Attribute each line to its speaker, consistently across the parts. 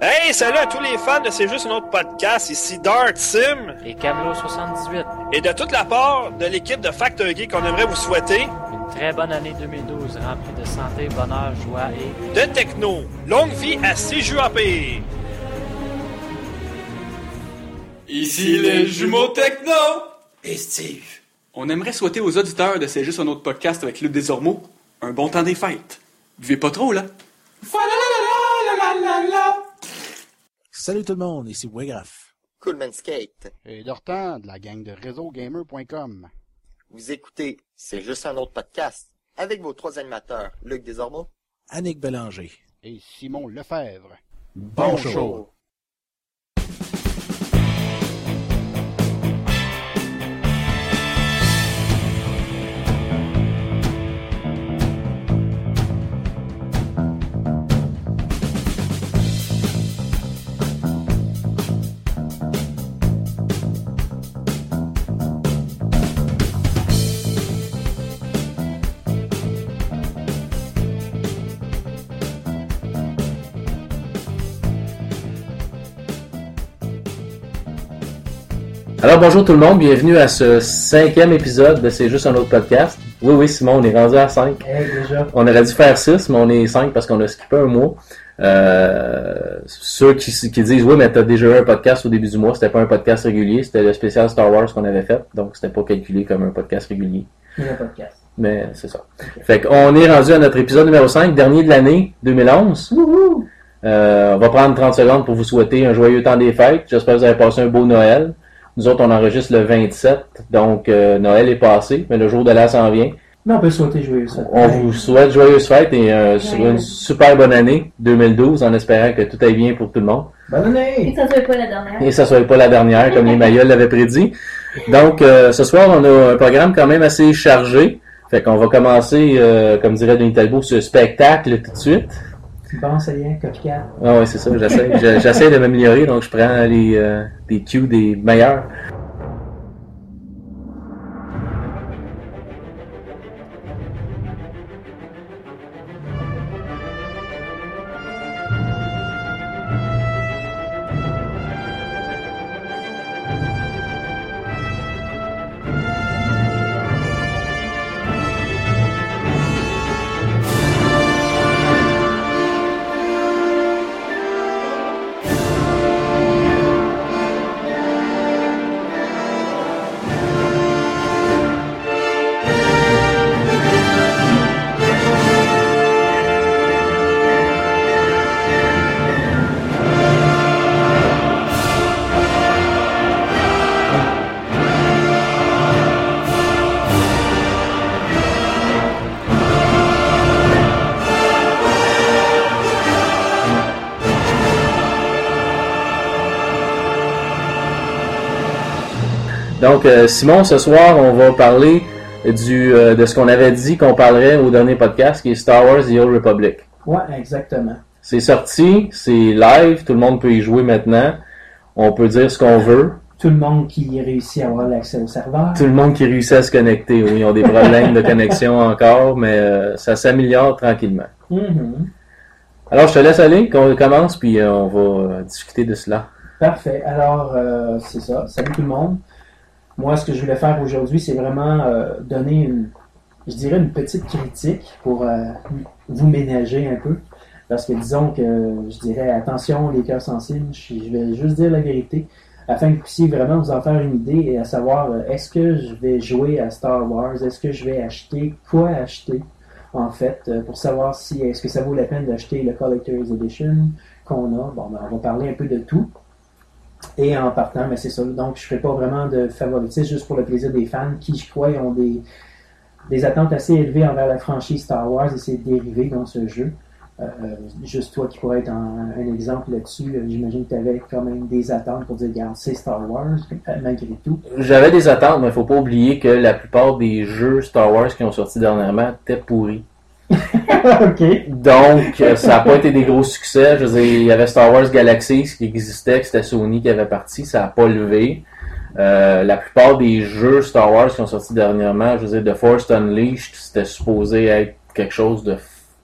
Speaker 1: Hey, salut à tous les fans de C'est juste un autre podcast. Ici Dart Sim.
Speaker 2: Et Camelot78.
Speaker 1: Et de toute la part de l'équipe de Factor Geek, on aimerait vous souhaiter
Speaker 2: une très bonne année 2012 remplie de santé, bonheur, joie et
Speaker 1: de techno. Longue vie à 6 jeux AP.
Speaker 3: Ici les jumeaux techno
Speaker 4: et Steve.
Speaker 3: On aimerait souhaiter aux auditeurs de C'est juste un autre podcast avec Luc Desormeaux un bon temps des fêtes. Buvez pas trop, là.
Speaker 5: Salut tout le monde, ici Waygraph.
Speaker 6: Coolman Skate.
Speaker 7: Et Dortan de la gang de RéseauGamer.com.
Speaker 6: Vous écoutez C'est juste un autre podcast avec vos trois animateurs, Luc Desormeaux,
Speaker 5: Annick Bélanger
Speaker 7: et Simon Lefebvre.
Speaker 5: Bon, show.
Speaker 8: Alors bonjour tout le monde, bienvenue à ce cinquième épisode de C'est juste un autre podcast. Oui, oui, Simon, on est rendu à 5. On aurait dû faire 6, mais on est 5 parce qu'on a skippé un mois. Euh, ceux qui, qui disent oui, mais t'as déjà eu un podcast au début du mois, c'était pas un podcast régulier, c'était le spécial Star Wars qu'on avait fait, donc c'était pas calculé comme un podcast régulier.
Speaker 9: un podcast.
Speaker 8: Mais c'est ça. Fait qu'on est rendu à notre épisode numéro 5, dernier de l'année 2011. Euh, on va prendre 30 secondes pour vous souhaiter un joyeux temps des fêtes. J'espère que vous avez passé un beau Noël. Nous autres, on enregistre le 27, donc euh, Noël est passé, mais le jour de l'an s'en vient.
Speaker 9: Mais on peut souhaiter joyeuse fête.
Speaker 8: On vous souhaite joyeuse fête et euh, une super bonne année 2012 en espérant que tout aille bien pour tout le monde.
Speaker 9: Bonne année!
Speaker 10: Et ça soit pas la dernière.
Speaker 8: Et ça soit pas la dernière, comme les Mayol l'avaient prédit. Donc, euh, ce soir, on a un programme quand même assez chargé. Fait qu'on va commencer, euh, comme dirait Denis Talbot, ce spectacle tout de suite.
Speaker 9: Bon, ça y est, copycat.
Speaker 8: Ah oui, c'est ça, j'essaie. j'essaie de m'améliorer, donc je prends les, euh, des cues des meilleurs. Donc, euh, Simon, ce soir, on va parler du, euh, de ce qu'on avait dit qu'on parlerait au dernier podcast, qui est Star Wars The Old Republic.
Speaker 9: Ouais, exactement.
Speaker 8: C'est sorti, c'est live, tout le monde peut y jouer maintenant. On peut dire ce qu'on veut.
Speaker 9: Tout le monde qui réussit à avoir l'accès au serveur.
Speaker 8: Tout le monde qui réussit à se connecter. Oui, ils ont des problèmes de connexion encore, mais euh, ça s'améliore tranquillement.
Speaker 9: Mm-hmm.
Speaker 8: Alors, je te laisse aller, qu'on commence, puis on va discuter de cela.
Speaker 9: Parfait. Alors, c'est ça. Salut tout le monde. Moi, ce que je voulais faire aujourd'hui, c'est vraiment euh, donner une, je dirais, une petite critique pour euh, vous ménager un peu. Parce que disons que je dirais attention les cœurs sensibles, je vais juste dire la vérité afin que vous puissiez vraiment vous en faire une idée et à savoir euh, est-ce que je vais jouer à Star Wars, est-ce que je vais acheter, quoi acheter en fait, pour savoir si est-ce que ça vaut la peine d'acheter le Collector's Edition qu'on a? Bon, ben, on va parler un peu de tout. Et en partant, mais c'est ça. Donc, je ne ferai pas vraiment de favoritisme juste pour le plaisir des fans qui, je crois, ont des, des attentes assez élevées envers la franchise Star Wars et ses dérivés dans ce jeu. Euh, juste toi qui pourrais être un, exemple là-dessus, euh, j'imagine que tu avais quand même des attentes pour dire, regarde, c'est Star Wars, euh, malgré tout.
Speaker 8: J'avais des attentes, mais il ne faut pas oublier que la plupart des jeux Star Wars qui ont sorti dernièrement étaient pourris.
Speaker 9: ok.
Speaker 8: Donc, ça n'a pas été des gros succès. Je veux dire, il y avait Star Wars Galaxy qui existait, que c'était Sony qui avait parti, ça n'a pas levé. Euh, la plupart des jeux Star Wars qui ont sorti dernièrement, je veux dire, The Force Unleashed, c'était supposé être quelque chose de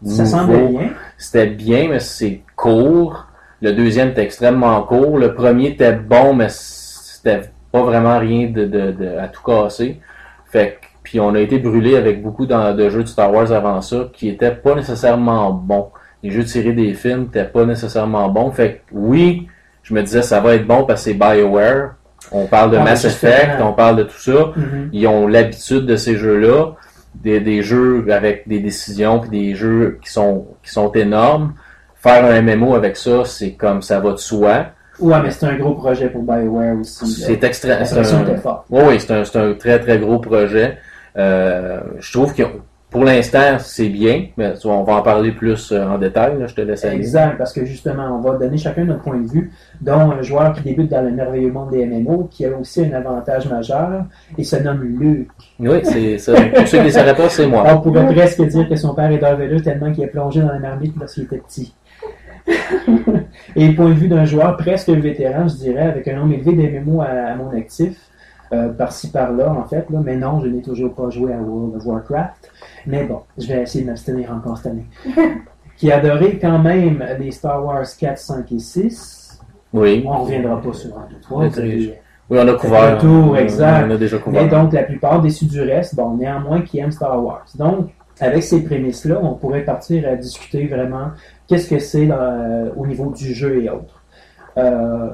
Speaker 9: ça semblait bien.
Speaker 8: C'était bien, mais c'est court. Le deuxième était extrêmement court. Le premier était bon, mais c'était pas vraiment rien de, de, de- à tout casser. Fait que- puis on a été brûlé avec beaucoup de jeux de Star Wars avant ça qui étaient pas nécessairement bons. Les jeux série des films n'étaient pas nécessairement bons. Fait que oui, je me disais ça va être bon parce que c'est BioWare. On parle de
Speaker 9: Ah,
Speaker 8: Mass. Effect, on parle de tout ça.
Speaker 9: Mhm.
Speaker 8: Ils ont l'habitude de ces jeux-là, des, des jeux avec des décisions, puis des jeux qui sont, qui sont énormes. Faire un MMO avec ça, c'est comme ça va de soi.
Speaker 9: Ouais, mais c'est un gros projet pour BioWare aussi.
Speaker 8: C'est un-
Speaker 9: forte.
Speaker 8: Oui, c'est un, c'est un très très gros projet. Euh, je trouve que pour l'instant, c'est bien, mais on va en parler plus euh, en détail. là, je te laisse aller.
Speaker 9: Exact, parce que justement, on va donner chacun notre point de vue, dont un joueur qui débute dans le merveilleux monde des MMO, qui a aussi un avantage majeur, et se nomme Luc.
Speaker 8: Oui, c'est ça. Pour ceux qui ne sauraient pas, c'est moi.
Speaker 9: On pourrait presque dire que son père est Vader tellement qu'il a plongé dans la marmite lorsqu'il était petit. et point de vue d'un joueur presque vétéran, je dirais, avec un nombre élevé de MMO à, à mon actif, euh, par-ci par-là, en fait, là, mais non, je n'ai toujours pas joué à World of Warcraft. Mais bon, je vais essayer de m'abstenir encore cette année. qui a adoré quand même les Star Wars 4, 5 et 6.
Speaker 8: Oui.
Speaker 9: On ne reviendra pas sur un, deux, trois.
Speaker 8: Oui, on a couvert.
Speaker 9: le tour, exact.
Speaker 8: On a déjà couvert.
Speaker 9: mais donc, la plupart déçus du reste, bon, néanmoins, qui aiment Star Wars. Donc, avec ces prémices-là, on pourrait partir à discuter vraiment qu'est-ce que c'est dans- euh, au niveau du jeu et autres. Euh,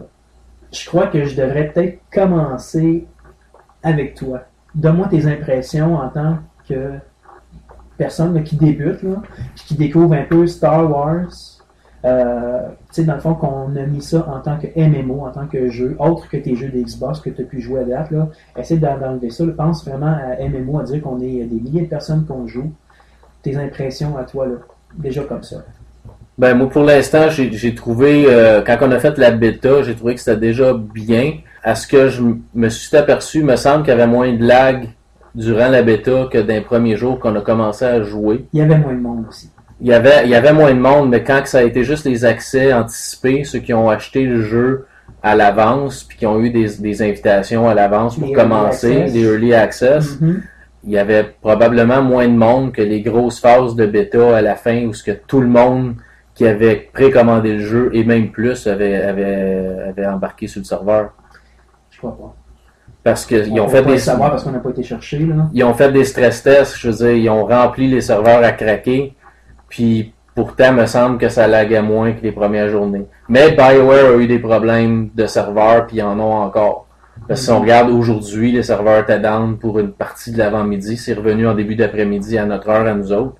Speaker 9: je crois que je devrais peut-être commencer avec toi. Donne-moi tes impressions en tant que personne qui débute, là, puis qui découvre un peu Star Wars. Euh, tu sais, dans le fond, qu'on a mis ça en tant que MMO, en tant que jeu, autre que tes jeux d'Xbox que tu as pu jouer à date, là, essaie d'en- d'enlever ça. pense vraiment à MMO, à dire qu'on est des milliers de personnes qu'on joue. Tes impressions à toi, là, déjà comme ça.
Speaker 8: Ben moi pour l'instant j'ai trouvé euh, quand on a fait la bêta j'ai trouvé que c'était déjà bien. À ce que je me suis aperçu, il me semble qu'il y avait moins de lag durant la bêta que d'un premier jour qu'on a commencé à jouer.
Speaker 9: Il y avait moins de monde aussi.
Speaker 8: Il y avait il y avait moins de monde, mais quand ça a été juste les accès anticipés, ceux qui ont acheté le jeu à l'avance puis qui ont eu des, des invitations à l'avance pour
Speaker 9: Les
Speaker 8: commencer, les early access,
Speaker 9: Mhm.
Speaker 8: il y avait probablement moins de monde que les grosses phases de bêta à la fin où ce que tout le monde qui avait précommandé le jeu et même plus avait embarqué sur le serveur.
Speaker 9: Je crois pas.
Speaker 8: Parce qu'ils
Speaker 9: On
Speaker 8: ont fait des
Speaker 9: savoir parce qu'on n'a pas été cherché, là.
Speaker 8: ils ont fait des stress tests, je veux dire, ils ont rempli les serveurs à craquer, puis pourtant, me semble que ça laguait moins que les premières journées. Mais BioWare a eu des problèmes de serveurs, puis ils en ont encore. Parce que si on regarde aujourd'hui, les serveurs étaient down pour une partie de l'avant-midi, c'est revenu en début d'après-midi à notre heure, à nous autres.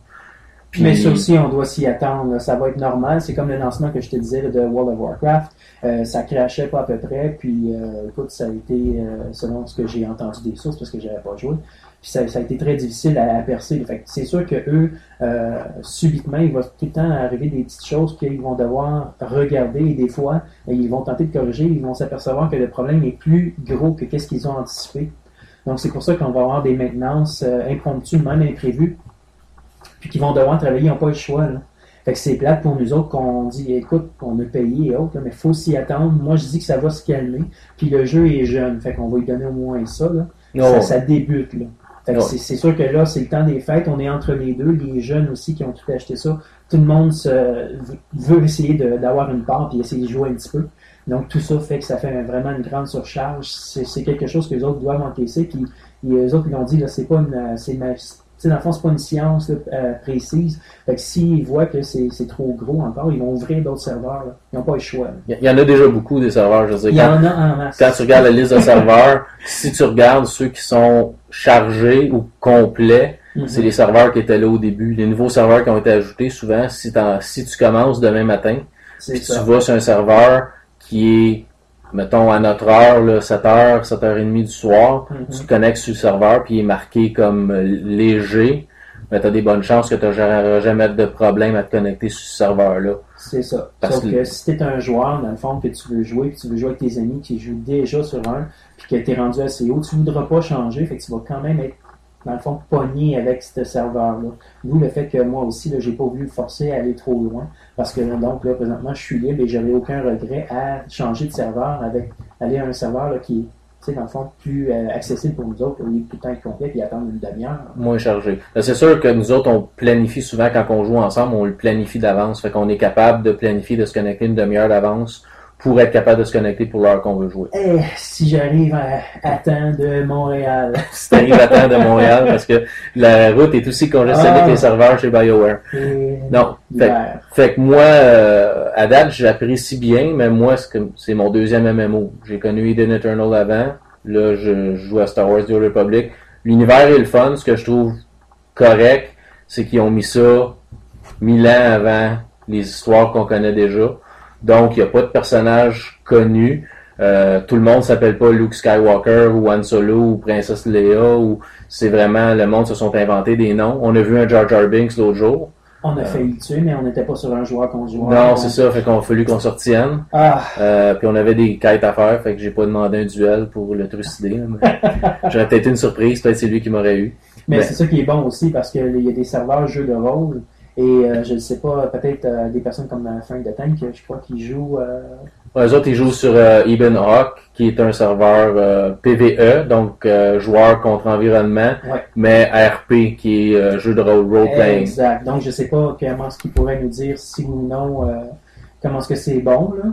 Speaker 8: Puis-
Speaker 9: Mais ça aussi, on doit s'y attendre. là. Ça va être normal. C'est comme le lancement que je te disais là, de World of Warcraft. Euh, ça crachait pas à peu près. Puis, euh, écoute, ça a été, euh, selon ce que j'ai entendu des sources, parce que j'avais pas joué, puis ça, ça a été très difficile à, à percer. Fait c'est sûr que eux, euh, subitement, il va tout le temps arriver des petites choses qu'ils vont devoir regarder et des fois, ils vont tenter de corriger. Ils vont s'apercevoir que le problème est plus gros que qu'est-ce qu'ils ont anticipé. Donc, c'est pour ça qu'on va avoir des maintenances euh, impromptues, même imprévues, puis qui vont devoir travailler, ils n'ont pas le choix. Là. Fait que c'est plate pour nous autres qu'on dit, écoute, on a payé et autres, là, mais il faut s'y attendre. Moi, je dis que ça va se calmer. Puis le jeu est jeune, fait qu'on va lui donner au moins ça. Là.
Speaker 8: Non.
Speaker 9: Ça, ça débute. Là. Fait que
Speaker 8: Ouais.
Speaker 9: c'est, c'est sûr que là, c'est le temps des fêtes. On est entre les deux, les jeunes aussi qui ont tout acheté ça. Tout le monde se, veut essayer de- d'avoir une part puis essayer de jouer un petit peu. Donc tout ça fait que ça fait vraiment une grande surcharge. C'est, c'est quelque chose que les autres doivent encaisser. Puis les autres ils ont dit là, c'est pas une, sais, dans le fond, c'est pas une science là, euh, précise. Fait que s'ils voient que c'est, trop gros encore, ils vont ouvrir d'autres serveurs. là. Ils n'ont pas le choix. là.
Speaker 8: Il y en a déjà beaucoup des serveurs, je veux
Speaker 9: Il
Speaker 8: dire.
Speaker 9: y
Speaker 8: Quand,
Speaker 9: en a en masse.
Speaker 8: quand tu regardes la liste de serveurs, si tu regardes ceux qui sont chargés ou complets,
Speaker 9: Mhm.
Speaker 8: c'est les serveurs qui étaient là au début. Les nouveaux serveurs qui ont été ajoutés, souvent, si, tu commences demain matin, puis tu vas sur un serveur qui est, mettons, à notre heure, là, 7h, 7h30 du soir,
Speaker 9: Mhm.
Speaker 8: tu te connectes sur le serveur, puis il est marqué comme euh, léger, mais tu as des bonnes chances que tu n'auras jamais de problème à te connecter sur ce serveur-là.
Speaker 9: C'est ça.
Speaker 8: Parce
Speaker 9: Sauf
Speaker 8: que-
Speaker 9: que si t'es un joueur, dans le fond, que tu veux jouer, puis tu veux jouer avec tes amis qui jouent déjà sur un, puis que t'es rendu assez haut, tu voudras pas changer, fait que tu vas quand même être, dans le fond, pogné avec ce serveur-là. D'où le fait que moi aussi, là, j'ai pas voulu forcer à aller trop loin, parce que donc là, présentement, je suis libre et j'avais aucun regret à changer de serveur avec, aller à un serveur là, qui est dans le fond, plus euh, accessible pour nous autres, au lieu de tout le temps complet et attendre une demi-heure.
Speaker 8: moins chargé. Là, C'est sûr que nous autres, on planifie souvent quand on joue ensemble, on le planifie d'avance. Fait qu'on est capable de planifier, de se connecter une demi-heure d'avance pour être capable de se connecter pour l'heure qu'on veut jouer.
Speaker 9: Eh, si j'arrive à, à temps de Montréal.
Speaker 8: Si t'arrives à temps de Montréal, parce que la route est aussi congestionnée
Speaker 9: Ah.
Speaker 8: que les serveurs chez BioWare. Non. Fait, fait que moi, euh, à date, j'apprécie bien, mais moi, c'est mon deuxième MMO. J'ai connu Eden Eternal avant. Là, je, je joue à Star Wars The Republic. L'univers est le fun. Ce que je trouve correct, c'est qu'ils ont mis ça mille ans avant les histoires qu'on connaît déjà. Donc, il n'y a pas de personnage connu. Euh, tout le monde s'appelle pas Luke Skywalker ou Han Solo ou Princesse Leia ou c'est vraiment le monde se sont inventés des noms. On a vu un Jar Jar Binks l'autre jour.
Speaker 9: On a failli le tuer, mais on n'était pas sur un joueur contre joueur.
Speaker 8: Non,
Speaker 9: On-
Speaker 8: c'est ça, fait qu'on a fallu qu'on se retienne.
Speaker 9: Ah,
Speaker 8: Euh, puis on avait des quêtes à faire, fait que j'ai pas demandé un duel pour le trucider. mais J'aurais peut-être une surprise, peut-être c'est lui qui m'aurait eu.
Speaker 9: mais
Speaker 8: Ben.
Speaker 9: c'est ça qui est bon aussi parce qu'il y a des serveurs jeux de rôle. Et euh, je ne sais pas, peut-être euh, des personnes comme euh, Frank de Tank, je crois qu'ils jouent. euh,
Speaker 8: Eux autres, ils jouent sur Eben Hawk, qui est un serveur PVE, donc joueur contre environnement,
Speaker 9: Ouais.
Speaker 8: mais RP, qui est jeu de rôle, role-playing.
Speaker 9: Exact. Donc, je ne sais pas comment ce qu'ils pourraient nous dire si ou non comment est-ce que c'est bon. Là.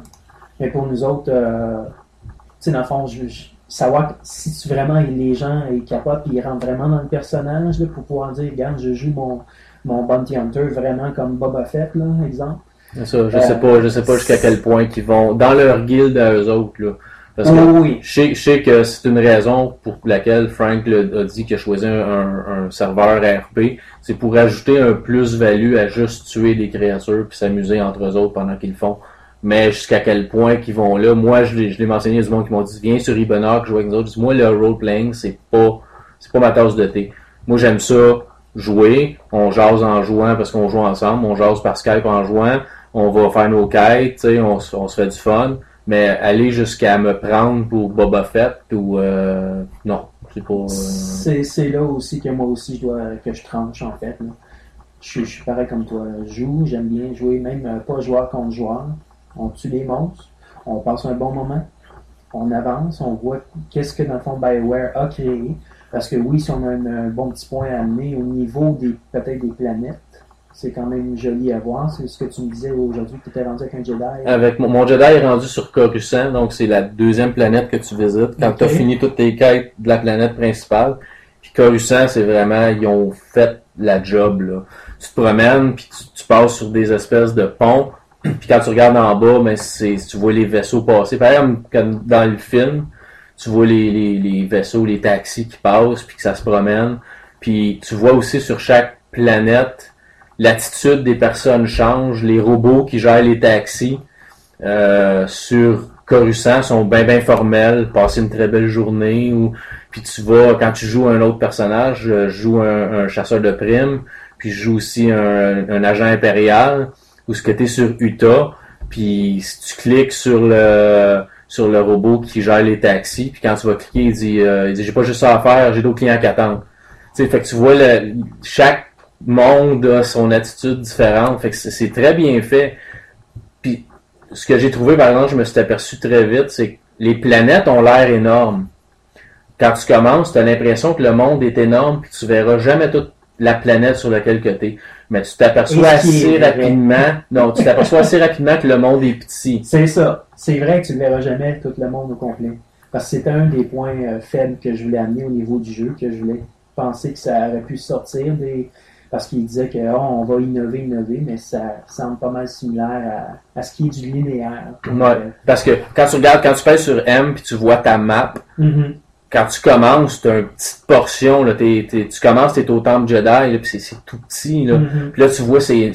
Speaker 9: Mais pour nous autres, euh, tu sais, dans le fond, je, je- savoir si tu- vraiment les gens ils capotent et ils rentrent vraiment dans le personnage là, pour pouvoir dire, regarde, je joue mon, mon Bounty Hunter vraiment comme Boba Fett, là, exemple.
Speaker 8: Ça, je
Speaker 9: Euh,
Speaker 8: sais pas, je sais pas jusqu'à quel point qu'ils vont, dans leur guilde à eux autres, là. Parce que
Speaker 9: Oh, oui.
Speaker 8: Je sais, je sais que c'est une raison pour laquelle Frank le- a dit qu'il a choisi un, un- un serveur RP. C'est pour ajouter un plus-value à juste tuer des créatures puis s'amuser entre eux autres pendant qu'ils le font. Mais jusqu'à quel point qu'ils vont là, moi je l'ai je l'ai mentionné, il y a du monde qui m'ont dit viens sur Ibonok, joue avec nous autres. Je dis, moi le role-playing, c'est pas c'est pas ma tasse de thé. Moi j'aime ça jouer, on jase en jouant parce qu'on joue ensemble, on jase par Skype en jouant, on va faire nos quêtes, on, se- fait du fun. Mais aller jusqu'à me prendre pour Boba Fett ou euh, non, c'est pas. euh,
Speaker 9: C'est là aussi que moi aussi je dois que je tranche en fait. Je, suis- pareil comme toi. Je joue, j'aime bien jouer, même euh, pas joueur contre joueur. On tue des monstres, on passe un bon moment, on avance, on voit qu'est-ce que dans le fond BioWare a créé. Parce que oui, si on a un, un bon petit point à amener au niveau des peut-être des planètes, c'est quand même joli à voir. C'est ce que tu me disais aujourd'hui, que tu étais rendu avec un Jedi.
Speaker 8: Avec mon, mon Jedi est rendu sur Coruscant, donc c'est la deuxième planète que tu visites. Quand
Speaker 9: Ok.
Speaker 8: tu as fini toutes tes quêtes de la planète principale, puis Coruscant, c'est vraiment, ils ont fait la job, là. Tu te promènes, puis tu, tu passes sur des espèces de ponts, puis quand tu regardes en bas, ben c'est, tu vois les vaisseaux passer. Par exemple, comme dans le film, tu vois les, les, les vaisseaux, les taxis qui passent, puis que ça se promène. Puis tu vois aussi sur chaque planète, l'attitude des personnes change. Les robots qui gèrent les taxis euh, sur Coruscant sont bien bien formels, passer une très belle journée. Ou puis tu vas quand tu joues un autre personnage, je joue un, un chasseur de primes, puis je joue aussi un, un agent impérial. Ou ce que t'es sur Utah, puis si tu cliques sur le sur le robot qui gère les taxis, puis quand tu vas cliquer, il dit, euh, il dit j'ai pas juste ça à faire, j'ai d'autres clients qui attendent. Tu sais, fait que tu vois le, chaque monde a son attitude différente, fait que c'est très bien fait. Puis ce que j'ai trouvé, par exemple, je me suis aperçu très vite, c'est que les planètes ont l'air énormes. Quand tu commences, tu as l'impression que le monde est énorme, puis tu verras jamais toute la planète sur laquelle tu es. Mais tu t'aperçois assez rapidement. Non, tu t'aperçois assez rapidement que le monde est petit.
Speaker 9: C'est ça. C'est vrai que tu ne verras jamais tout le monde au complet. Parce que c'était un des points euh, faibles que je voulais amener au niveau du jeu, que je voulais penser que ça aurait pu sortir des. Parce qu'il disait que oh, on va innover, innover, mais ça semble pas mal similaire à, à ce qui est du linéaire. Donc,
Speaker 8: Ouais. Parce que quand tu regardes, quand tu pèses sur M puis tu vois ta map,
Speaker 9: mhm.
Speaker 8: Quand tu commences, t'as une petite portion, là, t'es- t'es- tu commences, t'es au temple Jedi, là, puis c'est- tout petit, là.
Speaker 9: Mhm.
Speaker 8: Puis là, tu vois, c'est,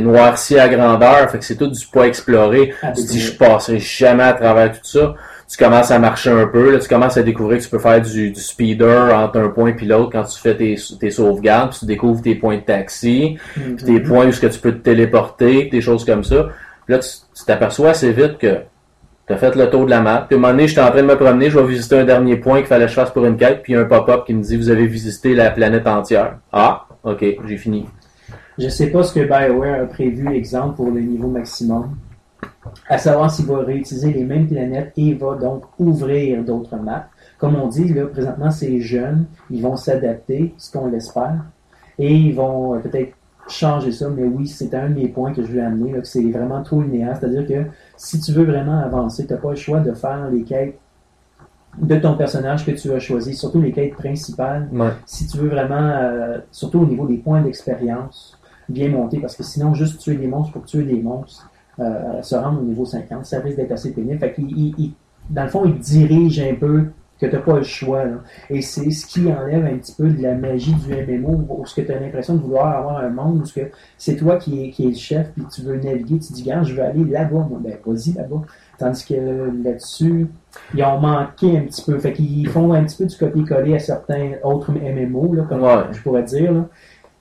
Speaker 8: noirci à grandeur, fait que c'est tout du pas exploré.
Speaker 9: Ah,
Speaker 8: Tu te dis, je passerai jamais à travers tout ça. Tu commences à marcher un peu, là, tu commences à découvrir que tu peux faire du, du speeder entre un point puis l'autre quand tu fais tes, tes sauvegardes, puis tu découvres tes points de taxi,
Speaker 9: Mhm.
Speaker 8: puis tes points où est-ce que tu peux te téléporter, des choses comme ça. Puis là, tu t'aperçois assez vite que tu as fait le tour de la map. Puis à un moment donné, j'étais en train de me promener, je vais visiter un dernier point qu'il fallait que je fasse pour une quête, puis un pop-up qui me dit vous avez visité la planète entière. Ah, ok, j'ai fini.
Speaker 9: Je sais pas ce que BioWare a prévu, exemple, pour le niveau maximum. à savoir s'il va réutiliser les mêmes planètes et va donc ouvrir d'autres maps. Comme on dit, là, présentement, c'est jeunes, ils vont s'adapter, ce qu'on l'espère, et ils vont euh, peut-être changer ça, mais oui, c'est un des points que je veux amener, que c'est vraiment trop linéaire, c'est-à-dire que si tu veux vraiment avancer, tu n'as pas le choix de faire les quêtes de ton personnage que tu as choisi, surtout les quêtes principales,
Speaker 8: Ouais.
Speaker 9: si tu veux vraiment, euh, surtout au niveau des points d'expérience, bien monter, parce que sinon, juste tuer des monstres pour tuer des monstres, euh, se rendre au niveau 50, ça risque d'être assez pénible. Fait qu'il, il- il- dans le fond, il dirige un peu que tu n'as pas le choix. là. Et c'est ce qui enlève un petit peu de la magie du MMO, où ce que tu as l'impression de vouloir avoir un monde où ce que c'est toi qui es, qui es le chef, puis tu veux naviguer, tu dis, gars, je veux aller là-bas, moi, ben vas-y là-bas. Tandis que là-dessus, ils ont manqué un petit peu. Fait qu'ils font un petit peu du copier-coller à certains autres MMO, là, comme
Speaker 8: Ouais.
Speaker 9: je pourrais dire. là.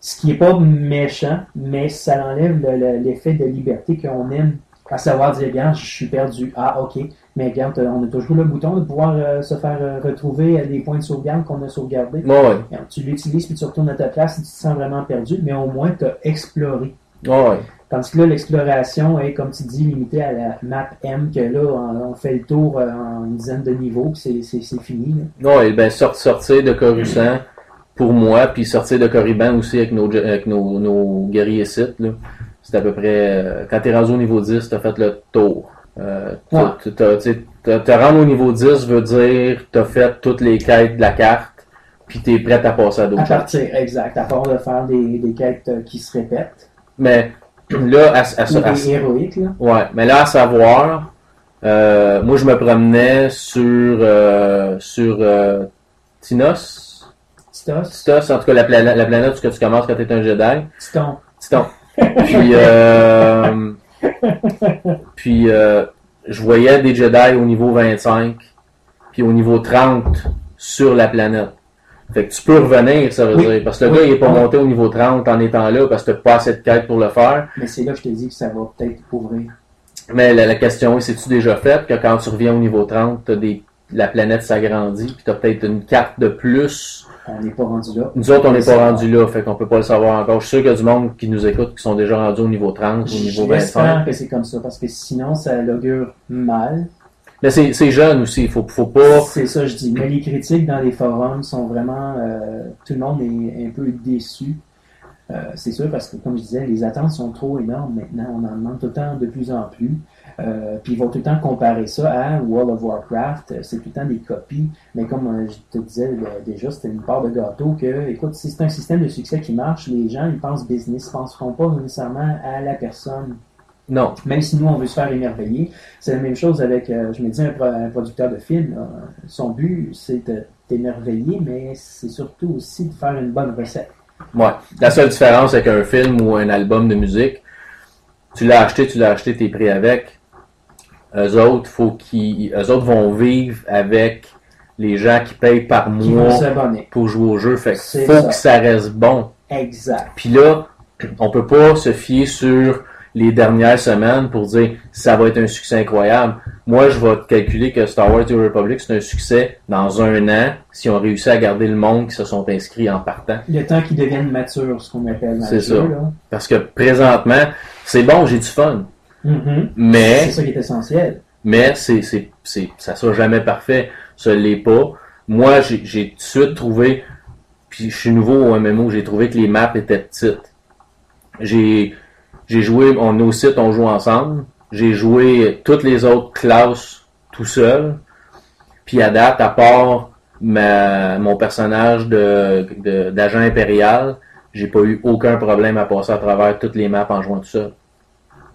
Speaker 9: Ce qui est pas méchant, mais ça enlève le- le- l'effet de liberté qu'on aime. À savoir dire, bien, je suis perdu. Ah, ok. Mais regarde, on a toujours le bouton de pouvoir euh, se faire euh, retrouver les points de sauvegarde qu'on a sauvegardés. Regarde, Tu l'utilises puis tu retournes à ta place et tu te sens vraiment perdu, mais au moins tu as exploré.
Speaker 8: Ouais.
Speaker 9: Tandis que là, l'exploration est, comme tu dis, limitée à la map M, que là, on, on fait le tour euh, en une dizaine de niveaux, puis c'est- fini. là.
Speaker 8: Ouais, ben sort- sortir de Coruscant pour moi, puis sortir de Corriban aussi avec nos, avec nos, nos guerriers sites. C'est à peu près. euh, quand t'es rendu au niveau 10, t'as fait le tour. Euh, te rendre au niveau 10 veut dire t'as fait toutes les quêtes de la carte, puis t'es prêt à passer à
Speaker 9: À
Speaker 8: d'autres choses.
Speaker 9: partir, exact, à part de faire des, des quêtes euh, qui se répètent,
Speaker 8: Mais là, à, à, à-
Speaker 9: des héroïques, là.
Speaker 8: Ouais, mais là, à savoir, euh, moi, je me promenais sur, euh, sur euh, Tinos.
Speaker 9: Titos,
Speaker 8: Titos, en tout cas, la, planète la planète où que tu commences quand tu es un Jedi.
Speaker 9: Titon.
Speaker 8: Titon. Puis, euh, puis euh, je voyais des Jedi au niveau 25, puis au niveau 30 sur la planète. Fait que tu peux revenir, ça veut
Speaker 9: Oui.
Speaker 8: dire. Parce que le
Speaker 9: Oui.
Speaker 8: gars, il est pas
Speaker 9: Oui.
Speaker 8: monté au niveau 30 en étant là parce que t'as pas assez de quêtes pour le faire.
Speaker 9: Mais c'est là que je te dis que ça va peut-être ouvrir.
Speaker 8: Mais la, la question est, c'est-tu déjà fait que quand tu reviens au niveau 30, t'as des, la planète s'agrandit, puis t'as peut-être une carte de plus.
Speaker 9: On n'est pas rendu là.
Speaker 8: Nous autres, on n'est pas rendu là, fait qu'on peut pas le savoir encore. Je suis sûr qu'il y a du monde qui nous écoute qui sont déjà rendus au niveau 30, au niveau
Speaker 9: J'espère
Speaker 8: 25.
Speaker 9: que c'est comme ça, parce que sinon, ça l'augure mal.
Speaker 8: Mais c'est c'est jeune aussi, il faut, faut pas...
Speaker 9: C'est ça, je dis. Mais les critiques dans les forums sont vraiment. euh, tout le monde est un peu déçu. Euh, c'est sûr parce que, comme je disais, les attentes sont trop énormes maintenant. On en demande tout le temps de plus en plus. Euh, puis ils vont tout le temps comparer ça à World of Warcraft. Euh, C'est tout le temps des copies. Mais comme euh, je te disais déjà, c'était une part de gâteau que, écoute, si c'est un système de succès qui marche, les gens, ils pensent business, ils penseront pas nécessairement à la personne
Speaker 8: Non.
Speaker 9: même si nous, on veut se faire émerveiller, c'est la même chose avec, euh, je me dis, un, pro- un producteur de film. son but, c'est de t'émerveiller, mais c'est surtout aussi de faire une bonne recette.
Speaker 8: Ouais. La seule différence avec un film ou un album de musique, tu l'as acheté, tu l'as acheté, t'es pris avec. Eux autres, faut qu'ils, eux autres vont vivre avec les gens qui payent par
Speaker 9: Qui
Speaker 8: mois pour jouer au jeu. Fait que faut
Speaker 9: ça.
Speaker 8: que ça reste bon.
Speaker 9: Exact.
Speaker 8: Puis là, on peut pas se fier sur les dernières semaines pour dire ça va être un succès incroyable. Moi, je vais calculer que Star Wars The Republic, c'est un succès dans un an si on réussit à garder le monde qui se sont inscrits en partant.
Speaker 9: Le temps qu'ils deviennent matures, ce qu'on appelle
Speaker 8: C'est ça.
Speaker 9: là.
Speaker 8: Parce que présentement, c'est bon, j'ai du fun.
Speaker 9: Mhm.
Speaker 8: Mais,
Speaker 9: C'est ça qui est essentiel.
Speaker 8: mais c'est, c'est, c'est, ça sera jamais parfait. Ça l'est pas. Moi, j'ai, tout de suite trouvé, puis je suis nouveau au MMO, j'ai trouvé que les maps étaient petites. J'ai, j'ai joué, on est au site, on joue ensemble. J'ai joué toutes les autres classes tout seul. Puis à date, à part ma, mon personnage de, de- d'agent impérial, j'ai pas eu aucun problème à passer à travers toutes les maps en jouant tout seul.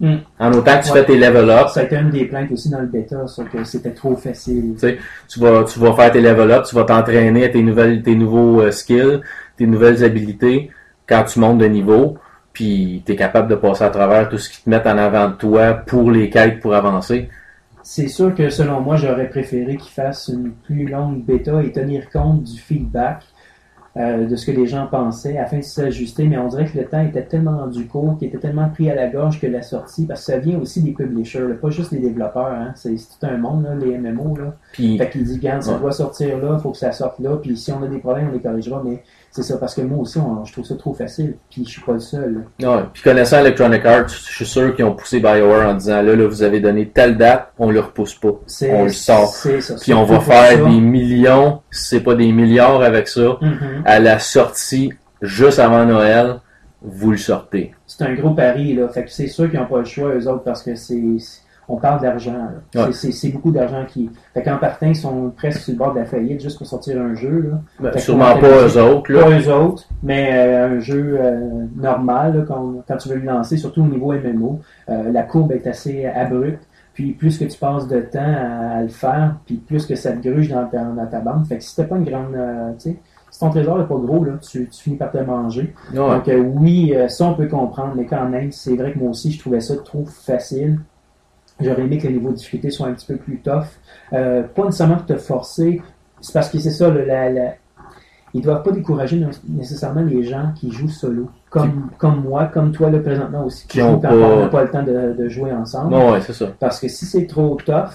Speaker 9: Mm.
Speaker 8: En autant que tu
Speaker 9: Ouais.
Speaker 8: fais tes level up,
Speaker 9: Ça a été une des plaintes aussi dans le bêta, ça, que c'était trop facile.
Speaker 8: tu vas, tu vas faire tes level up, tu vas t'entraîner à tes nouvelles, tes nouveaux euh, skills, tes nouvelles habilités quand tu montes de niveau, puis tu es capable de passer à travers tout ce qui te met en avant de toi pour les quêtes pour avancer.
Speaker 9: C'est sûr que selon moi, j'aurais préféré qu'ils fassent une plus longue bêta et tenir compte du feedback euh, de ce que les gens pensaient afin de s'ajuster, mais on dirait que le temps était tellement rendu court, qu'il était tellement pris à la gorge que la sortie, parce que ça vient aussi des publishers, là, pas juste des développeurs, hein, c'est c'est tout un monde, là, les MMO. Là.
Speaker 8: Puis
Speaker 9: Fait qu'ils disent, regarde, ça
Speaker 8: Ouais.
Speaker 9: doit sortir là, faut que ça sorte là, puis si on a des problèmes, on les corrigera, mais c'est ça, parce que moi aussi, on- je trouve ça trop facile, puis je suis pas le seul.
Speaker 8: Ouais. Puis connaissant Electronic Arts, je suis sûr qu'ils ont poussé BioWare en disant là, là, vous avez donné telle date, on le repousse pas. On le sort.
Speaker 9: ça.
Speaker 8: Puis on va faire
Speaker 9: ça.
Speaker 8: des millions, si c'est pas des milliards avec ça,
Speaker 9: Mhm.
Speaker 8: à la sortie juste avant Noël, vous le sortez.
Speaker 9: C'est un gros pari, là. Fait que c'est sûr qu'ils n'ont pas le choix, eux autres, parce que c'est. On parle d'argent.
Speaker 8: Ouais.
Speaker 9: C'est- beaucoup d'argent qui. Fait qu'en partant, ils sont presque sur le bord de la faillite juste pour sortir un jeu, là.
Speaker 8: Ben, sûrement pas eux autres, là.
Speaker 9: Pas eux autres, mais euh, un jeu euh, normal, là, quand, quand tu veux le lancer, surtout au niveau MMO, euh, la courbe est assez abrupte. Puis plus que tu passes de temps à, à le faire, puis plus que ça te gruge dans ta, dans ta bande. Fait que si t'as pas une grande. tu sais, si ton trésor n'est pas gros, là, tu, tu finis par te manger.
Speaker 8: Ouais.
Speaker 9: Donc euh, oui, euh, ça on peut comprendre, mais quand même, c'est vrai que moi aussi, je trouvais ça trop facile. J'aurais aimé que le niveau de difficulté soit un petit peu plus tough. Euh, pas nécessairement pour te forcer, c'est parce que c'est ça, le, la, la- ils doivent pas décourager né- nécessairement les gens qui jouent solo. Comme, comme moi, comme toi là présentement aussi, qui
Speaker 8: Qui ont
Speaker 9: jouent quand
Speaker 8: pas-
Speaker 9: on n'a pas le temps de, de jouer ensemble.
Speaker 8: Non, ouais, c'est ça.
Speaker 9: Parce que si c'est trop tough,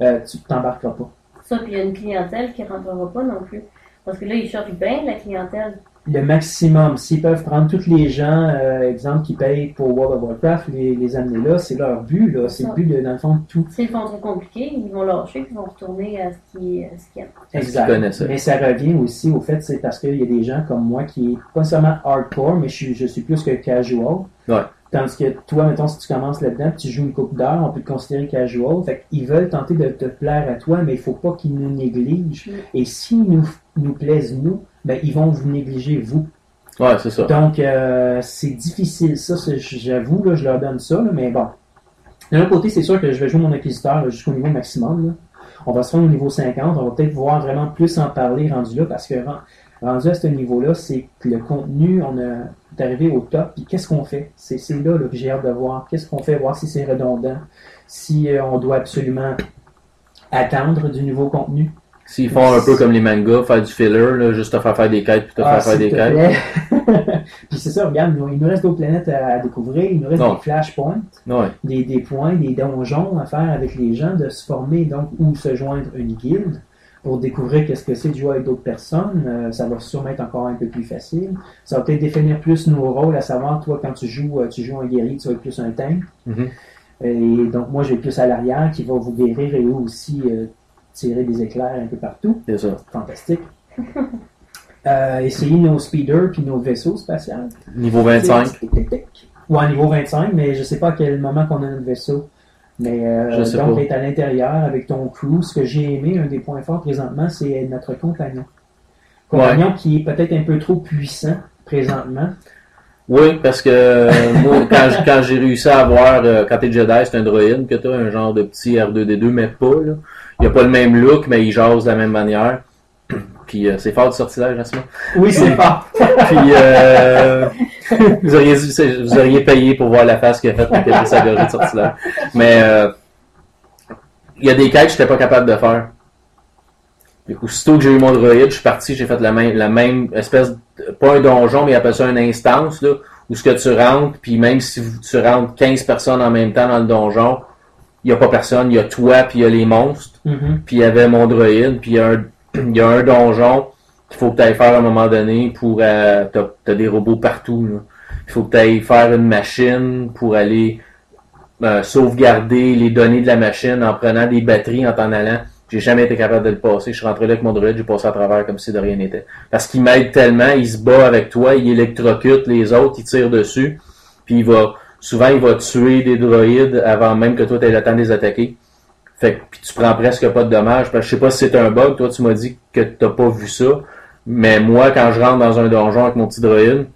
Speaker 9: euh, tu t'embarqueras pas.
Speaker 4: Ça, puis il y a une clientèle qui ne rentrera pas non plus. Parce que là, ils cherchent bien la clientèle.
Speaker 9: Le maximum. S'ils peuvent prendre tous les gens, euh, exemple, qui payent pour World of Warcraft, les, les amener là, c'est leur but, là. C'est le but, de, dans le fond, de tout.
Speaker 4: S'ils font trop compliqué, ils vont lâcher, ils vont retourner à ce qui à ce.
Speaker 9: Exact. Mais ça revient aussi au fait, c'est parce qu'il y a des gens comme moi qui est pas seulement hardcore, mais je suis, je suis plus que casual.
Speaker 8: Ouais.
Speaker 9: Tandis que toi, mettons, si tu commences là-dedans, puis tu joues une coupe d'heure, on peut te considérer casual. Fait qu'ils veulent tenter de te plaire à toi, mais il faut pas qu'ils nous négligent.
Speaker 4: Mm.
Speaker 9: Et s'ils nous, nous plaisent, nous, ben, ils vont vous négliger, vous.
Speaker 8: Ouais, c'est ça.
Speaker 9: Donc, euh, c'est difficile. Ça, j'avoue, là, je leur donne ça, là, mais bon. D'un autre côté, c'est sûr que je vais jouer mon inquisiteur jusqu'au niveau maximum. là. On va se rendre au niveau 50. On va peut-être voir vraiment plus en parler rendu là, parce que rendu à ce niveau-là, c'est que le contenu, on a est arrivé au top. Puis qu'est-ce qu'on fait? C'est là, là que j'ai hâte de voir. Qu'est-ce qu'on fait? Voir si c'est redondant. Si euh, on doit absolument attendre du nouveau contenu.
Speaker 8: S'ils font un peu comme les mangas, faire du filler, là, juste te faire faire des quêtes puis te
Speaker 9: Ah,
Speaker 8: faire faire des
Speaker 9: te
Speaker 8: quêtes.
Speaker 9: Puis c'est ça, regarde, il nous reste d'autres planètes à, à découvrir, il nous reste
Speaker 8: Non.
Speaker 9: des flashpoints,
Speaker 8: Ouais.
Speaker 9: des, des points, des donjons à faire avec les gens, de se former donc ou se joindre une guilde pour découvrir qu'est-ce que c'est de jouer avec d'autres personnes. Euh, ça va sûrement être encore un peu plus facile. Ça va peut-être définir plus nos rôles, à savoir, toi, quand tu joues, euh, tu joues un guerrier, tu vas être plus un tank.
Speaker 8: Mhm.
Speaker 9: Et donc moi, je vais être plus à l'arrière qui va vous guérir et eux aussi euh, tirer des éclairs un peu partout
Speaker 8: C'est ça.
Speaker 9: fantastique. Euh, essayer nos speeders puis nos vaisseaux spatiaux.
Speaker 8: Niveau 25.
Speaker 9: Tic, tic, tic. Ouais, niveau 25, mais je sais pas à quel moment qu'on a notre vaisseau. Mais euh, donc, être à l'intérieur avec ton crew, ce que j'ai aimé, un des points forts présentement, c'est notre compagnon. Compagnon qui est peut-être un peu trop puissant présentement.
Speaker 8: Oui, parce que euh, moi, quand j'ai réussi à avoir, euh, quand t'es Jedi, c'est un droïde, que t'as un genre de petit R2D2, mais pas, là. Il a pas le même look, mais il jase de la même manière. Puis euh, c'est fort du sortilège, n'est-ce pas?
Speaker 9: Oui, c'est fort.
Speaker 8: Puis euh, vous, auriez, vous auriez payé pour voir la face qu'il a faite pour qu'il sa gorgée de sortilège. Mais euh, il y a des quêtes que j'étais pas capable de faire. Du coup, aussitôt que j'ai eu mon droïde, je suis parti, j'ai fait la même, la même espèce, de, pas un donjon, mais il appelle ça une instance, là, où ce que tu rentres, puis même si tu rentres 15 personnes en même temps dans le donjon, il y a pas personne, il y a toi, puis il y a les monstres
Speaker 9: Mhm.
Speaker 8: puis il y avait mon droïde, puis il y a un, il y a un donjon qu'il faut que tu ailles faire à un moment donné pour... Euh, t'as, des robots partout. Il faut que tu ailles faire une machine pour aller euh, sauvegarder les données de la machine en prenant des batteries en t'en allant. J'ai jamais été capable de le passer. Je suis rentré là avec mon droïde, j'ai passé à travers comme si de rien n'était. Parce qu'il m'aide tellement, il se bat avec toi, il électrocute les autres, il tire dessus, puis il va... Souvent, il va tuer des droïdes avant même que toi, tu aies le temps de les attaquer. Fait que puis tu prends presque pas de dommages. Parce que je sais pas si c'est un bug. Toi, tu m'as dit que t'as pas vu ça. Mais moi, quand je rentre dans un donjon avec mon petit droïde,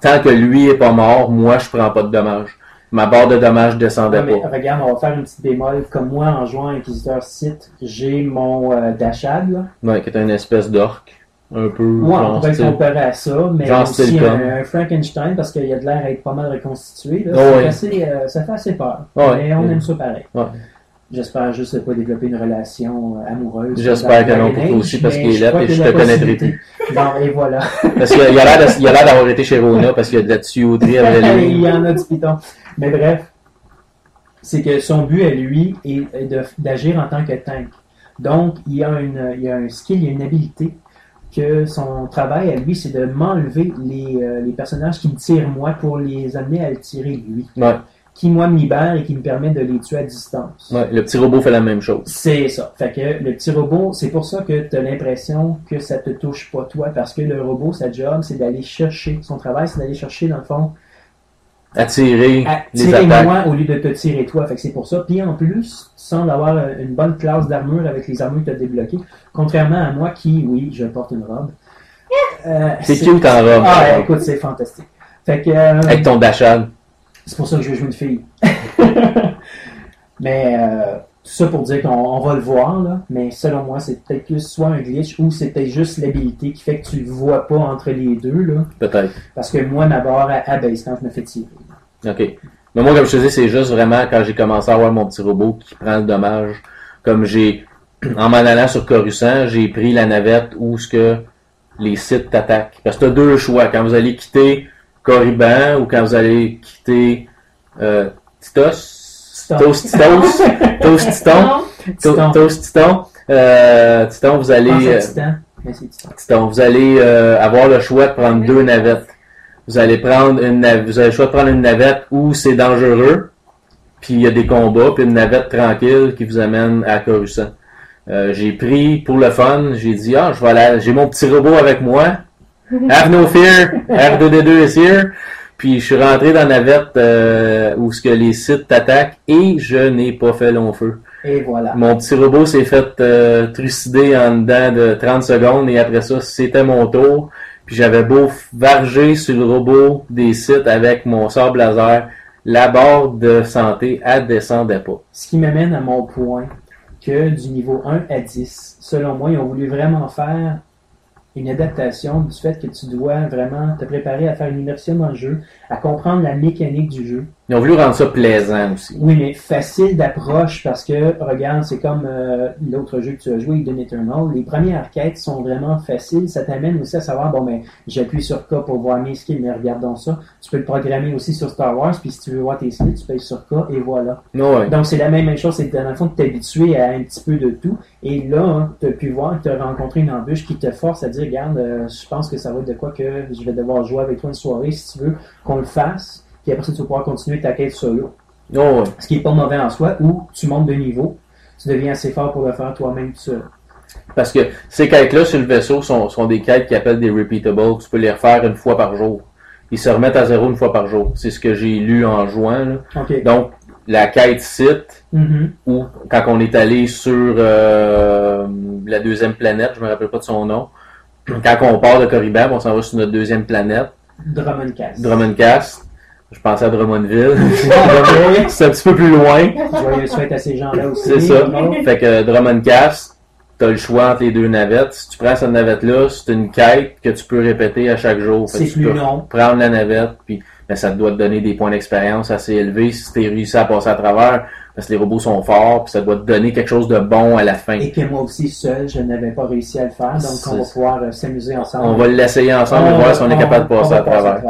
Speaker 8: tant que lui est pas mort, moi, je prends pas de dommages. Ma barre de dommages descendait
Speaker 9: Ouais, mais
Speaker 8: pas.
Speaker 9: regarde, on va faire une petite bémol. Comme moi, en jouant à Inquisiteur Site, j'ai mon euh, Dashad, là.
Speaker 8: Ouais, qui est une espèce d'orque. Un peu
Speaker 9: Ouais, on pourrait le comparer à ça, mais
Speaker 8: Genre
Speaker 9: aussi un, Frankenstein parce qu'il y a de l'air à être pas mal reconstitué. Là.
Speaker 8: Oh,
Speaker 9: C'est
Speaker 8: ouais.
Speaker 9: assez, euh, ça fait assez peur. Mais on aime ça pareil. J'espère juste ne pas développer une relation euh, amoureuse.
Speaker 8: J'espère que non, pour toi aussi, parce qu'il est
Speaker 9: je
Speaker 8: là et je te connaîtrai
Speaker 9: possibilité. Non, et voilà.
Speaker 8: Parce qu'il a l'air d'avoir été chez Rona parce qu'il y a de la tuyauterie avec
Speaker 9: Il y en a du piton. Mais bref, c'est que son but à lui est d'agir en tant que tank. Donc, il y, a une, il y a un skill, il y a une habilité que son travail à lui, c'est de m'enlever les, euh, les personnages qui me tirent moi pour les amener à le tirer lui.
Speaker 8: Ouais.
Speaker 9: Qui, moi, me libère et qui me permet de les tuer à distance.
Speaker 8: Ouais, le petit robot fait la même chose.
Speaker 9: C'est ça. Fait que le petit robot, c'est pour ça que tu as l'impression que ça te touche pas toi, parce que le robot, sa job, c'est d'aller chercher, son travail, c'est d'aller chercher, dans le fond,
Speaker 8: Attirer
Speaker 9: à
Speaker 8: les attaques.
Speaker 9: moi au lieu de te tirer toi. Fait que c'est pour ça. Puis en plus, tu sembles avoir une bonne classe d'armure avec les armures que tu as débloquées. Contrairement à moi qui, oui, je porte une robe. Euh,
Speaker 8: C'est cute en robe.
Speaker 9: Ah, écoute, c'est fantastique. Fait que euh,
Speaker 8: Avec ton dashad.
Speaker 9: C'est pour ça que je vais jouer une fille. Mais euh, tout ça pour dire qu'on on va le voir, là. Mais selon moi, c'est peut-être plus soit un glitch ou c'est peut-être juste l'habilité qui fait que tu le vois pas entre les deux, là.
Speaker 8: Peut-être.
Speaker 9: Parce que moi, ma barre à- abaisse quand je me fais tirer.
Speaker 8: OK. Mais moi, comme je te dis, c'est juste vraiment quand j'ai commencé à avoir mon petit robot qui prend le dommage. Comme j'ai, en m'en allant sur Coruscant, j'ai pris la navette où ce que les sites t'attaquent. Parce que tu as deux choix. Quand vous allez quitter Corriban ou quand vous allez quitter euh, Titos, Titos, Titos, Titos, Titon,
Speaker 9: Titon.
Speaker 8: Titos, Titon, Titon, vous allez... euh, donc, vous allez euh, avoir le choix de prendre deux navettes. Vous allez prendre une nav- vous avez le choix de prendre une navette où c'est dangereux, puis il y a des combats, puis une navette tranquille qui vous amène à Coruscant. Euh, j'ai pris pour le fun, j'ai dit ah je vais aller, j'ai mon petit robot avec moi. Have no fear, R2D2 is here. Puis je suis rentré dans la navette euh, où ce que les sites t'attaquent et je n'ai pas fait long feu.
Speaker 9: Et voilà.
Speaker 8: Mon petit robot s'est fait euh, trucider en dedans de 30 secondes et après ça, c'était mon tour. Puis j'avais beau varger sur le robot des sites avec mon sable laser, la barre de santé, elle descendait pas.
Speaker 9: Ce qui m'amène à mon point que du niveau 1 à 10, selon moi, ils ont voulu vraiment faire une adaptation du fait que tu dois vraiment te préparer à faire une immersion dans le jeu, à comprendre la mécanique du jeu.
Speaker 8: Ils ont voulu rendre ça plaisant aussi.
Speaker 9: Oui, mais facile d'approche parce que, regarde, c'est comme euh, l'autre jeu que tu as joué, Eden Eternal. Les premières quêtes sont vraiment faciles. Ça t'amène aussi à savoir, bon, ben, j'appuie sur K pour voir mes skills, mais regardons ça. Tu peux le programmer aussi sur Star Wars, puis si tu veux voir tes skills, tu payes sur K et voilà. Donc, c'est la même chose, c'est dans le fond de t'habituer à un petit peu de tout. Et là, tu as pu voir que tu as rencontré une embûche qui te force à dire, regarde, euh, je pense que ça va être de quoi que je vais devoir jouer avec toi une soirée si tu veux qu'on le fasse. Puis après ça, tu vas pouvoir continuer ta quête solo.
Speaker 8: Oh, ouais.
Speaker 9: Ce qui est pas mauvais en soi, ou tu montes de niveau, tu deviens assez fort pour le faire toi-même tout seul.
Speaker 8: Parce que ces quêtes-là sur le vaisseau sont, sont des quêtes qui appellent des repeatables. Tu peux les refaire une fois par jour. Ils se remettent à zéro une fois par jour. C'est ce que j'ai lu en juin. là. Donc, la quête site,
Speaker 9: Mhm.
Speaker 8: ou quand on est allé sur euh, la deuxième planète, je me rappelle pas de son nom, quand on part de Corriban, on s'en va sur notre deuxième planète,
Speaker 9: Drummond Cast.
Speaker 8: Drummondcast. Je pensais à Drummondville. C'est un petit peu plus loin.
Speaker 9: Joyeuse fête à ces gens-là aussi.
Speaker 8: C'est ça. Fait que Drummondcast, t'as le choix entre les deux navettes. Si tu prends cette navette-là, c'est une quête que tu peux répéter à chaque jour. Fait que
Speaker 9: C'est
Speaker 8: tu
Speaker 9: plus
Speaker 8: peux
Speaker 9: long.
Speaker 8: prendre la navette, puis ben, ça te doit te donner des points d'expérience assez élevés si tu réussi à passer à travers, parce que les robots sont forts, puis ça doit te donner quelque chose de bon à la fin.
Speaker 9: Et que moi aussi, seul, je n'avais pas réussi à le faire. Donc, on va pouvoir euh, s'amuser ensemble.
Speaker 8: On va l'essayer ensemble et voir si on est capable de passer à travers.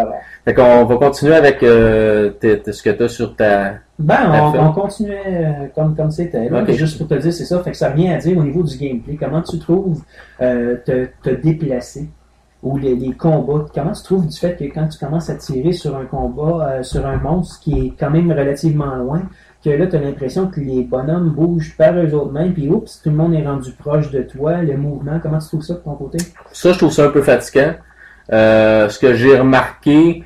Speaker 8: Fait qu'on va continuer avec euh, tes- tes- ce que tu as sur ta...
Speaker 9: Ben, on, continuait euh, comme comme c'était. là. Mais Juste pour te dire, c'est ça. Fait que ça revient à dire au niveau du gameplay. Comment tu trouves euh, te, te déplacer? Ou les, combats. Comment tu trouves du fait que quand tu commences à tirer sur un combat, euh, sur un monstre qui est quand même relativement loin, que là, tu as l'impression que les bonhommes bougent par eux autres mêmes, puis oups, tout le monde est rendu proche de toi, le mouvement. Comment tu trouves ça de ton côté?
Speaker 8: Ça, je trouve ça un peu fatigant. Euh, ce que j'ai remarqué,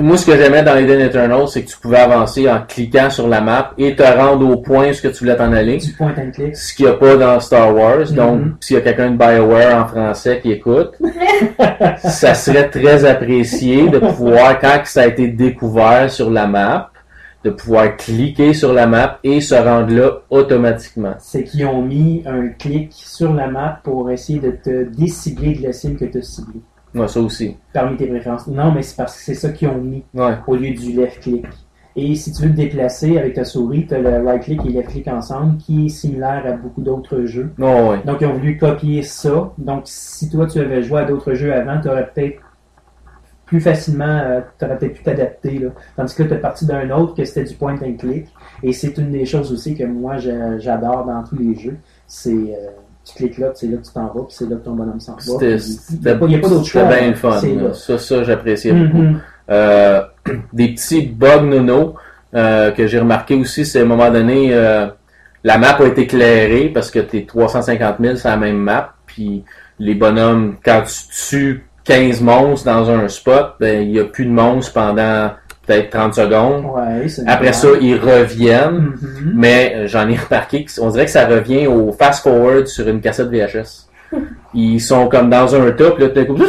Speaker 8: moi, ce que j'aimais dans Eden Eternal, c'est que tu pouvais avancer en cliquant sur la map et te rendre au point où ce que tu voulais t'en aller.
Speaker 9: Du point and click.
Speaker 8: Ce qu'il n'y a pas dans Star Wars. Donc,
Speaker 9: Mhm.
Speaker 8: s'il y a quelqu'un de BioWare en français qui écoute, ça serait très apprécié de pouvoir, quand ça a été découvert sur la map, de pouvoir cliquer sur la map et se rendre là automatiquement.
Speaker 9: C'est qu'ils ont mis un clic sur la map pour essayer de te décibler de la cible que tu as ciblée.
Speaker 8: Moi, ça aussi.
Speaker 9: Parmi tes préférences. Non, mais c'est parce que c'est ça qu'ils ont mis
Speaker 8: Ouais.
Speaker 9: au lieu du left click. Et si tu veux te déplacer avec ta souris, tu as le right click et left click ensemble, qui est similaire à beaucoup d'autres jeux.
Speaker 8: Ouais.
Speaker 9: Donc, ils ont voulu copier ça. Donc, si toi, tu avais joué à d'autres jeux avant, tu aurais peut-être plus facilement, tu aurais peut-être pu t'adapter. là. Tandis que tu es parti d'un autre que c'était du point and click. Et c'est une des choses aussi que moi, j'adore dans tous les jeux. C'est euh, tu cliques là, c'est là que tu t'en vas, puis c'est là que ton bonhomme s'en va. Il n'y a pas, d'autre choix.
Speaker 8: C'était bien fun. Là. Ça, ça j'appréciais beaucoup.
Speaker 9: Mhm.
Speaker 8: Euh, des petits bugs nono euh, que j'ai remarqué aussi, c'est à un moment donné, euh, la map a été éclairée parce que t'es 350 000 sur la même map, puis les bonhommes, quand tu tues 15 monstres dans un spot, ben il n'y a plus de monstres pendant peut-être 30 secondes.
Speaker 9: Ouais,
Speaker 8: Après ça, ils reviennent,
Speaker 9: Mhm.
Speaker 8: mais euh, j'en ai remarqué qu'on dirait que ça revient au fast-forward sur une cassette VHS. Ils sont comme dans un top, là, tout coup,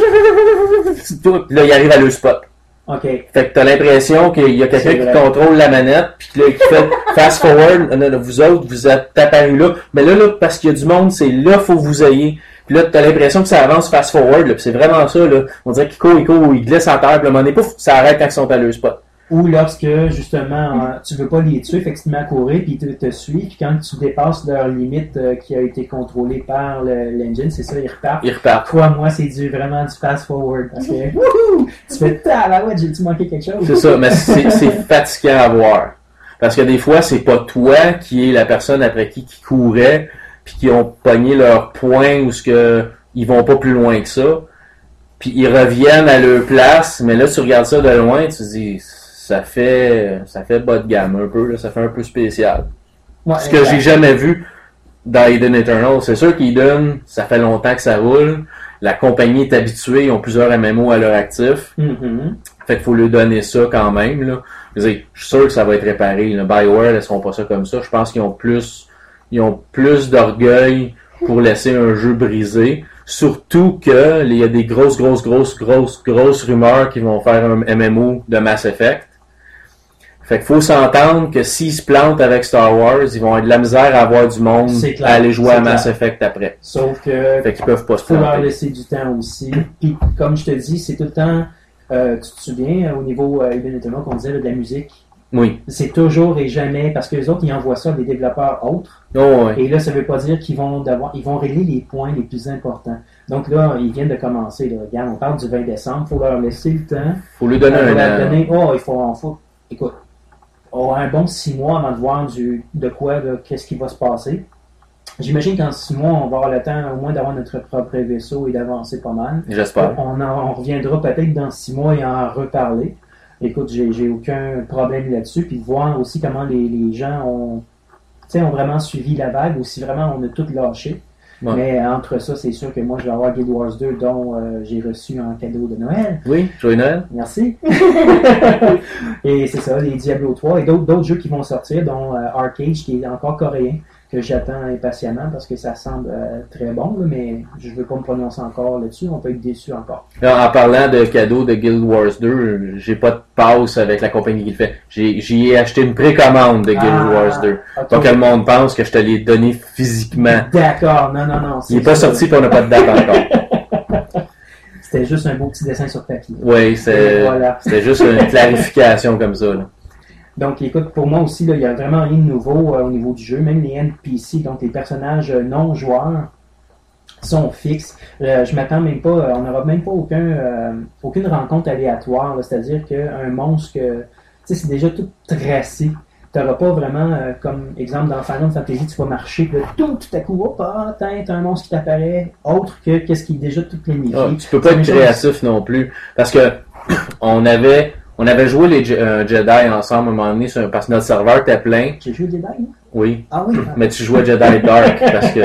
Speaker 8: puis là, ils arrivent à le spot.
Speaker 9: OK.
Speaker 8: Fait que t'as l'impression qu'il y a quelqu'un qui contrôle la manette, puis là, qui fait fast forward. Non, non, vous autres, vous êtes apparus là. Mais là, là, parce qu'il y a du monde, c'est là faut que vous ayez. Puis là, t'as l'impression que ça avance fast forward, là, puis c'est vraiment ça, là. On dirait qu'il court, il court, il glisse en terre, puis à un moment donné, pouf, ça arrête quand ils sont à le spot.
Speaker 9: Ou lorsque, justement, euh, tu veux pas les tuer, fait que tu te mets à courir, puis ils te, te suivent, puis quand tu dépasses leur limite euh, qui a été contrôlée par le- l'engine, c'est ça, ils repartent.
Speaker 8: Ils repartent.
Speaker 9: Toi, moi, c'est du, vraiment du fast-forward. Parce que, wouhou! Tu fais, ah, là, ouais, j'ai-tu manqué quelque chose?
Speaker 8: C'est ça, mais c'est c'est fatigant à voir. Parce que des fois, c'est pas toi qui est la personne après qui qui courait, puis qui ont pogné leur point ou ce que ils vont pas plus loin que ça. Puis ils reviennent à leur place, mais là tu regardes ça de loin, tu te dis ça fait ça fait bas de gamme un peu, là, ça fait un peu spécial.
Speaker 9: Ouais,
Speaker 8: Ce que j'ai jamais vu dans Eden Eternal, c'est sûr qu'Eden, ça fait longtemps que ça roule. La compagnie est habituée, ils ont plusieurs MMO à leur actif.
Speaker 9: Mhm.
Speaker 8: Fait qu'il faut lui donner ça quand même. Là. Je, veux dire, je suis sûr que ça va être réparé. Là. BioWare ne laisseront pas ça comme ça. Je pense qu'ils ont plus ils ont plus d'orgueil pour laisser un jeu brisé. Surtout que il y a des grosses, grosses, grosses, grosses, grosses rumeurs qui vont faire un MMO de Mass Effect. Fait qu'il faut s'entendre que s'ils se plantent avec Star Wars, ils vont avoir de la misère à avoir du monde
Speaker 9: clair,
Speaker 8: à aller jouer à Mass
Speaker 9: clair.
Speaker 8: Effect après.
Speaker 9: Sauf que
Speaker 8: Fait qu'ils peuvent pas se
Speaker 9: faut leur
Speaker 8: planter.
Speaker 9: laisser du temps aussi. Puis, comme je te dis, c'est tout le temps, euh, tu te souviens, euh, au niveau euh, Eden Eternal, qu'on disait là, de la musique,
Speaker 8: Oui.
Speaker 9: c'est toujours et jamais, parce que les autres, ils envoient ça à des développeurs autres.
Speaker 8: Oh, ouais.
Speaker 9: Et là, ça veut pas dire qu'ils vont ils vont régler les points les plus importants. Donc là, ils viennent de commencer. Là. Regarde, on parle du 20 décembre. Il faut leur laisser le temps.
Speaker 8: Faut lui donner
Speaker 9: On
Speaker 8: un
Speaker 9: leur donner, oh, il faut, il faut, écoute, oh, un bon six mois avant de voir du, de quoi, là, qu'est-ce qui va se passer. J'imagine qu'en six mois, on va avoir le temps au moins d'avoir notre propre vaisseau et d'avancer pas mal.
Speaker 8: J'espère.
Speaker 9: On, en- on reviendra peut-être dans six mois et en reparler. Écoute, j'ai j'ai aucun problème là-dessus. Puis de voir aussi comment les, les gens ont, ont vraiment suivi la vague ou si vraiment on a tout lâché. Mais entre ça, c'est sûr que moi, je vais avoir Guild Wars 2 dont euh, j'ai reçu un cadeau de Noël.
Speaker 8: Oui, joyeux Noël.
Speaker 9: Merci. et c'est ça, les Diablo 3 et d'autres d'autres jeux qui vont sortir, dont euh, Arcade, qui est encore coréen, que j'attends impatiemment parce que ça semble euh, très bon, là, mais je ne veux pas me prononcer encore là-dessus. On peut être déçu encore.
Speaker 8: En parlant de cadeaux de Guild Wars 2, j'ai pas de passe avec la compagnie qui le fait. J'ai, j'y ai acheté une précommande de Guild
Speaker 9: Ah,
Speaker 8: Wars 2.
Speaker 9: ok.
Speaker 8: Pas que le monde pense que je te l'ai donné physiquement.
Speaker 9: D'accord, non, non, non.
Speaker 8: Il est
Speaker 9: c'est
Speaker 8: pas sorti puis on n'a pas de date encore.
Speaker 9: C'était juste un beau petit dessin sur papier.
Speaker 8: Oui,
Speaker 9: Et
Speaker 8: c'est,
Speaker 9: voilà.
Speaker 8: c'était juste une clarification comme ça. là.
Speaker 9: Donc, écoute, pour moi aussi, là, il n'y a vraiment rien de nouveau euh, au niveau du jeu. Même les NPC, donc les personnages euh, non joueurs, sont fixes. Euh, je m'attends même pas, euh, on n'aura même pas aucun, aucune rencontre aléatoire. C'est-à-dire qu'un monstre, que, tu sais, c'est déjà tout tracé. Tu n'auras pas vraiment, comme exemple dans Final Fantasy, tu vas marcher, puis tout, tout à coup, hop, ah, t'as un monstre qui t'apparaît, autre que qu'est-ce qui est déjà tout planifié.
Speaker 8: Ah, tu peux pas être
Speaker 9: chose.
Speaker 8: créatif non plus. Parce que on avait, on avait joué les Je- euh, Jedi ensemble à un moment donné sur un, parce que notre serveur était plein.
Speaker 9: J'ai joué Jedi, moi?
Speaker 8: Oui.
Speaker 9: Ah oui?
Speaker 8: Mais tu jouais Jedi Dark parce que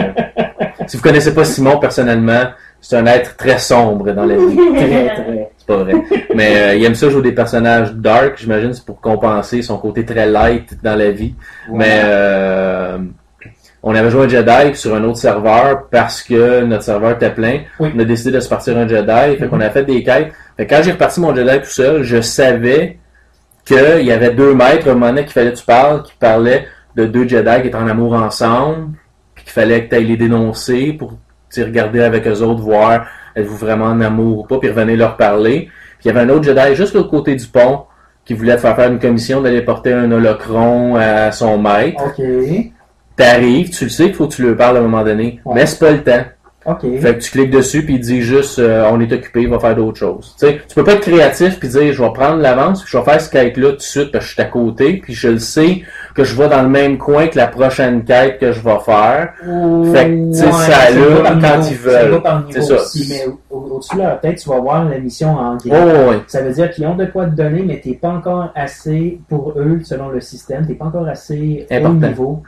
Speaker 8: si vous connaissez pas Simon personnellement, c'est un être très sombre dans la vie.
Speaker 9: Très, très.
Speaker 8: C'est pas vrai. Mais euh, il aime ça jouer des personnages dark, j'imagine, c'est pour compenser son côté très light dans la vie. Mais euh, on avait joué un Jedi sur un autre serveur parce que notre serveur était plein.
Speaker 9: Oui.
Speaker 8: On a décidé de se partir un Jedi, fait qu'on a fait des quêtes. Fait que quand j'ai reparti mon Jedi tout seul, je savais qu'il y avait deux maîtres, un moment donné qu'il fallait que tu parles, qui parlaient de deux Jedi qui étaient en amour ensemble, puis qu'il fallait que tu ailles les dénoncer pour regarder avec eux autres, voir êtes-vous vraiment en amour ou pas, puis revenez leur parler. Puis il y avait un autre Jedi juste de l'autre côté du pont qui voulait te faire faire une commission d'aller porter un holocron à son maître. T'arrives, tu le sais qu'il faut que tu lui parles à un moment donné,
Speaker 9: Ouais.
Speaker 8: mais c'est pas le temps.
Speaker 9: OK.
Speaker 8: Fait que tu cliques dessus puis il dit juste euh, on est occupé, il va faire d'autres choses. Tu sais, tu peux pas être créatif puis dire je vais prendre l'avance puis je vais faire ce quête là tout de suite parce que je suis à côté puis je le sais que je vais dans le même coin que la prochaine quête que je vais faire. Fait que, tu sais, ça
Speaker 9: par
Speaker 8: quand
Speaker 9: niveau.
Speaker 8: ils veulent.
Speaker 9: va par niveau
Speaker 8: C'est ça.
Speaker 9: aussi, mais au- au- au-dessus de leur tête, tu vas voir la mission en gris.
Speaker 8: Oh ouais.
Speaker 9: Ça veut dire qu'ils ont de quoi te donner, mais t'es pas encore assez pour eux, selon le système, t'es pas encore assez
Speaker 8: Important.
Speaker 9: haut niveau et puis de même,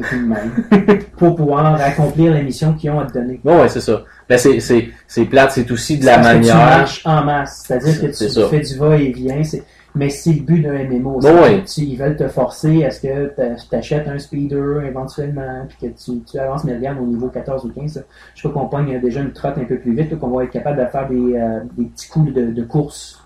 Speaker 9: pour pouvoir accomplir la mission qu'ils ont à te donner.
Speaker 8: Ouais, ouais, c'est ça. Mais c'est c'est c'est plate, c'est aussi de la
Speaker 9: Parce que Tu
Speaker 8: manière.
Speaker 9: marches en masse, c'est-à-dire que tu fais du va-et-vient, c'est- mais c'est le but d'un MMO.
Speaker 8: Ouais.
Speaker 9: Tu- ils veulent te forcer à ce que tu achètes un speeder éventuellement, puis que tu, tu avances, regarde au niveau 14 ou 15, là, je crois qu'on pogne déjà une trotte un peu plus vite, qu'on va être capable de faire des, euh, des petits coups de, de course.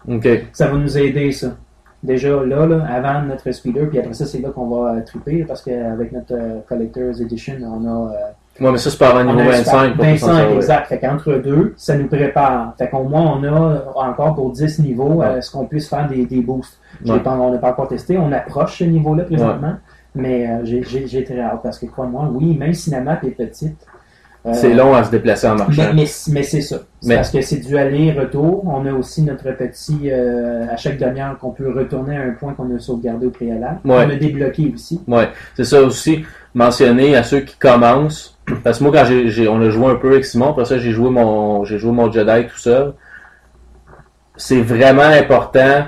Speaker 9: Ça va nous aider, ça. Déjà là, là, avant notre speeder, puis après ça, c'est là qu'on va euh, triper, parce qu'avec notre euh, Collector's Edition, on a. euh,
Speaker 8: Ouais, mais ça c'est pas avant
Speaker 9: on
Speaker 8: niveau
Speaker 9: a un
Speaker 8: 25 pour
Speaker 9: 25, exact. Fait qu'entre deux, ça nous prépare. Fait qu'au moins, on a encore pour 10 niveaux,
Speaker 8: Ouais.
Speaker 9: ce qu'on puisse faire des, des boosts.
Speaker 8: Ouais.
Speaker 9: pas- on n'a pas encore testé. On approche ce niveau-là présentement. Mais euh, j'ai très hâte parce que, crois-moi, oui, même si la map est petite. Euh,
Speaker 8: C'est long à se déplacer en marchant.
Speaker 9: mais, mais, mais c'est ça.
Speaker 8: Mais-
Speaker 9: Parce que c'est du aller-retour. On a aussi notre petit, euh, à chaque demi-heure, qu'on peut retourner à un point qu'on a sauvegardé au préalable.
Speaker 8: Ouais.
Speaker 9: On a débloqué aussi.
Speaker 8: Ouais, c'est ça aussi. Mentionner à ceux qui commencent. Parce que moi, quand j'ai, on a joué un peu avec Simon, après ça, j'ai joué mon, j'ai joué mon Jedi tout seul. C'est vraiment important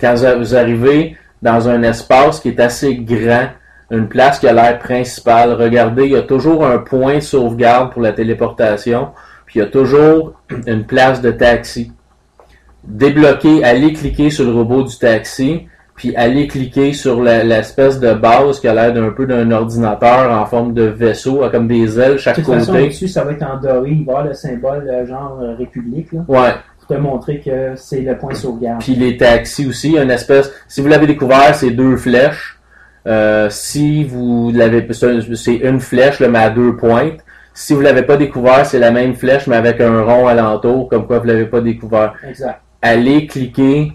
Speaker 8: quand vous arrivez dans un espace qui est assez grand, une place qui a l'air principale. Regardez, il y a toujours un point de sauvegarde pour la téléportation, puis il y a toujours une place de taxi. Débloquez, allez cliquer sur le robot du taxi, puis allez cliquer sur l'espèce de base qui a l'air d'un peu d'un ordinateur en forme de vaisseau, a comme des ailes
Speaker 9: De
Speaker 8: chaque
Speaker 9: toute façon,
Speaker 8: côté.
Speaker 9: au-dessus, ça va être en doré. Il va y avoir le symbole euh, genre euh, République, là,
Speaker 8: Ouais.
Speaker 9: pour te montrer que c'est le point de sauvegarde.
Speaker 8: Puis les taxis aussi, une espèce. Si vous l'avez découvert, c'est deux flèches. Euh, si vous l'avez, c'est une flèche là, mais à deux pointes. Si vous l'avez pas découvert, c'est la même flèche mais avec un rond alentour, comme quoi vous l'avez pas découvert.
Speaker 9: Exact.
Speaker 8: Allez cliquer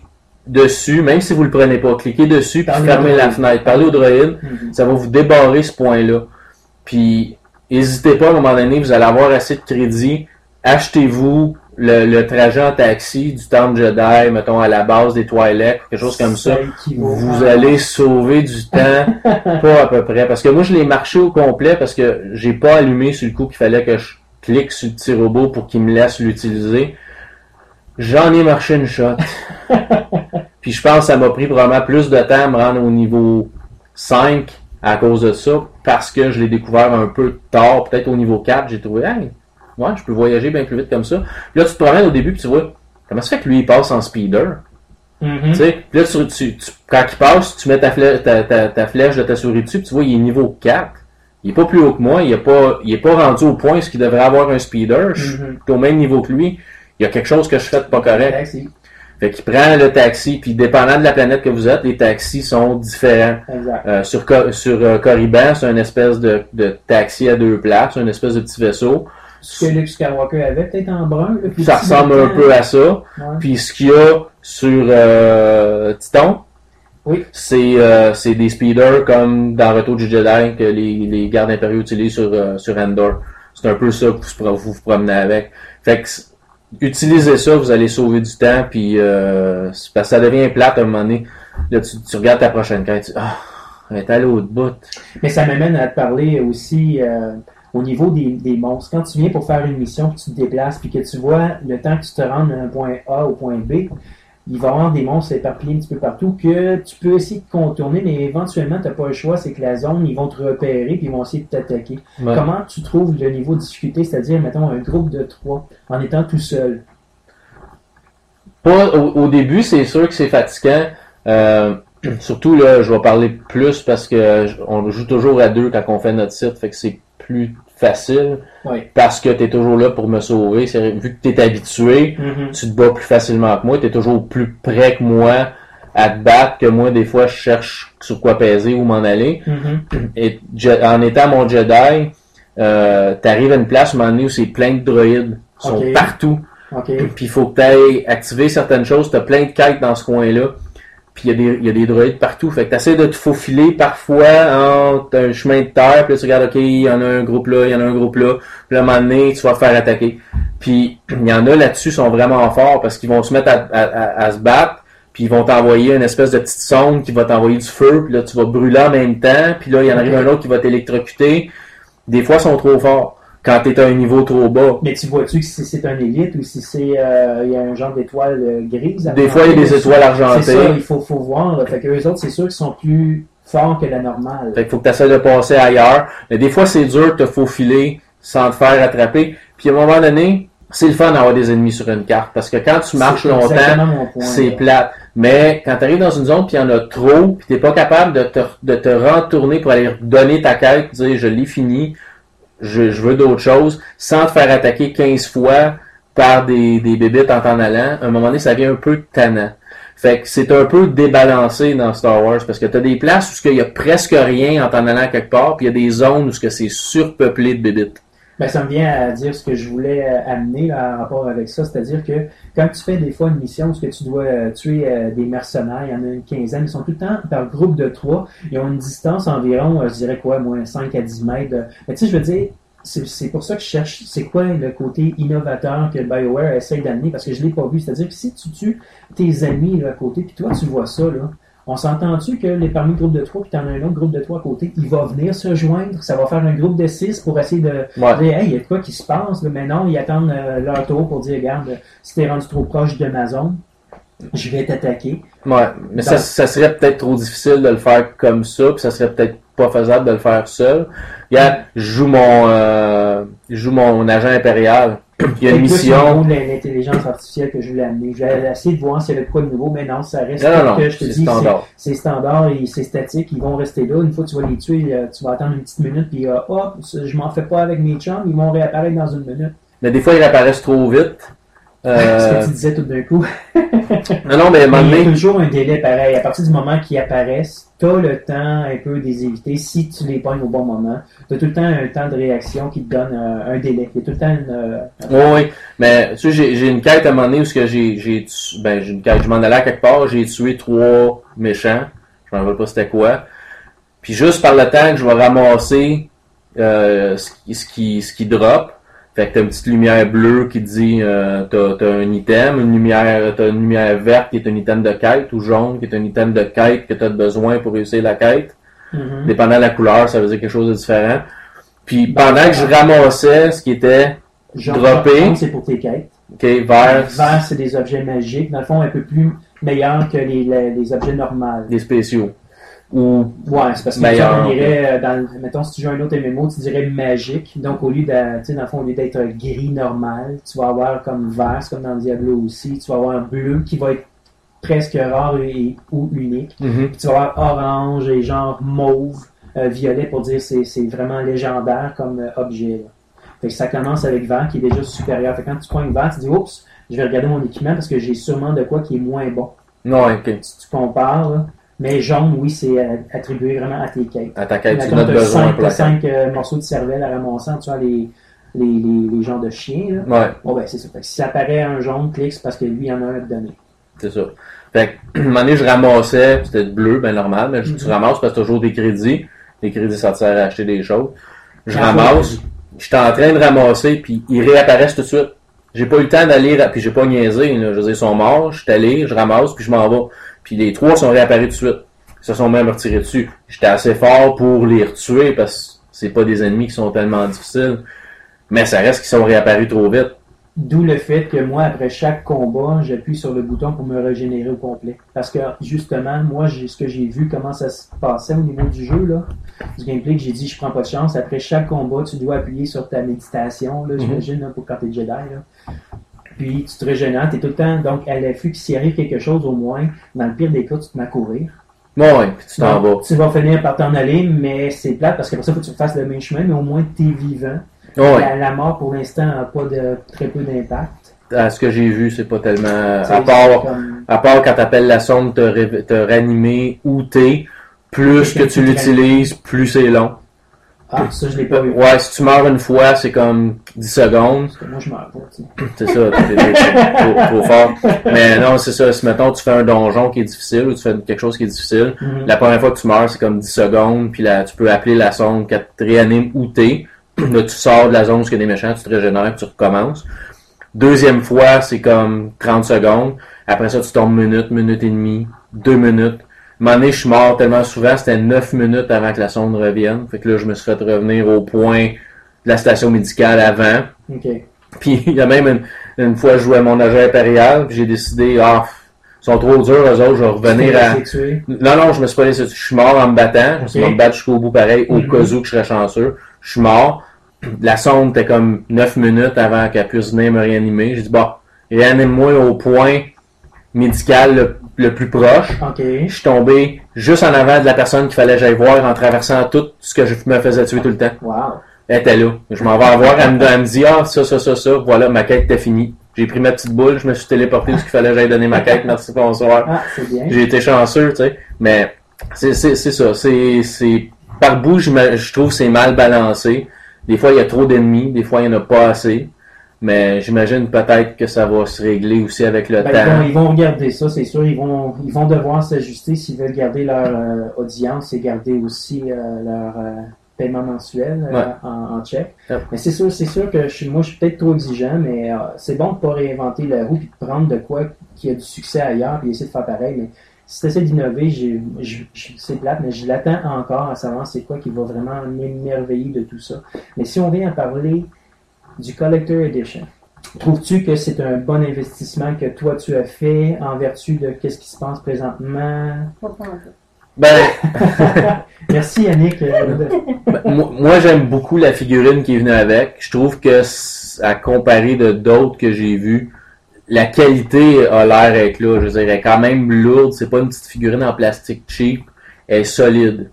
Speaker 8: dessus, même si vous le prenez pas, cliquez dessus puis fermez la fenêtre. Parlez au droïde.
Speaker 9: Mhm.
Speaker 8: ça va vous débarrer ce point-là. Puis, n'hésitez pas, à un moment donné, vous allez avoir assez de crédit. Achetez-vous le, le trajet en taxi du Temple Jedi, mettons, à la base des toilettes, quelque chose comme ça. Vous allez sauver du temps, pas à peu près. Parce que moi, je l'ai marché au complet parce que j'ai pas allumé sur le coup qu'il fallait que je clique sur le petit robot pour qu'il me laisse l'utiliser. J'en ai marché une shot. Puis je pense que ça m'a pris probablement plus de temps à me rendre au niveau 5 à cause de ça, parce que je l'ai découvert un peu tard, peut-être au niveau 4, j'ai trouvé, hey, ouais, je peux voyager bien plus vite comme ça. Puis là, tu te promènes au début, puis tu vois, comment ça fait que lui, il passe en speeder?
Speaker 9: Mhm.
Speaker 8: Tu sais, puis là, tu, tu- tu- quand il passe, tu mets ta flèche, ta, ta- ta flèche de ta souris dessus, puis tu vois, il est niveau 4. Il est pas plus haut que moi, il est pas, il est pas rendu au point où il devrait avoir un speeder. Je suis
Speaker 9: Mhm.
Speaker 8: au même niveau que lui. Il y a quelque chose que je fais de pas correct.
Speaker 9: Taxi.
Speaker 8: Fait qu'il prend le taxi, puis dépendant de la planète que vous êtes, les taxis sont différents.
Speaker 9: Exact.
Speaker 8: Euh, sur sur euh, Corriban, c'est une espèce de, de taxi à deux places, une espèce de petit vaisseau.
Speaker 9: Ce que Luke Skywalker avait, peut-être en brun. là,
Speaker 8: Ça ressemble un peu
Speaker 9: temps.
Speaker 8: à ça.
Speaker 9: Ouais.
Speaker 8: Puis ce qu'il y a sur euh, Titan,
Speaker 9: Oui.
Speaker 8: c'est euh, c'est des speeders comme dans Retour du Jedi que les, les gardes impériaux utilisent sur, euh, sur Endor. C'est un peu ça que vous vous, promenez avec. Fait que utilisez ça, vous allez sauver du temps, puis euh, parce que ça devient plate à un moment donné. Là, tu, tu regardes ta prochaine quête, tu ah, elle est à l'autre bout.
Speaker 9: Mais ça m'amène à te parler aussi euh, au niveau des, des monstres. Quand tu viens pour faire une mission, puis tu te déplaces, puis que tu vois le temps que tu te rends d'un point A au point B, il va y avoir des monstres éparpillés un petit peu partout que tu peux essayer de contourner, mais éventuellement, tu n'as pas le choix. C'est que la zone, ils vont te repérer, puis ils vont essayer de t'attaquer.
Speaker 8: Ouais.
Speaker 9: Comment tu trouves le niveau de difficulté, c'est-à-dire, mettons, un groupe de trois, en étant tout seul?
Speaker 8: Pas au, au début, c'est sûr que c'est fatigant. Euh, surtout là, je vais parler plus parce que on joue toujours à deux quand on fait notre site, fait que c'est plus facile
Speaker 9: Oui.
Speaker 8: parce que tu es toujours là pour me sauver. Vu que tu es habitué,
Speaker 9: Mhm.
Speaker 8: tu te bats plus facilement que moi, tu es toujours plus près que moi à te battre que moi des fois je cherche sur quoi peser ou m'en aller.
Speaker 9: Mhm.
Speaker 8: Et je- en étant mon Jedi, euh, t'arrives à une place un moment donné où c'est plein de droïdes. Ils sont partout. Puis il faut que tu ailles activer certaines choses. Tu as plein de quêtes dans ce coin-là. Puis il y, a des- il y a des droïdes partout. Fait que t'essaies de te faufiler parfois entre un chemin de terre, puis là, tu regardes, ok, il y en a un groupe là, il y en a un groupe là, puis là, à un moment donné, tu vas te faire attaquer. Puis il y en a là-dessus, sont vraiment forts, parce qu'ils vont se mettre à, à- à- à se battre, puis ils vont t'envoyer une espèce de petite sonde qui va t'envoyer du feu, puis là, tu vas brûler en même temps, puis là, il y en arrive un autre qui va t'électrocuter. Des fois, ils sont trop forts. Quand t'es à un niveau trop bas,
Speaker 9: Mais tu vois-tu si c'est un élite ou si c'est euh, il y a un genre d'étoile euh, grise?
Speaker 8: Des fois, il y a des étoiles argentées.
Speaker 9: C'est ça, il faut, faut voir. Fait que eux autres, c'est sûr qu'ils sont plus forts que la normale.
Speaker 8: Fait qu'il faut que tu essaies de passer ailleurs. Mais des fois, c'est dur de te faufiler sans te faire attraper. Puis à un moment donné, c'est le fun d'avoir des ennemis sur une carte. Parce que quand tu marches longtemps, c'est plate. Mais quand tu arrives dans une zone puis il y en a trop, puis t'es pas capable de te, de te retourner pour aller donner ta quête, dire je l'ai fini, je, veux d'autres choses, sans te faire attaquer 15 fois par des, des bébites en t'en allant, à un moment donné, ça devient un peu tannant. Fait que c'est un peu débalancé dans Star Wars parce que tu as des places où il y a presque rien en t'en allant quelque part, puis il y a des zones où c'est surpeuplé de bébites.
Speaker 9: Ben, ça me vient à dire ce que je voulais euh, amener là, en rapport avec ça, c'est-à-dire que quand tu fais des fois une mission ce que tu dois euh, tuer euh, des mercenaires, il y en a une quinzaine, ils sont tout le temps par groupe de trois, ils ont une distance environ, je dirais quoi, moins 5 à 10 mètres. Mais tu sais, je veux dire, c'est pour ça que je cherche, c'est quoi le côté innovateur que BioWare essaye d'amener, parce que je l'ai pas vu, c'est-à-dire que si tu tues tes amis là, à côté, puis toi tu vois ça, là, on s'entend-tu que les parmi le groupe de trois, puis t'en as un autre groupe de trois à côté, il va venir se joindre, ça va faire un groupe de six pour essayer de
Speaker 8: Ouais.
Speaker 9: dire, hey, il y a de quoi qui se passe, mais non, ils attendent euh, leur tour pour dire, regarde, si t'es rendu trop proche de ma zone, je vais t'attaquer.
Speaker 8: Ouais, mais ça, serait peut-être trop difficile de le faire comme ça, puis ça serait peut-être pas faisable de le faire seul. Regarde, je joue mon, euh, je joue mon agent impérial. Il y a une mission.
Speaker 9: l'intelligence artificielle que je voulais amener. Je vais essayer de voir s'il y avait quoi de nouveau, mais non, ça reste
Speaker 8: Non,
Speaker 9: que je te
Speaker 8: c'est
Speaker 9: dis,
Speaker 8: standard.
Speaker 9: c'est standard et c'est statique. Ils vont rester là. Une fois que tu vas les tuer, euh, tu vas attendre une petite minute, puis euh, hop, je m'en fais pas avec mes chums, ils vont réapparaître dans une minute.
Speaker 8: Mais des fois, ils réapparaissent trop vite.
Speaker 9: Ce
Speaker 8: Euh,
Speaker 9: que tu disais tout d'un coup.
Speaker 8: non, non, mais
Speaker 9: Mais il y a toujours un délai pareil. À partir du moment qu'ils apparaissent, tu as le temps un peu de les éviter si tu les pognes au bon moment. Tu as tout le temps un temps de réaction qui te donne euh, un délai. Il y a tout le temps une. euh,
Speaker 8: Oui, oui. Mais tu sais, j'ai, une quête à un moment donné où ce que j'ai, ben, j'ai une quête, je m'en allais à quelque part, j'ai tué trois méchants. Je m'en rappelle pas c'était quoi. Puis juste par le temps que je vais ramasser euh, ce, qui, ce, qui, ce qui drop, fait que t'as une petite lumière bleue qui dit euh, t'as, t'as un item, une lumière, t'as une lumière verte qui est un item de quête, ou jaune qui est un item de quête que t'as besoin pour réussir la quête.
Speaker 9: mhm.
Speaker 8: Dépendant de la couleur, ça veut dire quelque chose de différent. Puis pendant que je ramassais ce qui était
Speaker 9: Genre,
Speaker 8: Droppé.
Speaker 9: jaune, c'est pour tes quêtes.
Speaker 8: OK, vert,
Speaker 9: Vert, c'est des objets magiques. Dans le fond, un peu plus meilleurs que les, les, les objets normaux.
Speaker 8: des spéciaux. Ou
Speaker 9: Ouais, c'est parce que
Speaker 8: Meilleur,
Speaker 9: irait euh, dans, mettons, si tu joues un autre MMO, tu dirais magique. Donc, au lieu de, tu sais, dans le fond, au lieu d'être gris normal, tu vas avoir comme vert, c'est comme dans Diablo aussi, tu vas avoir un bleu qui va être presque rare et, ou unique.
Speaker 8: Mhm.
Speaker 9: Puis tu vas avoir orange et genre mauve, euh, violet pour dire c'est c'est vraiment légendaire comme euh, objet. là. Fait que ça commence avec vert qui est déjà supérieur. Fait que quand tu prends vert, tu dis oups, je vais regarder mon équipement parce que j'ai sûrement de quoi qui est moins bon.
Speaker 8: non, ok.
Speaker 9: Si tu compares, là. Mais jaune, oui, c'est attribué vraiment à tes quêtes.
Speaker 8: À ta quête, tu
Speaker 9: t'as
Speaker 8: besoin la
Speaker 9: t'as cinq euh, morceaux de cervelle à ramasser, tu vois, les, les, les, les genres de chiens. Là.
Speaker 8: Ouais,
Speaker 9: Bon, ben, c'est ça. Fait que si ça apparaît un jaune, clique, c'est parce que lui, il en a un à te donner.
Speaker 8: c'est ça. Fait que, un moment donné, je ramassais, c'était bleu, ben normal, mais je- tu
Speaker 9: Mhm.
Speaker 8: ramasses parce que toujours des crédits. Les crédits, ça te sert à acheter des choses. Je
Speaker 9: Ah,
Speaker 8: ramasse, j'étais en train de ramasser, puis ils réapparaissent tout de suite. J'ai pas eu le temps d'aller, puis j'ai pas niaisé, là. je veux dire, ils sont morts, je suis allé, je ramasse, puis je m'en vais. Puis les trois sont réapparus tout de suite. Ils se sont même retirés dessus. J'étais assez fort pour les retuer, parce que c'est pas des ennemis qui sont tellement difficiles. Mais ça reste qu'ils sont réapparus trop vite.
Speaker 9: D'où le fait que moi, après chaque combat, j'appuie sur le bouton pour me régénérer au complet. Parce que, justement, moi, ce que j'ai vu, comment ça se passait au niveau du jeu, là, du gameplay, que j'ai dit, je prends pas de chance. Après chaque combat, tu dois appuyer sur ta méditation, là, j'imagine, pour quand t'es Jedi, là. Puis, tu te régénères, t'es tout le temps, donc, à l'affût que s'il arrive quelque chose, au moins, dans le pire des cas, tu te mets à courir.
Speaker 8: Ouais, puis tu t'en vas.
Speaker 9: Tu vas finir par t'en aller, mais c'est plate parce qu'après ça, il faut que tu fasses le même chemin, mais au moins, t'es vivant.
Speaker 8: Ouais.
Speaker 9: La, la mort, pour l'instant, n'a pas de très peu d'impact.
Speaker 8: À ce que j'ai vu, c'est pas tellement. À part,
Speaker 9: comme-
Speaker 8: à part quand t'appelles la sonde te, ré- te ranimer ou t'es, plus que tu
Speaker 9: Tu
Speaker 8: l'utilises, plus c'est long.
Speaker 9: Ah, ça, je l'ai pas vu.
Speaker 8: Ouais, si tu meurs une fois, c'est comme 10 secondes.
Speaker 9: Parce que moi, je meurs pas, tu sais.
Speaker 8: C'est ça, t'es- trop, trop fort. Mais non, c'est ça. Si mettons tu fais un donjon qui est difficile ou tu fais quelque chose qui est difficile,
Speaker 9: Mhm.
Speaker 8: la première fois que tu meurs, c'est comme 10 secondes, puis là, tu peux appeler la zone qui te réanime où t'es. Là, tu sors de la zone où il y a des méchants, tu te régénères, puis tu recommences. Deuxième fois, c'est comme 30 secondes. Après ça, tu tombes minute, minute et demie, deux minutes. Donné, je suis mort tellement souvent, c'était 9 minutes avant que la sonde revienne. Fait que là, je me suis fait revenir au point de la station médicale avant.
Speaker 9: Ok.
Speaker 8: Puis il y a même une, une fois, je jouais à mon agent impérial, puis j'ai décidé, ah, ils sont trop durs, eux autres, je vais revenir à... Non, non, je me suis pas laissé, je suis mort en me battant, je me suis me battre jusqu'au bout pareil, au
Speaker 9: Mhm.
Speaker 8: cas où que je serais chanceux. Je suis mort. La sonde était comme 9 minutes avant qu'elle puisse venir me réanimer. J'ai dit, bon, réanime-moi au point médical le, le plus proche.
Speaker 9: Ok.
Speaker 8: Je suis tombé juste en avant de la personne qu'il fallait que j'aille voir en traversant tout ce que je me faisais tuer tout le temps.
Speaker 9: Wow.
Speaker 8: Elle était là. Je m'en vais la voir. Elle me, elle me dit, ah, ça, ça, ça, ça. Voilà, ma quête était finie. J'ai pris ma petite boule, je me suis téléporté où ce qu'il fallait que j'aille donner ma quête. Merci, bonsoir.
Speaker 9: Ah, c'est bien.
Speaker 8: J'ai été chanceux, tu sais. Mais c'est, c'est, c'est ça. C'est, c'est, par bout, je, me- je trouve que c'est mal balancé. Des fois, il y a trop d'ennemis. Des fois, il n'y en a pas assez. Mais j'imagine peut-être que ça va se régler aussi avec le
Speaker 9: Ben, ils,
Speaker 8: temps.
Speaker 9: vont, ils vont regarder ça, c'est sûr. Ils vont, ils vont devoir s'ajuster s'ils veulent garder leur euh, audience et garder aussi euh, leur euh, paiement mensuel
Speaker 8: Ouais.
Speaker 9: en, en check.
Speaker 8: Yep.
Speaker 9: Mais c'est sûr, c'est sûr que je, suis- moi, je suis peut-être trop exigeant, mais c'est bon de pas réinventer la roue et de prendre de quoi qui a du succès ailleurs et essayer de faire pareil. Mais si tu essaies d'innover, j'ai- c'est plate, mais je l'attends encore à savoir c'est quoi qui va vraiment m'émerveiller de tout ça. Mais si on vient à parler du Collector Edition, trouves-tu que c'est un bon investissement que toi tu as fait en vertu de qu'est-ce qui se passe présentement?
Speaker 4: Pas.
Speaker 8: Ben,
Speaker 9: Merci Yannick.
Speaker 8: Ben, moi, moi, j'aime beaucoup la figurine qui est venue avec. Je trouve que, à comparer de d'autres que j'ai vues, la qualité a l'air d'être là. Je veux dire, elle est quand même lourde. C'est pas une petite figurine en plastique cheap. Elle est solide.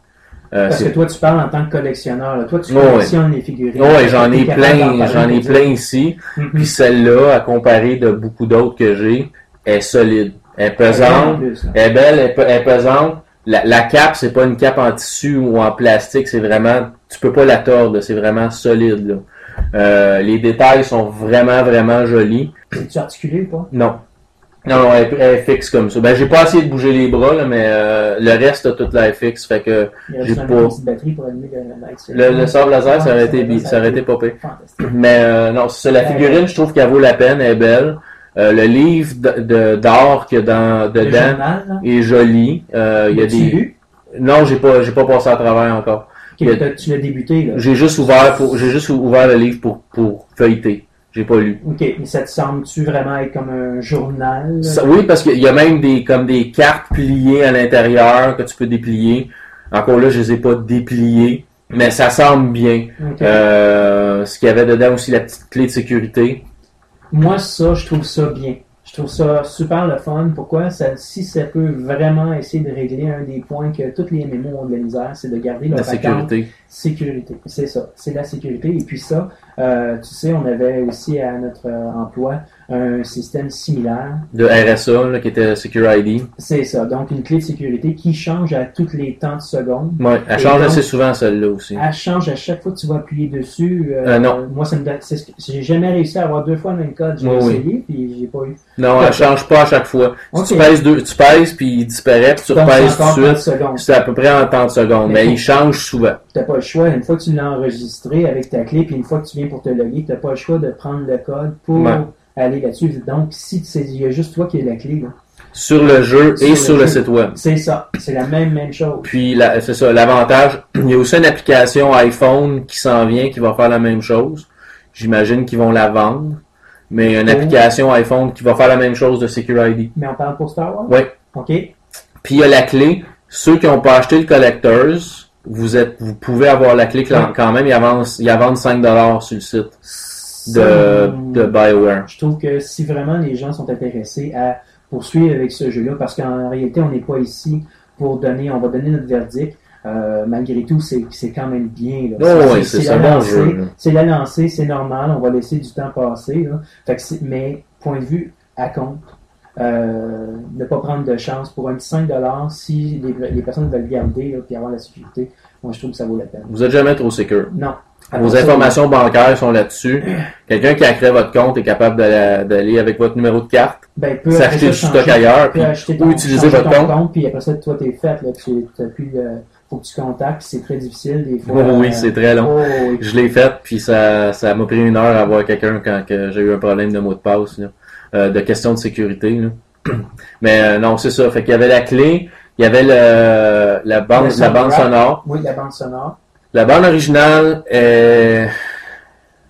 Speaker 8: Euh,
Speaker 9: Parce que toi tu parles en tant que collectionneur. là. Toi tu collectionnes les figurines.
Speaker 8: Ouais, j'en
Speaker 9: T'es
Speaker 8: ai plein, j'en ai plein ici.
Speaker 9: Mhm.
Speaker 8: Puis celle-là, à comparer de beaucoup d'autres que j'ai, est solide. Elle est pesante.
Speaker 9: plus.
Speaker 8: Elle est belle, elle est, pe- elle est pesante. La, la cape, c'est pas une cape en tissu ou en plastique, c'est vraiment, tu peux pas la tordre, c'est vraiment solide. Là. Euh, les détails sont vraiment, vraiment jolis.
Speaker 9: C'est-tu articulé ou pas?
Speaker 8: Non. Non, non, elle, elle est fixe comme ça. Ben, j'ai pas essayé de bouger les bras, là, mais euh, le reste a toute l'air fixe. Fait que J'ai pas-
Speaker 9: pour allumer le
Speaker 8: le, le sable laser, ça aurait été, ça aurait été pire. Mais euh, non, c'est la figurine, je trouve qu'elle vaut la peine, elle est belle. Euh, le livre d'or qu'il y a dans, dedans
Speaker 9: journal,
Speaker 8: est joli. Euh, il y a des...
Speaker 9: lu?
Speaker 8: Non, j'ai pas, j'ai pas passé à travers encore. A-
Speaker 9: Tu l'as débuté, là.
Speaker 8: J'ai juste ouvert pour, j'ai juste ouvert le livre pour, pour feuilleter. J'ai pas lu.
Speaker 9: Ok, mais ça te semble-tu vraiment être comme un journal?
Speaker 8: Ça- oui, parce qu'il y a même des, comme des cartes pliées à l'intérieur que tu peux déplier. Encore là, je les ai pas dépliées, mais ça semble bien. Euh, ce qu'il y avait dedans aussi, la petite clé de sécurité.
Speaker 9: Moi, ça, je trouve ça bien. Je trouve ça super le fun. Pourquoi? Ça, si ça peut vraiment essayer de régler un des points que toutes les MMO ont de la misère, c'est de garder leur
Speaker 8: La sécurité.
Speaker 9: Sécurité. C'est ça. C'est la sécurité. Et puis ça, euh, tu sais, on avait aussi à notre euh, emploi un système similaire.
Speaker 8: De RSA, là, qui était Secure ID.
Speaker 9: C'est ça. Donc, une clé de sécurité qui change à toutes les temps de secondes.
Speaker 8: Ouais, elle
Speaker 9: Et
Speaker 8: change
Speaker 9: donc-
Speaker 8: assez souvent, celle-là aussi.
Speaker 9: Elle change à chaque fois que tu vas appuyer dessus.
Speaker 8: Euh, non.
Speaker 9: Moi, ça me donne. J'ai jamais réussi à avoir deux fois le même code. J'ai
Speaker 8: Oui, oui.
Speaker 9: essayé, puis j'ai pas eu.
Speaker 8: Non, elle change pas à chaque fois. Si tu pèses deux, tu pèses, puis il disparaît, puis tu repèses tout de
Speaker 9: 30
Speaker 8: suite.
Speaker 9: secondes.
Speaker 8: C'est à peu près en temps de seconde,
Speaker 9: Mais
Speaker 8: mais il change souvent.
Speaker 9: T'as pas le choix, une fois que tu l'as enregistré avec ta clé, puis une fois que tu viens pour te loguer, t'as pas le choix de prendre le code pour
Speaker 8: Ouais.
Speaker 9: aller là-dessus. Donc, si il y a juste toi qui as la clé, là.
Speaker 8: Sur le jeu et
Speaker 9: Sur
Speaker 8: sur
Speaker 9: le
Speaker 8: site web.
Speaker 9: c'est ça. C'est la même, même chose.
Speaker 8: Puis c'est ça, l'avantage, il y a aussi une application iPhone qui s'en vient qui va faire la même chose. J'imagine qu'ils vont la vendre. Mais il y a une
Speaker 9: Oh.
Speaker 8: application iPhone qui va faire la même chose de Secure ID.
Speaker 9: Mais on parle pour Star Wars?
Speaker 8: Oui.
Speaker 9: OK.
Speaker 8: Puis il y a la clé. Ceux qui n'ont pas acheté le Collectors, vous êtes, vous pouvez avoir la clé quand quand même. Ils avancent, ils avancent 5$ sur le site de, de BioWare.
Speaker 9: Je trouve que si vraiment les gens sont intéressés à poursuivre avec ce jeu-là, parce qu'en réalité, on n'est pas ici pour donner, on va donner notre verdict. Euh, malgré tout, c'est c'est quand même bien. là.
Speaker 8: Oh, c'est
Speaker 9: la la lancée, c'est normal, on va laisser du temps passer. Là. Fait que mais point de vue à compte, euh, ne pas prendre de chance pour un petit 5$ si les, les personnes veulent garder là, puis avoir la sécurité. moi, je trouve que ça vaut la peine.
Speaker 8: Vous êtes jamais trop secure.
Speaker 9: Non.
Speaker 8: Vos informations bancaires sont là-dessus. Quelqu'un qui a créé votre compte est capable d'aller avec votre numéro de carte,
Speaker 9: ben,
Speaker 8: s'acheter du stock
Speaker 9: changer-
Speaker 8: ailleurs,
Speaker 9: peut
Speaker 8: puis
Speaker 9: acheter
Speaker 8: ou utiliser votre compte.
Speaker 9: Puis après ça, toi, t'es fait. Là, tu t'as plus, euh, faut que tu contactes. C'est très difficile des fois.
Speaker 8: Oh oui,
Speaker 9: euh,
Speaker 8: c'est très long.
Speaker 9: oh, oui.
Speaker 8: Je l'ai fait, puis ça ça m'a pris une heure à voir quelqu'un quand que j'ai eu un problème de mot de passe, là, euh, de question de sécurité. là. Mais euh, non, c'est ça. Fait qu'il y avait la clé, il y avait le, la bande, la bande sonore.
Speaker 9: Oui, la bande sonore.
Speaker 8: La bande originale est,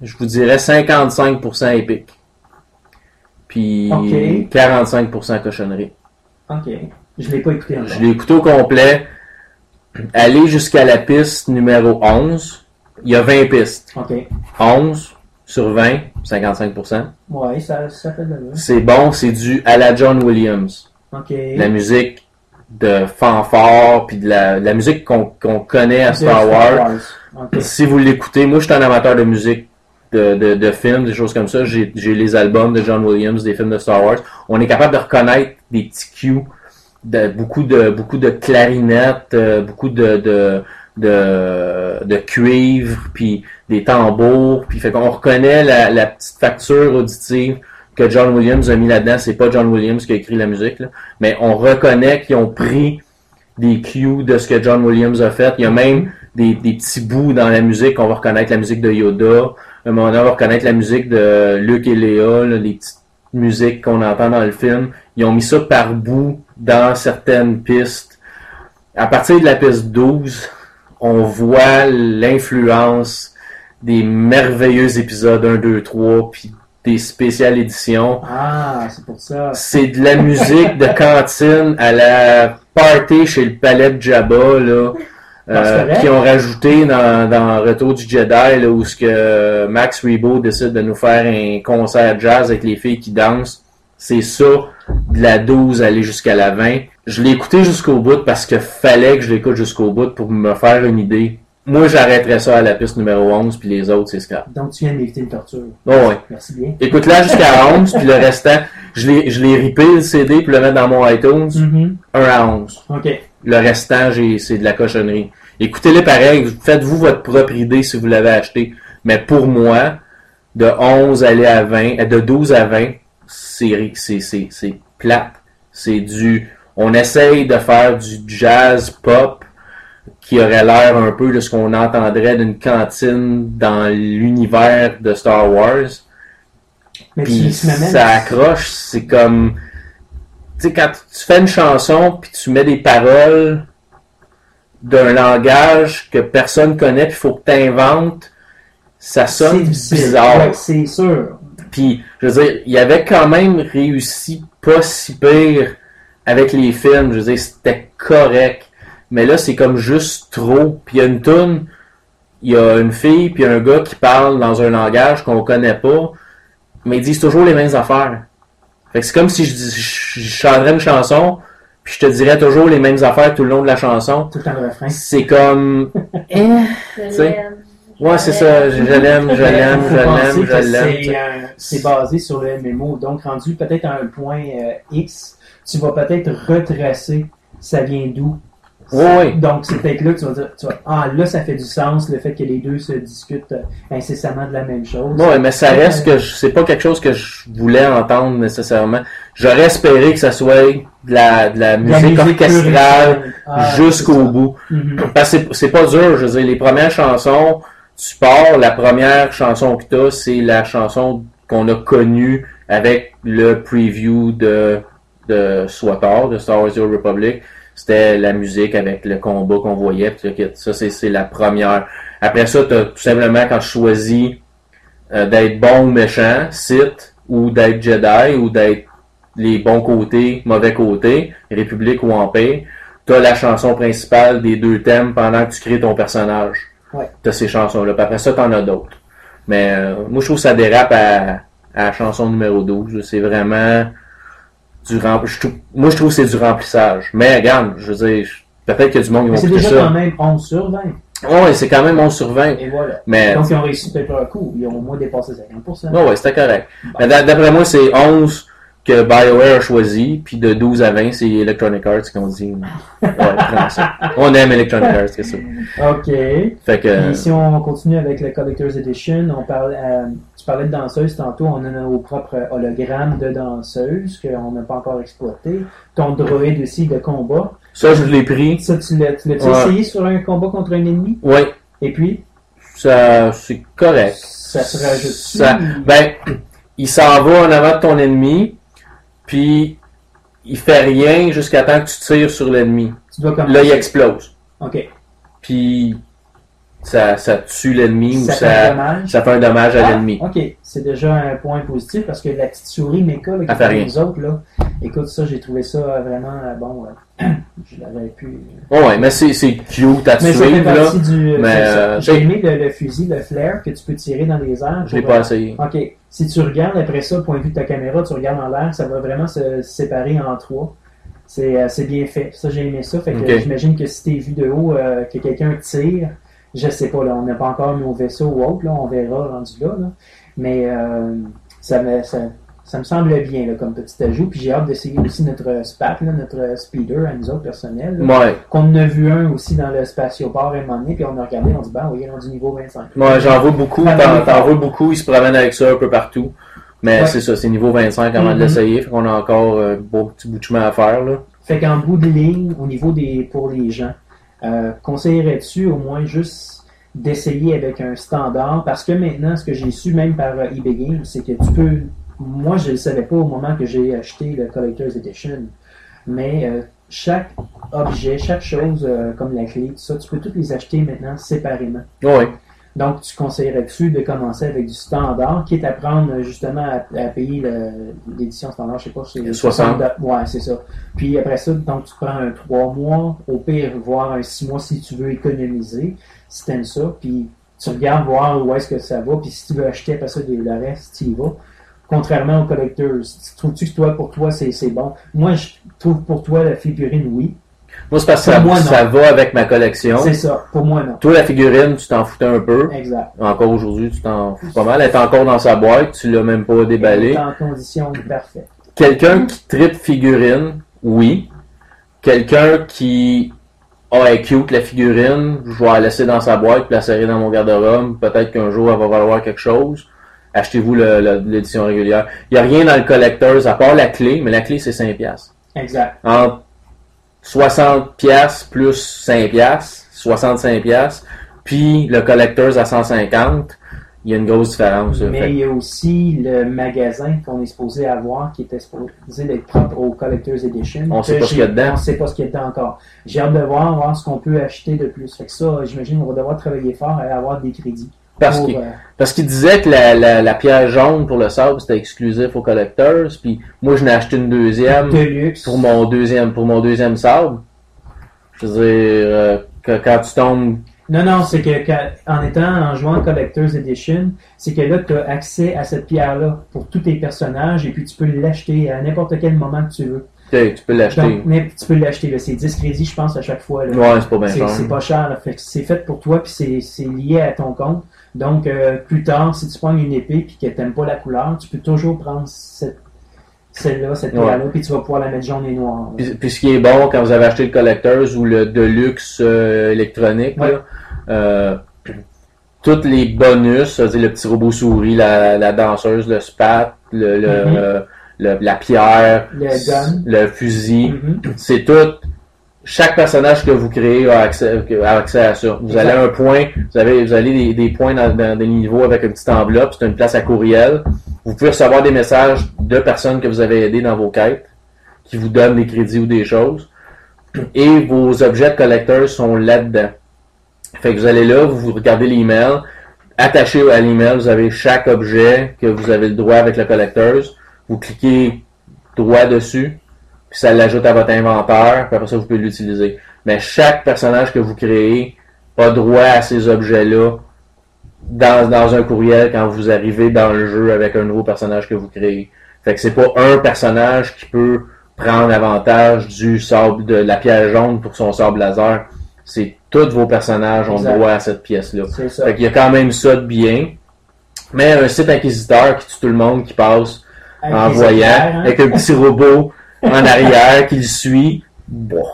Speaker 8: je vous dirais, 55% épique. Puis
Speaker 9: Ok.
Speaker 8: 45% cochonnerie.
Speaker 9: Ok. Je l'ai pas écouté encore.
Speaker 8: Je l'ai écouté au complet. Aller jusqu'à la piste numéro 11. Il y a 20 pistes.
Speaker 9: Ok.
Speaker 8: 11 sur 20, 55%.
Speaker 9: Ouais, ça, ça fait de la
Speaker 8: C'est bon, c'est dû à la John Williams.
Speaker 9: Ok.
Speaker 8: La musique de fanfare, puis de la, de la musique qu'on qu'on connaît à Star Wars. Si vous l'écoutez, moi je suis un amateur de musique, de, de, de films, des choses comme ça. J'ai j'ai les albums de John Williams, des films de Star Wars. On est capable de reconnaître des petits cues, de, beaucoup de beaucoup de clarinettes, euh, beaucoup de, de, de, de cuivre, puis des tambours, puis fait qu'on reconnaît la, la petite facture auditive que John Williams a mis là-dedans. C'est pas John Williams qui a écrit la musique, là, mais on reconnaît qu'ils ont pris des cues de ce que John Williams a fait. Il y a même des, des petits bouts dans la musique. On va reconnaître la musique de Yoda. À un moment donné, on va reconnaître la musique de Luke et Léa, là, les petites musiques qu'on entend dans le film. Ils ont mis ça par bout dans certaines pistes. À partir de la piste 12, on voit l'influence des merveilleux épisodes 1, 2, 3, puis des spéciales éditions.
Speaker 9: Ah, c'est pour ça.
Speaker 8: C'est de la musique de cantine à la party chez le palais de Jabba, là.
Speaker 9: C'est
Speaker 8: Euh, qui ont rajouté dans, dans Retour du Jedi, là, où ce que Max Rebo décide de nous faire un concert jazz avec les filles qui dansent. C'est ça, de la 12 aller jusqu'à la 20. Je l'ai écouté jusqu'au bout parce que fallait que je l'écoute jusqu'au bout pour me faire une idée. Moi, j'arrêterais ça à la piste numéro 11, puis les autres, c'est scrap.
Speaker 9: Donc, tu viens d'éviter une torture.
Speaker 8: Oh, ouais.
Speaker 9: Merci bien.
Speaker 8: Écoute-la jusqu'à 11, puis le restant, je l'ai, je l'ai ripé le CD pour le mettre dans mon iTunes,
Speaker 9: Mhm.
Speaker 8: 1 à 11.
Speaker 9: Ok.
Speaker 8: Le restant, j'ai, c'est de la cochonnerie. Écoutez-les pareil, faites-vous votre propre idée si vous l'avez acheté. Mais pour moi, de 11 aller à 20, euh, de 12 à 20, c'est, c'est, c'est, c'est plate. C'est du, on essaye de faire du jazz pop qui aurait l'air un peu de ce qu'on entendrait d'une cantine dans l'univers de Star Wars.
Speaker 9: Mais
Speaker 8: Puis ça accroche, c'est comme... Tu sais, quand tu fais une chanson, puis tu mets des paroles d'un langage que personne connaît, puis il faut que tu inventes, ça sonne bizarre.
Speaker 9: C'est sûr.
Speaker 8: Puis, je veux dire, il avait quand même réussi pas si pire avec les films. Je veux dire, c'était correct. Mais là, c'est comme juste trop. Puis il y a une toune, il y a une fille puis un gars qui parle dans un langage qu'on connaît pas, mais ils disent toujours les mêmes affaires. Fait que c'est comme si je, je, je chanterais une chanson, puis je te dirais toujours les mêmes affaires tout le long de la chanson.
Speaker 9: Tout le temps le refrain.
Speaker 8: C'est comme... eh. Ouais, c'est ça. Je, je l'aime, je l'aime, je l'aime, je l'aime.
Speaker 9: c'est, euh, C'est basé sur le MMO. Donc, rendu peut-être à un point euh, X, tu vas peut-être retracer ça vient d'où.
Speaker 8: Oui, oui.
Speaker 9: Donc, c'est peut-être là que tu vas dire, tu vas, ah, là, ça fait du sens, le fait que les deux se discutent euh, incessamment de la même chose.
Speaker 8: Ouais, mais ça reste que je- c'est pas quelque chose que je voulais entendre nécessairement. J'aurais espéré que ça soit de la, de la musique orchestrale
Speaker 9: Ah,
Speaker 8: jusqu'au bout.
Speaker 9: Mhm.
Speaker 8: Parce que c'est- c'est pas dur, je veux dire, les premières chansons, tu pars, la première chanson que t'as, c'est la chanson qu'on a connue avec le preview de, de SWATAR, de Star Wars The Republic. C'était la musique avec le combat qu'on voyait. ça, c'est c'est la première. Après ça, t'as tout simplement quand tu choisis euh, d'être bon ou méchant, Sith, ou d'être Jedi, ou d'être les bons côtés, mauvais côtés, République ou Empire, t'as la chanson principale des deux thèmes pendant que tu crées ton personnage.
Speaker 9: Ouais.
Speaker 8: T'as ces chansons-là. Puis après ça, t'en as d'autres. Mais euh, moi, je trouve que ça dérape à, à la chanson numéro 12. C'est vraiment du rem- je trouve- Moi, je trouve que c'est du remplissage. Mais regarde, je veux dire, peut-être qu'il y a du monde qui vont
Speaker 9: c'est déjà
Speaker 8: ça.
Speaker 9: quand même 11 sur 20.
Speaker 8: Ouais, c'est quand même 11 sur 20.
Speaker 9: Et voilà.
Speaker 8: Mais
Speaker 9: Donc, ils ont réussi peut-être leur coup. Ils ont au moins dépassé 50%.
Speaker 8: Ouais, ouais, c'était correct. Mais d'a- d'après moi, c'est 11 que BioWare a choisi, puis de 12 à 20, c'est Electronic Arts qui ont dit ouais, ça. On aime Electronic Arts, c'est ça.
Speaker 9: OK.
Speaker 8: Fait que
Speaker 9: Puis si on continue avec le Collector's Edition, on parle, euh, parlais de danseuse tantôt, on a nos propres hologrammes de danseuses qu'on n'a pas encore exploité. Ton droïde aussi de combat.
Speaker 8: ça, je l'ai pris.
Speaker 9: Ça, tu l'as
Speaker 8: Ouais.
Speaker 9: essayé sur un combat contre un ennemi?
Speaker 8: Ouais,
Speaker 9: Et puis,
Speaker 8: ça, c'est correct.
Speaker 9: ça se rajoute?
Speaker 8: Ça- ben, il s'en va en avant de ton ennemi, puis il fait rien jusqu'à temps que tu tires sur l'ennemi. Là, il explose.
Speaker 9: OK.
Speaker 8: Puis ça, ça tue l'ennemi ou
Speaker 9: Ça fait
Speaker 8: ça, fait un dommage à
Speaker 9: Ah,
Speaker 8: l'ennemi.
Speaker 9: OK, c'est déjà un point positif parce que la petite souris méca là, qui
Speaker 8: fait
Speaker 9: les autres, là, écoute ça, j'ai trouvé ça euh, vraiment euh, bon. euh, je l'avais pu.
Speaker 8: Ouais, mais c'est, c'est cute à
Speaker 9: Mais
Speaker 8: là.
Speaker 9: du.
Speaker 8: Mais, euh,
Speaker 9: J'ai aimé le, le fusil, le flare que tu peux tirer dans les airs.
Speaker 8: Je l'ai pas essayé.
Speaker 9: OK. Si tu regardes après ça, point de vue de ta caméra, tu regardes en l'air, ça va vraiment se séparer en trois. C'est c'est bien fait. Ça, j'ai aimé ça. Fait que j'imagine que si t'es vu de haut, euh, que quelqu'un tire, je sais pas, là, on n'a pas encore nos vaisseaux ou autre, là, on verra rendu là. là. Mais euh, ça, me, ça, ça me semble bien là, comme petit ajout. Puis j'ai hâte d'essayer aussi notre SPAC, là, notre speeder à nous autres personnels.
Speaker 8: Ouais.
Speaker 9: Qu'on en a vu un aussi dans le spatioport à un moment donné, puis on a regardé, on dit, ben oui, il est rendu niveau 25.
Speaker 8: Moi, j'en vois beaucoup, t'en, vois beaucoup, ils se promènent avec ça un peu partout. Mais
Speaker 9: Ouais.
Speaker 8: c'est ça, c'est niveau 25 avant
Speaker 9: Mhm.
Speaker 8: de l'essayer, fait qu'on a encore un beau petit bout de chemin à faire, là.
Speaker 9: Fait qu'en bout de ligne, au niveau des pour les gens, euh, conseillerais-tu au moins juste d'essayer avec un standard? Parce que maintenant, ce que j'ai su même par euh, eBay Games, c'est que tu peux. Moi, je ne le savais pas au moment que j'ai acheté le Collector's Edition, mais euh, chaque objet, chaque chose, comme la clé, tout ça, tu peux toutes les acheter maintenant séparément.
Speaker 8: Ouais.
Speaker 9: Donc, tu conseillerais-tu de commencer avec du standard, quitte à prendre euh, justement à, à payer l'édition standard, je sais pas, c'est
Speaker 8: 60.
Speaker 9: dollars. Ouais, c'est ça. Puis après ça, donc tu prends un 3 mois, au pire, voire un 6 mois si tu veux économiser, si t'aimes ça, puis tu regardes voir où est-ce que ça va, puis si tu veux acheter après ça le reste, tu y vas. Contrairement aux collecteurs, trouves-tu que toi, pour toi, c'est c'est bon? Moi, je trouve pour toi la figurine, oui.
Speaker 8: Moi, c'est parce que ça,
Speaker 9: moi,
Speaker 8: va avec ma collection.
Speaker 9: C'est ça. Pour moi, non.
Speaker 8: Toi, la figurine, tu t'en foutais un peu.
Speaker 9: Exact.
Speaker 8: Encore aujourd'hui, tu t'en fous pas mal. Elle est encore dans sa boîte, tu l'as même pas déballée.
Speaker 9: Elle est En condition parfaite.
Speaker 8: Quelqu'un qui tripe figurine, oui. Quelqu'un qui ah, elle est cute la figurine, je vais la laisser dans sa boîte puis la serrer dans mon garde-robe. Peut-être qu'un jour elle va valoir quelque chose. Achetez-vous l'édition régulière. Il n'y a rien dans le collectors à part la clé, mais la clé c'est 5$. piastres.
Speaker 9: Exact.
Speaker 8: Entre 60$ piastres plus 5$, piastres, 65$, piastres, puis le collectors à 150$, il y a une grosse différence.
Speaker 9: Mais
Speaker 8: Fait-
Speaker 9: il y a aussi le magasin qu'on est supposé avoir qui était supposé d'être propre au Collector's Edition.
Speaker 8: On sait pas ce qu'il y a dedans.
Speaker 9: On sait pas ce qu'il y a dedans encore. J'ai hâte de voir, voir ce qu'on peut acheter de plus. Fait que ça, j'imagine qu'on va devoir travailler fort à avoir des crédits.
Speaker 8: Parce qu'il
Speaker 9: euh,
Speaker 8: Parce qu'il disait que la, la, la pierre jaune pour le sable c'était exclusif aux collectors, puis moi je n'ai acheté une deuxième pour mon deuxième pour mon deuxième sable. Je veux dire euh, que quand tu tombes,
Speaker 9: Non, non, c'est que quand- en étant en jouant Collector's Edition, c'est que là, tu as accès à cette pierre-là pour tous tes personnages et puis tu peux l'acheter à n'importe quel moment que tu veux.
Speaker 8: tu tu peux l'acheter.
Speaker 9: Tu peux l'acheter. là. C'est 10 crédits, je pense, à chaque fois. là.
Speaker 8: Ouais, c'est pas bien
Speaker 9: C'est
Speaker 8: cher.
Speaker 9: c'est pas cher. là. C'est fait pour toi, puis c'est lié à ton compte. Donc, euh, plus tard, si tu prends une épée puis que t'aimes pas la couleur, tu peux toujours prendre cette, celle-là, cette
Speaker 8: Ouais.
Speaker 9: pierre-là, puis tu vas pouvoir la mettre jaune et noire. là.
Speaker 8: Puis, puis ce qui est bon quand vous avez acheté le collectors ou le deluxe euh, électronique,
Speaker 9: Ouais.
Speaker 8: là, euh, tous les bonus, c'est-à-dire le petit robot souris, la, la danseuse, le spat, le, le,
Speaker 9: Mhm.
Speaker 8: euh, le- la pierre,
Speaker 9: Le gun.
Speaker 8: le fusil,
Speaker 9: Mhm.
Speaker 8: c'est tout. Chaque personnage que vous créez a accès, a accès à ça. Vous allez à un point, vous avez, vous allez des, des points dans, dans des niveaux avec une petite enveloppe, c'est une place à courriel. Vous pouvez recevoir des messages de personnes que vous avez aidées dans vos quêtes, qui vous donnent des crédits ou des choses. Et vos objets de collecteurs sont là-dedans. Fait que vous allez là, vous regardez l'email, attaché à l'email, vous avez chaque objet que vous avez le droit avec le collectors. Vous cliquez droit dessus, puis ça l'ajoute à votre inventaire, puis après ça, vous pouvez l'utiliser. Mais chaque personnage que vous créez a droit à ces objets-là dans, dans un courriel quand vous arrivez dans le jeu avec un nouveau personnage que vous créez. Fait que c'est pas un personnage qui peut prendre avantage du sable de la pierre jaune pour son sable laser. C'est tous vos personnages ont
Speaker 9: Exact.
Speaker 8: droit à cette pièce-là. Fait qu'il y a quand même ça de bien. Mais un site inquisiteur qui tue tout le monde, qui passe
Speaker 9: Avec
Speaker 8: en voyant,
Speaker 9: hein.
Speaker 8: avec un petit robot en arrière qui le suit. Bon.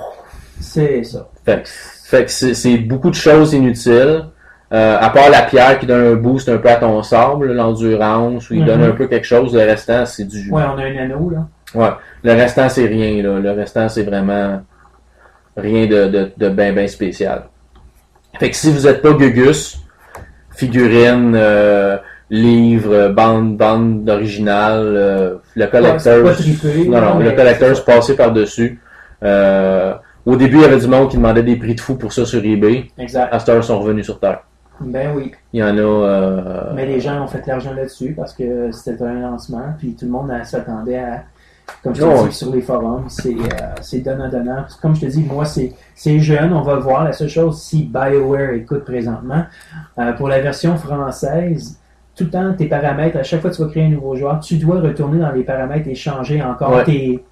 Speaker 9: C'est ça.
Speaker 8: Fait, que- fait que c'est beaucoup de choses inutiles. Euh, à part la pierre qui donne un boost un peu à ton sable, l'endurance, ou il
Speaker 9: Mhm.
Speaker 8: donne un peu quelque chose, le restant c'est du.
Speaker 9: Ouais, on a un anneau, là.
Speaker 8: Ouais. Le restant c'est rien, là. Le restant c'est vraiment rien de, de, de bien ben spécial. Fait que si vous êtes pas Gugus, figurines, euh, livres, bande, bande originale, euh, le
Speaker 9: Ouais, trippé,
Speaker 8: non, non, le collector
Speaker 9: c'est
Speaker 8: se passait par-dessus. Euh, au début, il y avait du monde qui demandait des prix de fou pour ça sur eBay.
Speaker 9: Exact.
Speaker 8: À cette heure, ils sont revenus sur Terre.
Speaker 9: Ben oui.
Speaker 8: Il y en a. euh,
Speaker 9: Mais les gens ont fait de l'argent là-dessus parce que c'était un lancement, puis tout le monde euh, s'attendait à. Comme je te
Speaker 8: Ouais.
Speaker 9: dis sur les forums, c'est euh, donnant-donnant. Comme je te dis, moi, c'est jeune, on va le voir. La seule chose, si BioWare écoute présentement, euh, pour la version française, tout le temps, tes paramètres, à chaque fois que tu vas créer un nouveau joueur, tu dois retourner dans les paramètres et changer encore
Speaker 8: Ouais.
Speaker 9: tes,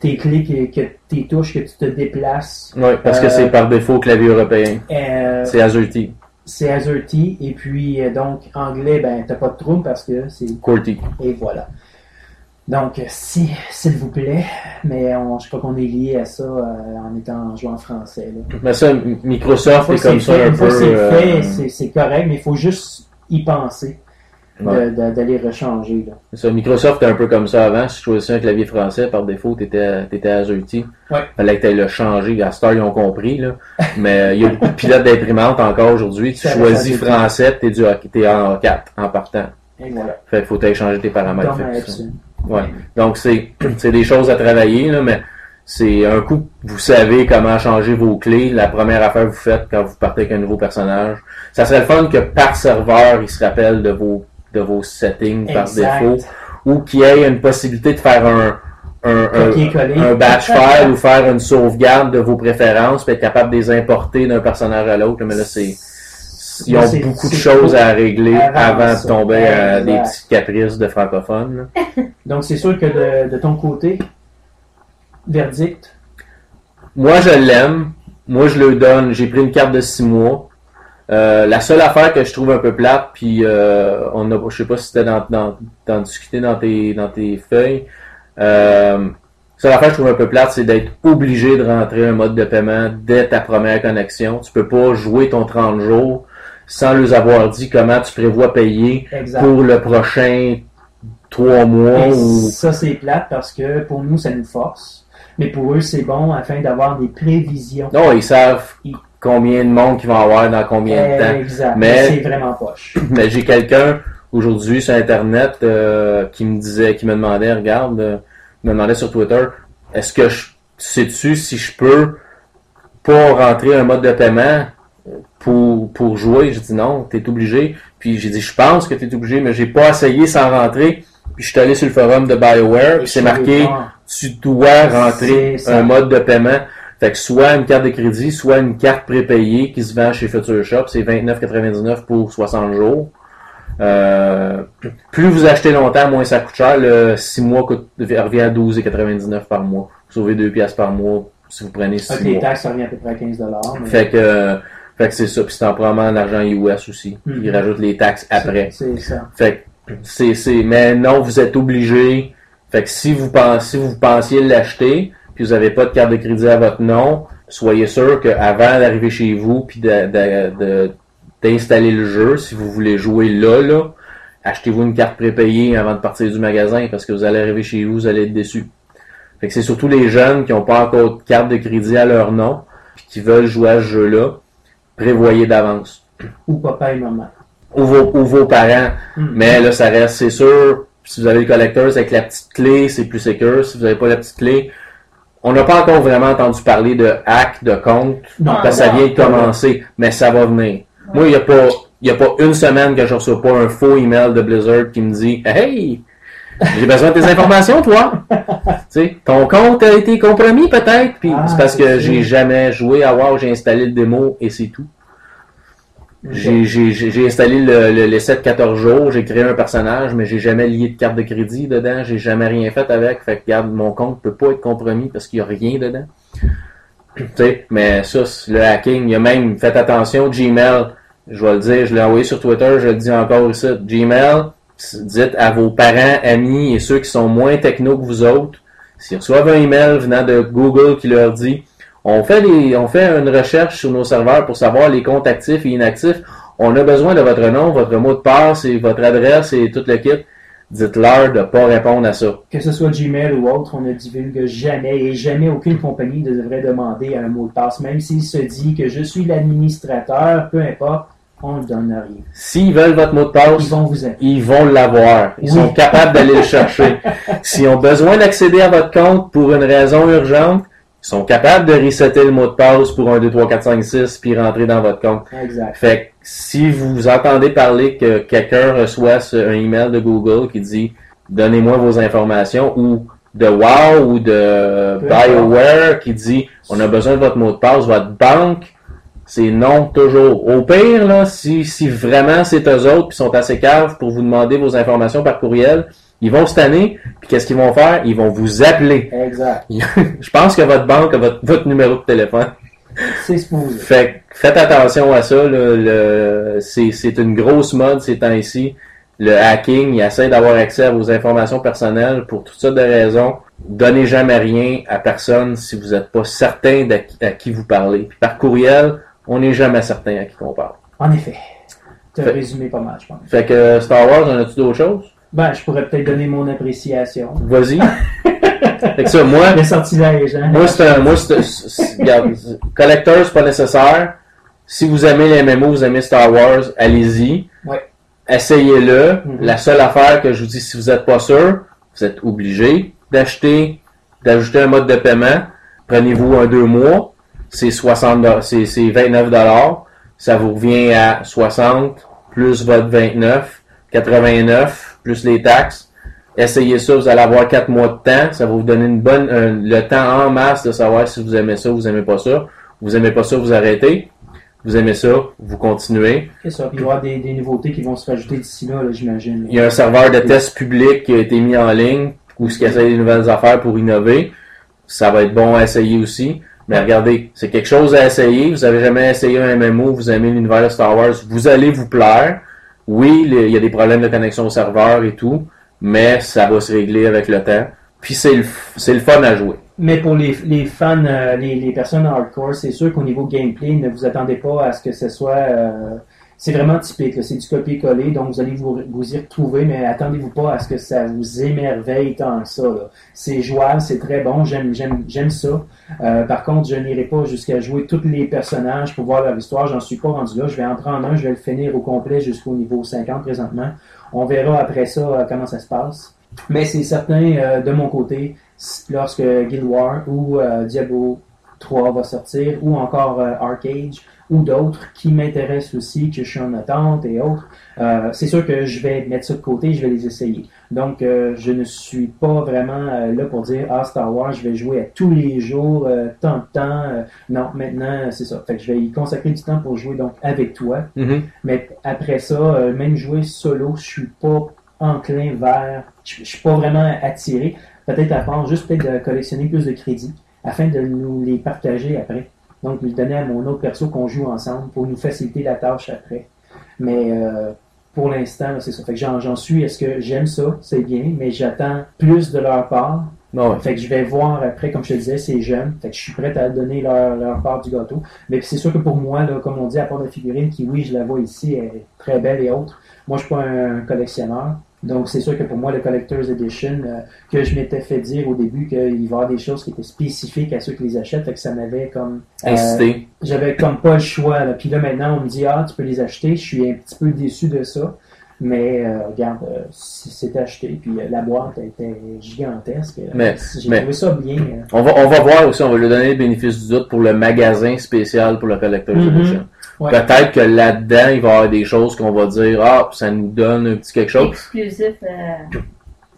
Speaker 9: tes clics, et que, tes touches, que tu te déplaces.
Speaker 8: Ouais, parce que
Speaker 9: Euh,
Speaker 8: c'est par défaut clavier européen.
Speaker 9: Euh,
Speaker 8: C'est AZERTY.
Speaker 9: c'est AZERTY, et puis euh, donc anglais, ben t'as pas de trouble parce que c'est
Speaker 8: QWERTY.
Speaker 9: et voilà. Donc, euh, si, s'il vous plaît, mais on, je crois qu'on est lié à ça euh, en étant en jouant français. Là.
Speaker 8: Mais ça, Microsoft est comme ça
Speaker 9: fait,
Speaker 8: un peu.
Speaker 9: c'est
Speaker 8: euh,
Speaker 9: fait, c'est- c'est correct, mais il faut juste y penser
Speaker 8: ouais.
Speaker 9: d'aller rechanger. Là.
Speaker 8: Ça, Microsoft est un peu comme ça avant. Si tu choisissais un clavier français, par défaut, t'étais, t'étais AZERTY.
Speaker 9: Ouais.
Speaker 8: Fallait que t'ailles le changer. À Star, ils ont compris, là. Mais il y a beaucoup de pilotes d'imprimantes encore aujourd'hui. Tu
Speaker 9: Ça
Speaker 8: choisis français, t'es du, t'es en 4 en partant.
Speaker 9: Et voilà.
Speaker 8: Fait faut t'aller changer tes paramètres. Ouais. Donc, c'est, des choses à travailler, là, mais c'est un coup, vous savez comment changer vos clés. La première affaire que vous faites quand vous partez avec un nouveau personnage. Ça serait le fun que par serveur, il se rappelle de vos, de vos settings par défaut. Ou qu'il y ait une possibilité de faire un, un, un, un batch file ou faire une sauvegarde de vos préférences, puis être capable de les importer d'un personnage à l'autre. Mais là, c'est, ils ont beaucoup de choses à régler
Speaker 9: avant
Speaker 8: avant de tomber à des
Speaker 9: Exact.
Speaker 8: petites caprices de francophones.
Speaker 9: Donc, c'est sûr que de, de ton côté, verdict,
Speaker 8: Moi, je l'aime. Moi, je le donne. J'ai pris une carte de 6 mois. Euh, la seule affaire que je trouve un peu plate, puis euh, on a, je sais pas si c'était dans, dans, dans discuter dans tes, dans tes feuilles. Euh, la seule affaire que je trouve un peu plate, c'est d'être obligé de rentrer un mode de paiement dès ta première connexion. Tu peux pas jouer ton 30 jours sans leur avoir dit comment tu prévois payer
Speaker 9: exact.
Speaker 8: pour le prochain 3 mois
Speaker 9: Et
Speaker 8: ou
Speaker 9: ça, c'est plate parce que pour nous, ça nous force. Mais pour eux, c'est bon afin d'avoir des prévisions.
Speaker 8: non, ils savent combien de monde qu'ils vont avoir dans combien de temps.
Speaker 9: Exact.
Speaker 8: Mais-
Speaker 9: c'est vraiment poche.
Speaker 8: Mais j'ai quelqu'un aujourd'hui sur Internet euh, qui me disait, qui me demandait, regarde, euh, me demandait sur Twitter, est-ce que je sais-tu si je peux pas rentrer un mode de paiement pour, pour jouer? J'ai dit non, t'es obligé. Puis j'ai dit je pense que t'es obligé, mais j'ai pas essayé sans rentrer. Puis je suis allé sur le forum de BioWare, puis c'est marqué tu dois rentrer un mode de paiement. Fait que soit une carte de crédit, soit une carte prépayée qui se vend chez Future Shop, c'est 29,99 pour 60 jours. Euh, plus vous achetez longtemps, moins ça coûte cher. Le 6 mois coûte, revient à 12,99 par mois. Vous sauvez 2 piastres par mois si vous prenez 6
Speaker 9: Avec les
Speaker 8: mois.
Speaker 9: taxes, ça revient à peu près à 15 mais
Speaker 8: Fait que, fait que c'est ça. Puis c'est en probablement en argent US aussi.
Speaker 9: Mhm.
Speaker 8: Ils rajoutent les taxes après.
Speaker 9: C'est c'est ça.
Speaker 8: Fait que c'est, c'est, mais non, vous êtes obligé. Fait que si vous pensez, si vous pensiez l'acheter, puis vous n'avez pas de carte de crédit à votre nom, soyez sûr qu'avant d'arriver chez vous, puis d'installer le jeu, si vous voulez jouer là, là, achetez-vous une carte prépayée avant de partir du magasin, parce que vous allez arriver chez vous, vous allez être. Fait que c'est surtout les jeunes qui n'ont pas encore de carte de crédit à leur nom, puis qui veulent jouer à ce jeu-là, prévoyez d'avance.
Speaker 9: Ou papa et maman.
Speaker 8: Ou vos, ou vos parents.
Speaker 9: Mhm.
Speaker 8: Mais là, ça reste, c'est sûr, si vous avez le collecteur avec la petite clé, c'est plus sécure. Si vous n'avez pas la petite clé, on n'a pas encore vraiment entendu parler de hack, de compte,
Speaker 9: Non,
Speaker 8: parce que ça vient de commencer, mais ça va venir. Moi, il n'y a pas, il y a pas une semaine que je reçois pas un faux email de Blizzard qui me dit, hey, j'ai besoin de tes informations, toi. ton compte a été compromis peut-être, puis
Speaker 9: Ah,
Speaker 8: c'est parce que j'ai jamais joué à WoW, j'ai installé le démo et c'est tout. J'ai, installé le, le, les 7-14 jours, j'ai créé un personnage, mais j'ai jamais lié de carte de crédit dedans, j'ai jamais rien fait avec. Fait que, mon compte peut pas être compromis parce qu'il y a rien dedans. tu sais, mais ça, le hacking, il y a même, faites attention, Gmail, je vais le dire, je l'ai envoyé sur Twitter, je le dis encore ici, Gmail, dites à vos parents, amis et ceux qui sont moins techno que vous autres, s'ils reçoivent un email venant de Google qui leur dit on fait, des, on fait une recherche sur nos serveurs pour savoir les comptes actifs et inactifs, on a besoin de votre nom, votre mot de passe et votre adresse et tout le kit. Dites-leur de ne pas répondre à ça.
Speaker 9: Que ce soit Gmail ou autre, on ne divulgue jamais et jamais aucune compagnie ne devrait demander un mot de passe, même s'il se dit que je suis l'administrateur, peu importe, on ne donne rien.
Speaker 8: S'ils veulent votre mot de passe,
Speaker 9: Ils vont vous appeler.
Speaker 8: ils vont l'avoir. Ils
Speaker 9: Oui.
Speaker 8: sont capables d'aller le chercher. S'ils ont besoin d'accéder à votre compte pour une raison urgente, ils sont capables de resetter le mot de passe pour un 2, 3, 4, 5, 6 puis rentrer dans votre compte.
Speaker 9: Exact.
Speaker 8: Fait que si vous entendez parler que quelqu'un reçoit un email de Google qui dit donnez-moi vos informations ou de Wow ou de BioWare qui dit on a besoin de votre mot de passe, votre banque, c'est non toujours. Au pire, là, si, si vraiment c'est eux autres qui sont assez caves pour vous demander vos informations par courriel, ils vont se tanner, puis qu'est-ce qu'ils vont faire? Ils vont vous appeler.
Speaker 9: Exact.
Speaker 8: Je pense que votre banque a votre, votre numéro de téléphone.
Speaker 9: C'est supposé.
Speaker 8: Fait faites attention à ça. c'est, c'est une grosse mode ces temps-ci. Le hacking, il essaie d'avoir accès à vos informations personnelles pour toutes sortes de raisons. Donnez jamais rien à personne si vous n'êtes pas certain à qui vous parlez. Puis par courriel, on n'est jamais certain à qui on parle.
Speaker 9: En effet. Tu as
Speaker 8: Fait-
Speaker 9: résumé pas mal, je pense.
Speaker 8: Fait que euh, Star Wars, en as-tu d'autres choses?
Speaker 9: Ben, je pourrais peut-être donner mon appréciation.
Speaker 8: Vas-y. fait que ça, moi,
Speaker 9: Le sortilège, hein?
Speaker 8: Moi, c'est un. Moi, c'est. regarde, collector, c'est pas nécessaire. Si vous aimez les MMO, vous aimez Star Wars, allez-y.
Speaker 9: Ouais.
Speaker 8: Essayez-le.
Speaker 9: Mhm.
Speaker 8: La seule affaire que je vous dis, si vous n'êtes pas sûr, vous êtes obligé d'acheter, d'ajouter un mode de paiement. Prenez-vous un deux mois. C'est 60 dollars- c'est c'est 29 dollars. Ça vous revient à 60 plus votre 29, 89 plus les taxes. Essayez ça, vous allez avoir quatre mois de temps. Ça va vous donner une bonne, un- le temps en masse de savoir si vous aimez ça ou vous aimez pas ça. Vous aimez pas ça, vous arrêtez. Vous aimez ça, vous continuez.
Speaker 9: C'est ça. Puis il y avoir des, des nouveautés qui vont se rajouter d'ici là, là, j'imagine.
Speaker 8: Il y a un serveur de test public qui a été mis en ligne où ce qui essaie des nouvelles affaires pour innover. Ça va être bon à essayer aussi. Mais regardez, c'est quelque chose à essayer. Vous avez jamais essayé un MMO, vous aimez l'univers de Star Wars, vous allez vous plaire. Oui, il y a des problèmes de connexion au serveur et tout, mais ça va se régler avec le temps. Puis c'est le, c'est le fun à jouer.
Speaker 9: Mais pour les, les fans, euh, les, les personnes hardcore, c'est sûr qu'au niveau gameplay, ne vous attendez pas à ce que ce soit. euh, c'est vraiment typique, c'est du copier-coller, donc vous allez vous, y retrouver, mais attendez-vous pas à ce que ça vous émerveille tant que ça. C'est jouable, c'est très bon, j'aime, ça. Euh, par contre, je n'irai pas jusqu'à jouer tous les personnages pour voir leur histoire, j'en suis pas rendu là. Je vais en prendre un, je vais le finir au complet jusqu'au niveau 50 présentement. On verra après ça euh, comment ça se passe. Mais c'est certain, euh, de mon côté, lorsque Guild Wars ou euh, Diablo 3 va sortir, ou encore euh, Arcade, ou d'autres qui m'intéressent aussi, que je suis en attente et autres, euh, c'est sûr que je vais mettre ça de côté, je vais les essayer. Donc, euh, je ne suis pas vraiment euh, là pour dire, ah, Star Wars, je vais jouer à tous les jours, tant de temps. non, maintenant, c'est ça. Fait que je vais y consacrer du temps pour jouer donc avec toi. Mais après ça, même jouer solo, je suis pas enclin vers. Je, je suis pas vraiment attiré. Peut-être à part juste peut-être de collectionner plus de crédits afin de nous les partager après. Donc, les donner à mon autre perso qu'on joue ensemble pour nous faciliter la tâche après. Mais euh, pour l'instant, c'est ça. Fait que j'en, suis. Est-ce que j'aime ça? C'est bien, mais j'attends plus de leur part.
Speaker 8: Ouais.
Speaker 9: Fait que je vais voir après, comme je te disais, c'est jeune. Fait que je suis prêt à donner leur, leur part du gâteau. Mais c'est sûr que pour moi, là, comme on dit, à part la figurine, qui oui, je la vois ici, elle est très belle et autre. Moi, je suis pas un, collectionneur. Donc c'est sûr que pour moi, le Collector's Edition, euh, que je m'étais fait dire au début qu'il va y avoir des choses qui étaient spécifiques à ceux qui les achètent, fait que ça m'avait comme... euh,
Speaker 8: Incité.
Speaker 9: j'avais comme pas le choix. Là. Puis là, maintenant, on me dit, ah, tu peux les acheter. Je suis un petit peu déçu de ça. Mais euh, regarde, c'est acheté. Puis la boîte était gigantesque.
Speaker 8: Mais-
Speaker 9: J'ai
Speaker 8: mais-
Speaker 9: trouvé ça bien. euh.
Speaker 8: On va, on va voir aussi, on va lui donner le bénéfice du doute pour le magasin spécial pour le Collector's
Speaker 9: Mhm.
Speaker 8: Edition.
Speaker 9: Ouais.
Speaker 8: Peut-être que là-dedans, il va y avoir des choses qu'on va dire, ah, ça nous donne un petit quelque chose.
Speaker 4: Exclusif. euh,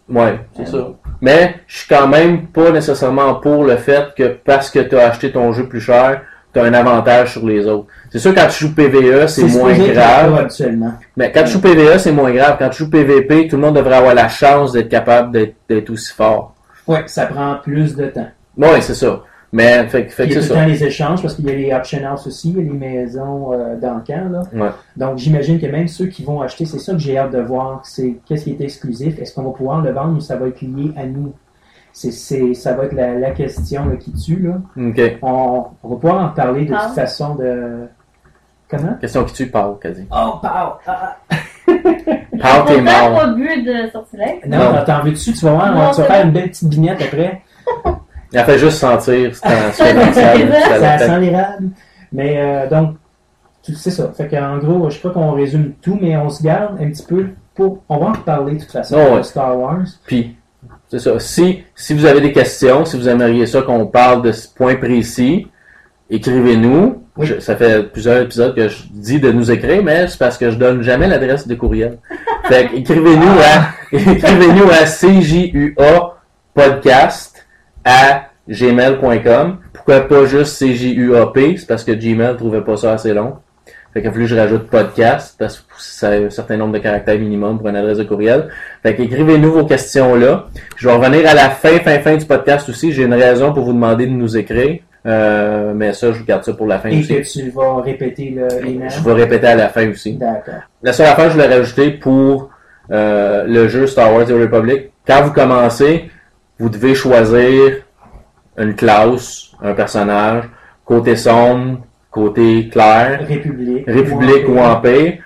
Speaker 8: Ouais, c'est ça. Mais je suis quand même pas nécessairement pour le fait que parce que tu as acheté ton jeu plus cher, tu as un avantage sur les autres. C'est sûr, quand tu joues PVE, c'est moins grave.
Speaker 9: actuellement.
Speaker 8: Mais quand tu joues PVE, c'est moins grave. Quand tu joues PVP, tout le monde devrait avoir la chance d'être capable d'être d'être aussi fort.
Speaker 9: Ouais, ça prend plus de temps.
Speaker 8: Ouais, c'est ça. Mais, fait,
Speaker 9: il y a
Speaker 8: c'est
Speaker 9: tout le temps les échanges parce qu'il y a les option house aussi, il y a les maisons euh, dans le camp. Là.
Speaker 8: Ouais.
Speaker 9: Donc j'imagine que même ceux qui vont acheter, c'est ça que j'ai hâte de voir, c'est qu'est-ce qui est exclusif. Est-ce qu'on va pouvoir le vendre ou ça va être lié à nous? C'est, c'est, ça va être la, la question là, qui tue. Là. On, on va pouvoir en parler de
Speaker 4: Ah.
Speaker 9: toute façon de. Comment?
Speaker 8: Question qui tue, Paul, qu'a dit.
Speaker 9: Oh, pow! Ah,
Speaker 8: Paul, t'es mort.
Speaker 4: pas bu de sortilège.
Speaker 9: Non,
Speaker 8: Non.
Speaker 9: t'en veux dessus, tu vas voir,
Speaker 4: Non,
Speaker 9: tu vas faire une belle petite vignette après.
Speaker 8: Elle fait juste sentir
Speaker 4: ça.
Speaker 9: sent l'érable. Mais euh, donc, c'est ça. Fait qu'en gros, je sais pas qu'on résume tout, mais on se garde un petit peu pour. On va en reparler de toute façon
Speaker 8: Oh, ouais.
Speaker 9: de Star Wars.
Speaker 8: Puis, c'est ça. Si, si vous avez des questions, si vous aimeriez ça qu'on parle de ce point précis, écrivez-nous.
Speaker 9: Oui.
Speaker 8: Je- ça fait plusieurs épisodes que je dis de nous écrire, mais c'est parce que je donne jamais l'adresse de courriel. Fait écrivez-nous à, écrivez-nous à CJUA podcast à gmail.com. Pourquoi pas juste CJUAP? C'est parce que Gmail trouvait pas ça assez long. Fait qu'il a fallu que je rajoute podcast parce que ça a un certain nombre de caractères minimum pour une adresse de courriel. Fait qu'écrivez-nous vos questions là. Je vais revenir à la fin, fin, fin du podcast aussi. J'ai une raison pour vous demander de nous écrire. Euh, mais ça, je vous garde ça pour la fin
Speaker 9: Et
Speaker 8: aussi.
Speaker 9: que tu vas répéter le email?
Speaker 8: Je vais répéter à la fin aussi.
Speaker 9: D'accord.
Speaker 8: La seule affaire que je voulais rajouter pour euh, le jeu Star Wars The Republic, quand vous commencez, vous devez choisir une classe, un personnage, côté sombre, côté clair,
Speaker 9: République.
Speaker 8: République ou Empire.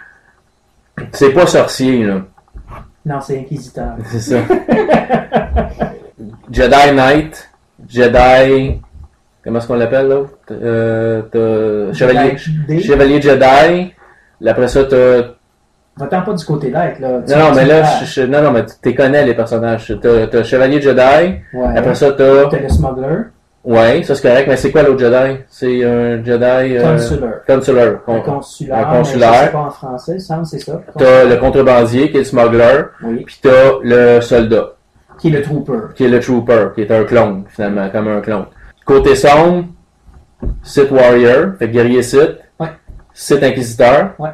Speaker 8: C'est pas sorcier, là.
Speaker 9: Non, c'est Inquisiteur.
Speaker 8: C'est ça. Jedi Knight, Jedi. Comment est-ce qu'on l'appelle là? Euh, Chevalier,
Speaker 9: Jedi.
Speaker 8: Chevalier Jedi. Après ça, t'as.
Speaker 9: Va-t'en pas du côté d'être, là. Tu-
Speaker 8: Non, non, mais là,
Speaker 9: vas-
Speaker 8: je, je- non, non, mais tu connais les personnages. T'as, t'as Chevalier Jedi.
Speaker 9: Ouais.
Speaker 8: Après ça, t'as.
Speaker 9: T'as le smuggler.
Speaker 8: Ouais, ça c'est correct, mais c'est quoi l'autre Jedi? C'est un Jedi. euh,
Speaker 9: Consular.
Speaker 8: Consular.
Speaker 9: Un
Speaker 8: Con-
Speaker 9: consulaire.
Speaker 8: un consulaire.
Speaker 9: Je sais pas en français, semble, c'est ça.
Speaker 8: T'as le contrebandier qui est le smuggler.
Speaker 9: Oui.
Speaker 8: Puis t'as le soldat.
Speaker 9: Qui est le trooper.
Speaker 8: qui est le Trooper, qui est un clone, finalement, comme un clone. Côté sombre, Sith Warrior, fait guerrier Sith,
Speaker 9: Ouais.
Speaker 8: Sith Inquisiteur.
Speaker 9: Ouais.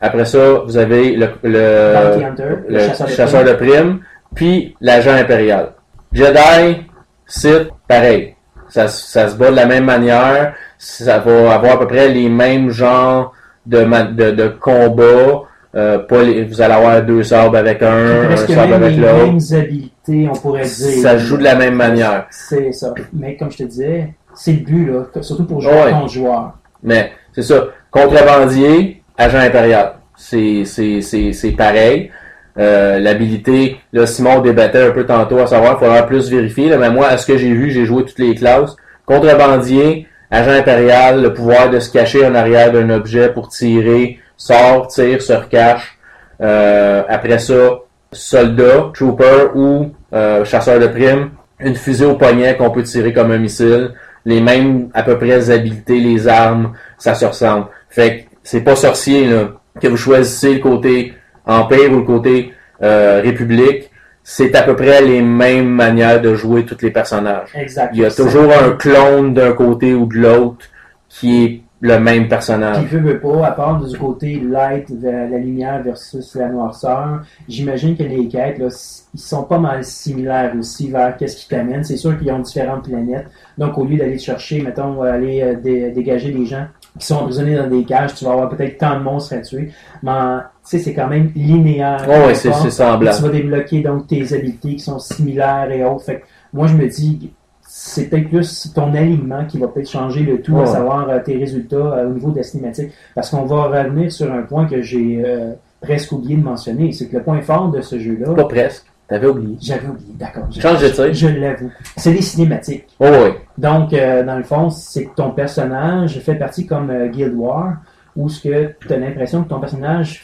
Speaker 8: Après ça, vous avez le, le,
Speaker 9: Hunter, le
Speaker 8: le
Speaker 9: chasseur de
Speaker 8: chasseur de primes, puis l'agent impérial. Jedi, Sith, pareil. Ça, se- ça se bat de la même manière. Ça va avoir à peu près les mêmes genres de, de, de combats. Euh, pas les- vous allez avoir deux sabres avec un, un sabre
Speaker 9: même
Speaker 8: avec
Speaker 9: les
Speaker 8: l'autre.
Speaker 9: mêmes habiletés, on pourrait dire.
Speaker 8: Ça joue de la même manière.
Speaker 9: C'est ça. Mais comme je te disais, c'est le but, là. Surtout pour jouer
Speaker 8: Ouais.
Speaker 9: contre joueur.
Speaker 8: Mais c'est ça. Contrebandier, agent impérial. C'est, pareil. Euh, l'habilité, là, Simon débattait un peu tantôt à savoir, il faudra plus vérifier. Là, mais moi, à ce que j'ai vu, j'ai joué toutes les classes. Contrebandier, agent impérial, le pouvoir de se cacher en arrière d'un objet pour tirer, sort, tire, se recache. Euh, après ça, soldat, trooper ou euh, chasseur de primes, une fusée au poignet qu'on peut tirer comme un missile, les mêmes à peu près habilités, les armes, ça se ressemble. Fait que c'est pas sorcier là que vous choisissez le côté empire ou le côté euh, république, c'est à peu près les mêmes manières de jouer tous les personnages.
Speaker 9: Exact.
Speaker 8: Il y a toujours un clone d'un côté ou de l'autre qui est le même personnage.
Speaker 9: Qui veut, veut pas, à part du côté light, vers la lumière versus la noirceur, j'imagine que les quêtes, là, ils sont pas mal similaires aussi vers qu'est-ce qui t'amène. C'est sûr qu'ils ont différentes planètes. Donc, au lieu d'aller chercher, mettons, aller euh, dé- dégager des gens qui sont emprisonnés dans des cages, tu vas avoir peut-être tant de monstres à tuer. Mais, tu sais, c'est quand même linéaire.
Speaker 8: Oh, ouais, c'est, semblable.
Speaker 9: Tu vas débloquer donc tes habiletés qui sont similaires et autres. Fait que moi, je me dis, c'est peut-être plus ton alignement qui va peut-être changer le tout, à savoir euh, tes résultats euh, au niveau de la cinématique. Parce qu'on va revenir sur un point que j'ai euh, presque oublié de mentionner, c'est que le point fort de ce jeu-là,
Speaker 8: Pas presque. T'avais oublié.
Speaker 9: j'avais oublié, d'accord. je-
Speaker 8: Change de tir.
Speaker 9: Je l'avoue. C'est les cinématiques.
Speaker 8: Oh oui.
Speaker 9: Donc, euh, dans le fond, c'est que ton personnage fait partie comme euh, Guild War, où ce que tu as l'impression que ton personnage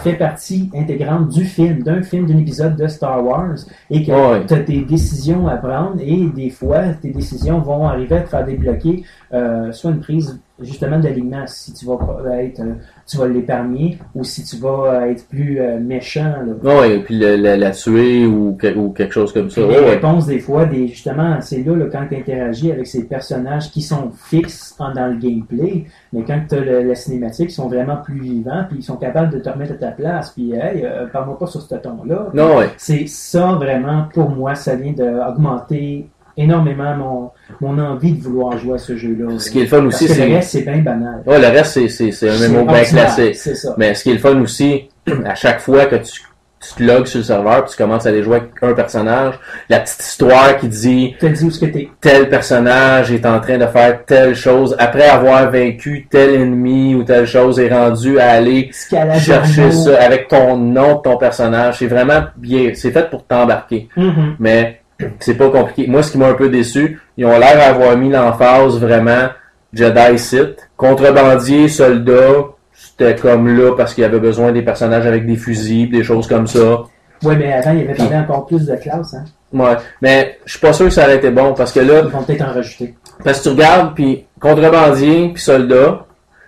Speaker 9: fait partie intégrante du film, d'un film, d'un épisode de Star Wars, et que
Speaker 8: Ouais.
Speaker 9: tu as tes décisions à prendre, et des fois, tes décisions vont arriver à te faire débloquer euh, soit une prise justement d'alignement, si tu vas être, euh, tu vas l'épargner, ou si tu vas euh, être plus euh, méchant. Là.
Speaker 8: Oui, puis la, la, la tuer ou, ou quelque chose comme ça.
Speaker 9: Puis les
Speaker 8: ouais.
Speaker 9: réponses, des fois, des, justement, c'est là, là, quand tu interagis avec ces personnages qui sont fixes dans le gameplay, mais quand tu as la cinématique, ils sont vraiment plus vivants, puis ils sont capables de te remettre à ta place, puis hey, euh, parle-moi pas sur ce ton-là.
Speaker 8: Non, ouais.
Speaker 9: C'est ça, vraiment, pour moi, ça vient d'augmenter énormément mon, mon envie de vouloir jouer à ce jeu-là.
Speaker 8: Ce qui est le fun aussi,
Speaker 9: que le
Speaker 8: c'est.
Speaker 9: reste, c'est bien banal.
Speaker 8: Ouais, le reste, c'est, c'est, c'est un
Speaker 9: C'est
Speaker 8: MMO bien.
Speaker 9: C'est ça.
Speaker 8: Mais ce qui est le fun aussi, à chaque fois que tu, tu te logs sur le serveur, puis tu commences à aller jouer avec un personnage, la petite histoire qui dit
Speaker 9: te où est-ce que t'es.
Speaker 8: tel personnage est en train de faire telle chose après avoir vaincu tel ennemi ou telle chose est rendu à aller chercher ça avec ton nom de ton personnage. C'est vraiment bien, c'est fait pour t'embarquer.
Speaker 9: Mhm.
Speaker 8: Mais c'est pas compliqué. Moi, ce qui m'a un peu déçu, ils ont l'air d'avoir mis l'emphase vraiment Jedi Sith. Contrebandier, soldat, c'était comme là parce qu'il y avait besoin des personnages avec des fusils, des choses comme ça.
Speaker 9: Ouais, mais avant, il y avait parlé encore plus de classes, hein.
Speaker 8: Ouais. Mais je suis pas sûr que ça aurait été bon parce que là,
Speaker 9: Ils vont peut-être en rajouter.
Speaker 8: parce que tu regardes, puis contrebandier, puis soldat,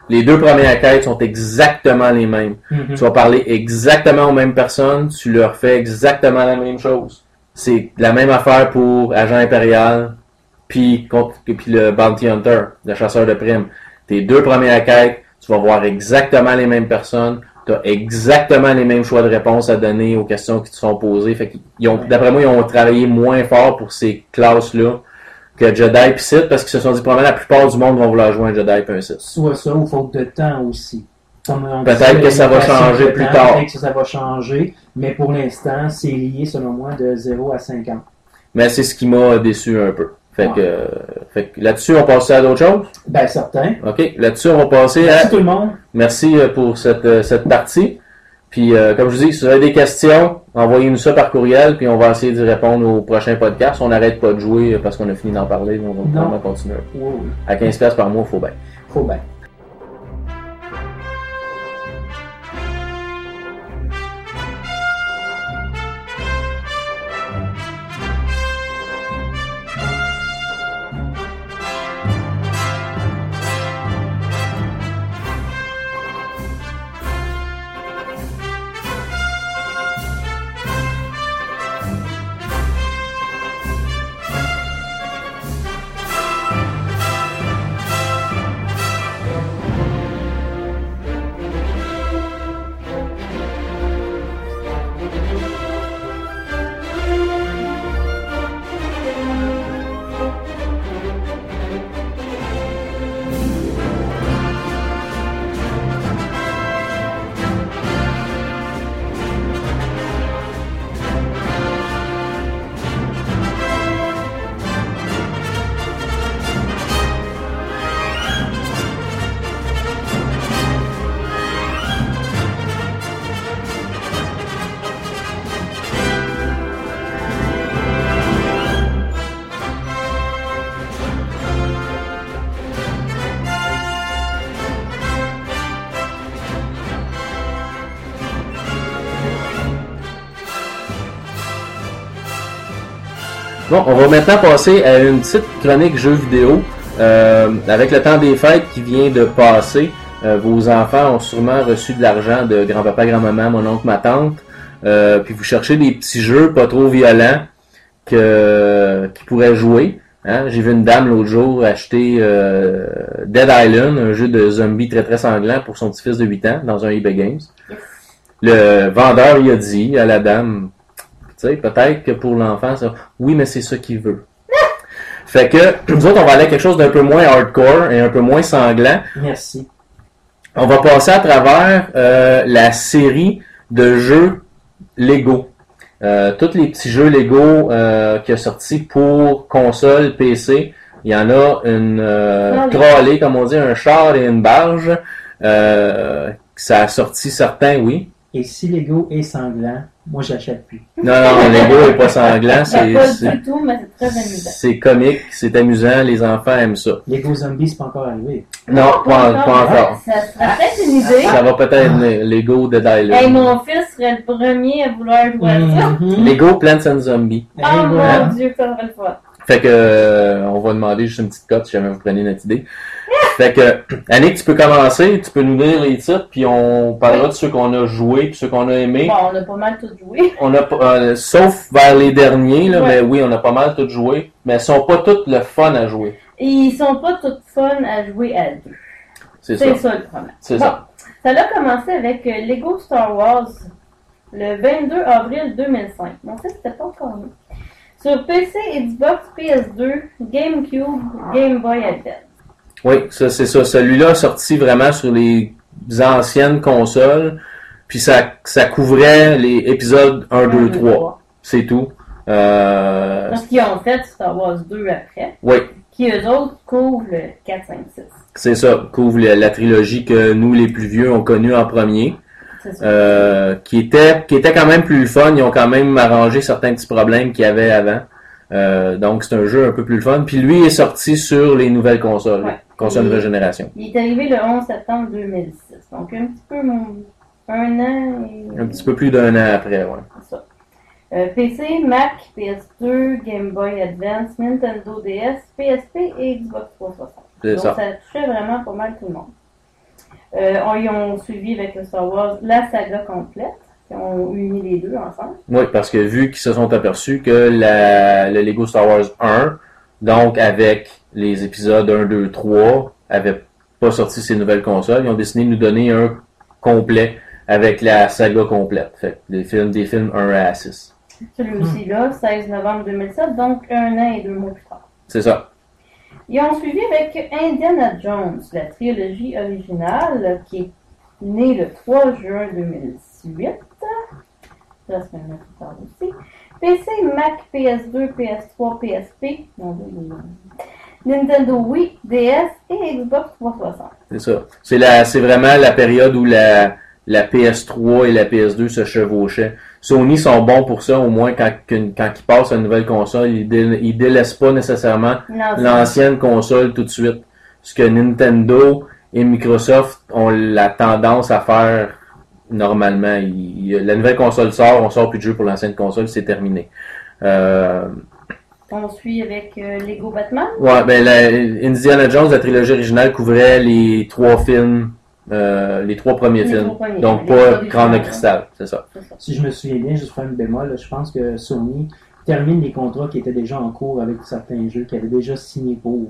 Speaker 8: les deux premières quêtes sont exactement les mêmes.
Speaker 9: Mhm.
Speaker 8: Tu vas parler exactement aux mêmes personnes, tu leur fais exactement la même chose. C'est la même affaire pour Agent Impérial, puis, le Bounty Hunter, le chasseur de primes. Tes deux premières quêtes, tu vas voir exactement les mêmes personnes, tu as exactement les mêmes choix de réponse à donner aux questions qui te sont posées. Fait d'après moi, ils ont travaillé moins fort pour ces classes-là que Jedi et Sith, parce qu'ils se sont dit, probablement, la plupart du monde vont vouloir jouer un Jedi un Sith.
Speaker 9: Soit ça ou faute de temps aussi.
Speaker 8: Peut-être que ça va changer plus
Speaker 9: temps,
Speaker 8: tard.
Speaker 9: Peut-être que ça va changer, mais pour l'instant, c'est lié, selon moi, de 0 à 5 ans.
Speaker 8: Mais c'est ce qui m'a déçu un peu. Fait
Speaker 9: Ouais.
Speaker 8: que, euh, fait que là-dessus, on passe à d'autres choses?
Speaker 9: Ben, certain.
Speaker 8: OK. Là-dessus, on va passer à.
Speaker 9: Merci tout le monde.
Speaker 8: Merci euh, pour cette, euh, cette partie. Puis, euh, comme je vous dis, si vous avez des questions, envoyez-nous ça par courriel, puis on va essayer d'y répondre au prochain podcast. On n'arrête pas de jouer parce qu'on a fini d'en parler, mais on va continuer. À 15$ piastres par mois, faut bien.
Speaker 9: Faut bien.
Speaker 8: Bon, on va maintenant passer à une petite chronique jeux vidéo. Euh, avec le temps des fêtes qui vient de passer, euh, vos enfants ont sûrement reçu de l'argent de grand-papa, grand-maman, mon oncle, ma tante. Euh, puis vous cherchez des petits jeux pas trop violents que qui pourraient jouer. Hein? J'ai vu une dame l'autre jour acheter euh, Dead Island, un jeu de zombies très très sanglant pour son petit-fils de 8 ans dans un eBay Games. Le vendeur il a dit à la dame, sais, peut-être que pour l'enfant, ça, oui, mais c'est ça qu'il veut. fait que nous autres, on va aller à quelque chose d'un peu moins hardcore et un peu moins sanglant.
Speaker 9: Merci.
Speaker 8: On va passer à travers euh, la série de jeux Lego. Euh, tous les petits jeux Lego euh, qui a sorti pour console, PC. Il y en a une euh,
Speaker 4: Ah oui.
Speaker 8: trolley, comme on dit, un char et une barge. Ça a sorti certains, oui.
Speaker 9: Et si Lego est sanglant, moi, j'achète plus.
Speaker 8: Non, non, Lego est pas sanglant. C'est,
Speaker 4: pas du tout, mais c'est très amusant.
Speaker 8: c'est comique, c'est amusant, les enfants aiment ça.
Speaker 9: Lego Zombie, c'est pas encore arrivé.
Speaker 8: Non, pas, pas encore.
Speaker 4: Ça serait peut-être une idée.
Speaker 8: Ça va peut-être venir. Lego Dead Island.
Speaker 4: Hey, mon fils serait le premier à vouloir jouer à ça.
Speaker 8: Lego Plants and Zombies.
Speaker 4: Oh mon dieu, que ça serait le fun.
Speaker 8: Fait que euh, on va demander juste une petite cote si jamais vous prenez notre idée. Fait que Annick, tu peux commencer, tu peux nous lire les titres, puis on parlera de ceux qu'on a joués, puis ceux qu'on a aimés.
Speaker 4: Bon, on a pas mal tout joué.
Speaker 8: On a pas- euh, sauf vers les derniers, là,
Speaker 4: Ouais.
Speaker 8: mais oui, on a pas mal tout joué, mais elles sont pas toutes le fun à jouer.
Speaker 4: Ils sont pas toutes fun à jouer à deux.
Speaker 8: C'est ça.
Speaker 4: C'est ça le problème.
Speaker 8: C'est
Speaker 4: Bon,
Speaker 8: ça.
Speaker 4: Ça a commencé avec euh, Lego Star Wars le 22 avril 2005. Mon fils n'était pas encore. Sur PC, Xbox, PS2, GameCube, Game Boy Advance.
Speaker 8: Oui, ça c'est ça. Celui-là sorti vraiment sur les anciennes consoles, puis ça, ça couvrait les épisodes 1, 2, 3. C'est tout. Euh,
Speaker 4: Parce qu'ils ont fait Star Wars 2 après,
Speaker 8: oui,
Speaker 4: qui eux autres couvrent le 4, 5, 6.
Speaker 8: c'est ça. Couvre la, la trilogie que nous, les plus vieux, ont connue en premier. Euh, qui était qui était quand même plus le fun. Ils ont quand même arrangé certains petits problèmes qu'il y avait avant. Euh, donc c'est un jeu un peu plus le fun. Puis lui est sorti sur les nouvelles consoles,
Speaker 4: Ouais.
Speaker 8: consoles nouvelle génération.
Speaker 4: Il est arrivé le 11 septembre 2006. Donc un petit peu mon- un an et...
Speaker 8: Un petit peu plus d'un an après, ouais.
Speaker 4: Ça. Euh, PC, Mac, PS2, Game Boy Advance, Nintendo DS, PSP et Xbox 360.
Speaker 8: C'est
Speaker 4: Donc
Speaker 8: ça.
Speaker 4: ça touchait vraiment pas mal tout le monde. Euh, on, ils ont suivi avec le Star Wars la saga complète. Ils ont uni les deux ensemble.
Speaker 8: Oui, parce que vu qu'ils se sont aperçus que la, le Lego Star Wars 1, donc avec les épisodes 1, 2, 3, avait pas sorti ses nouvelles consoles, ils ont décidé de nous donner un complet avec la saga complète. Fait des films, des films 1 à 6.
Speaker 4: Celui-ci-là, 16 novembre 2007, donc un an et deux mois plus tard.
Speaker 8: C'est ça.
Speaker 4: Ils ont suivi avec Indiana Jones, la trilogie originale qui est née le 3 juin 2008. Ça, c'est un an plus tard aussi. PC, Mac, PS2, PS3, PSP, Nintendo Wii, DS et Xbox 360.
Speaker 8: C'est ça. C'est la, vraiment la période où la, la PS3 et la PS2 se chevauchaient. Sony sont bons pour ça, au moins quand, quand ils passent à une nouvelle console, ils, dé- ils délaissent pas nécessairement
Speaker 4: L'ancien.
Speaker 8: l'ancienne console tout de suite. Ce que Nintendo et Microsoft ont la tendance à faire normalement. La nouvelle console sort, on sort plus de jeux pour l'ancienne console, c'est terminé. Euh,
Speaker 4: On suit avec euh, Lego Batman?
Speaker 8: ouais, ben la, Indiana Jones, la trilogie originale couvrait les trois films, euh, les trois premiers
Speaker 4: Les
Speaker 8: films.
Speaker 4: trois premiers,
Speaker 8: Donc pas Crâne de cristal, c'est ça.
Speaker 4: C'est ça.
Speaker 9: Si je me souviens bien, juste faire une bémol, je pense que Sony termine les contrats qui étaient déjà en cours avec certains jeux qui avaient déjà signé pour.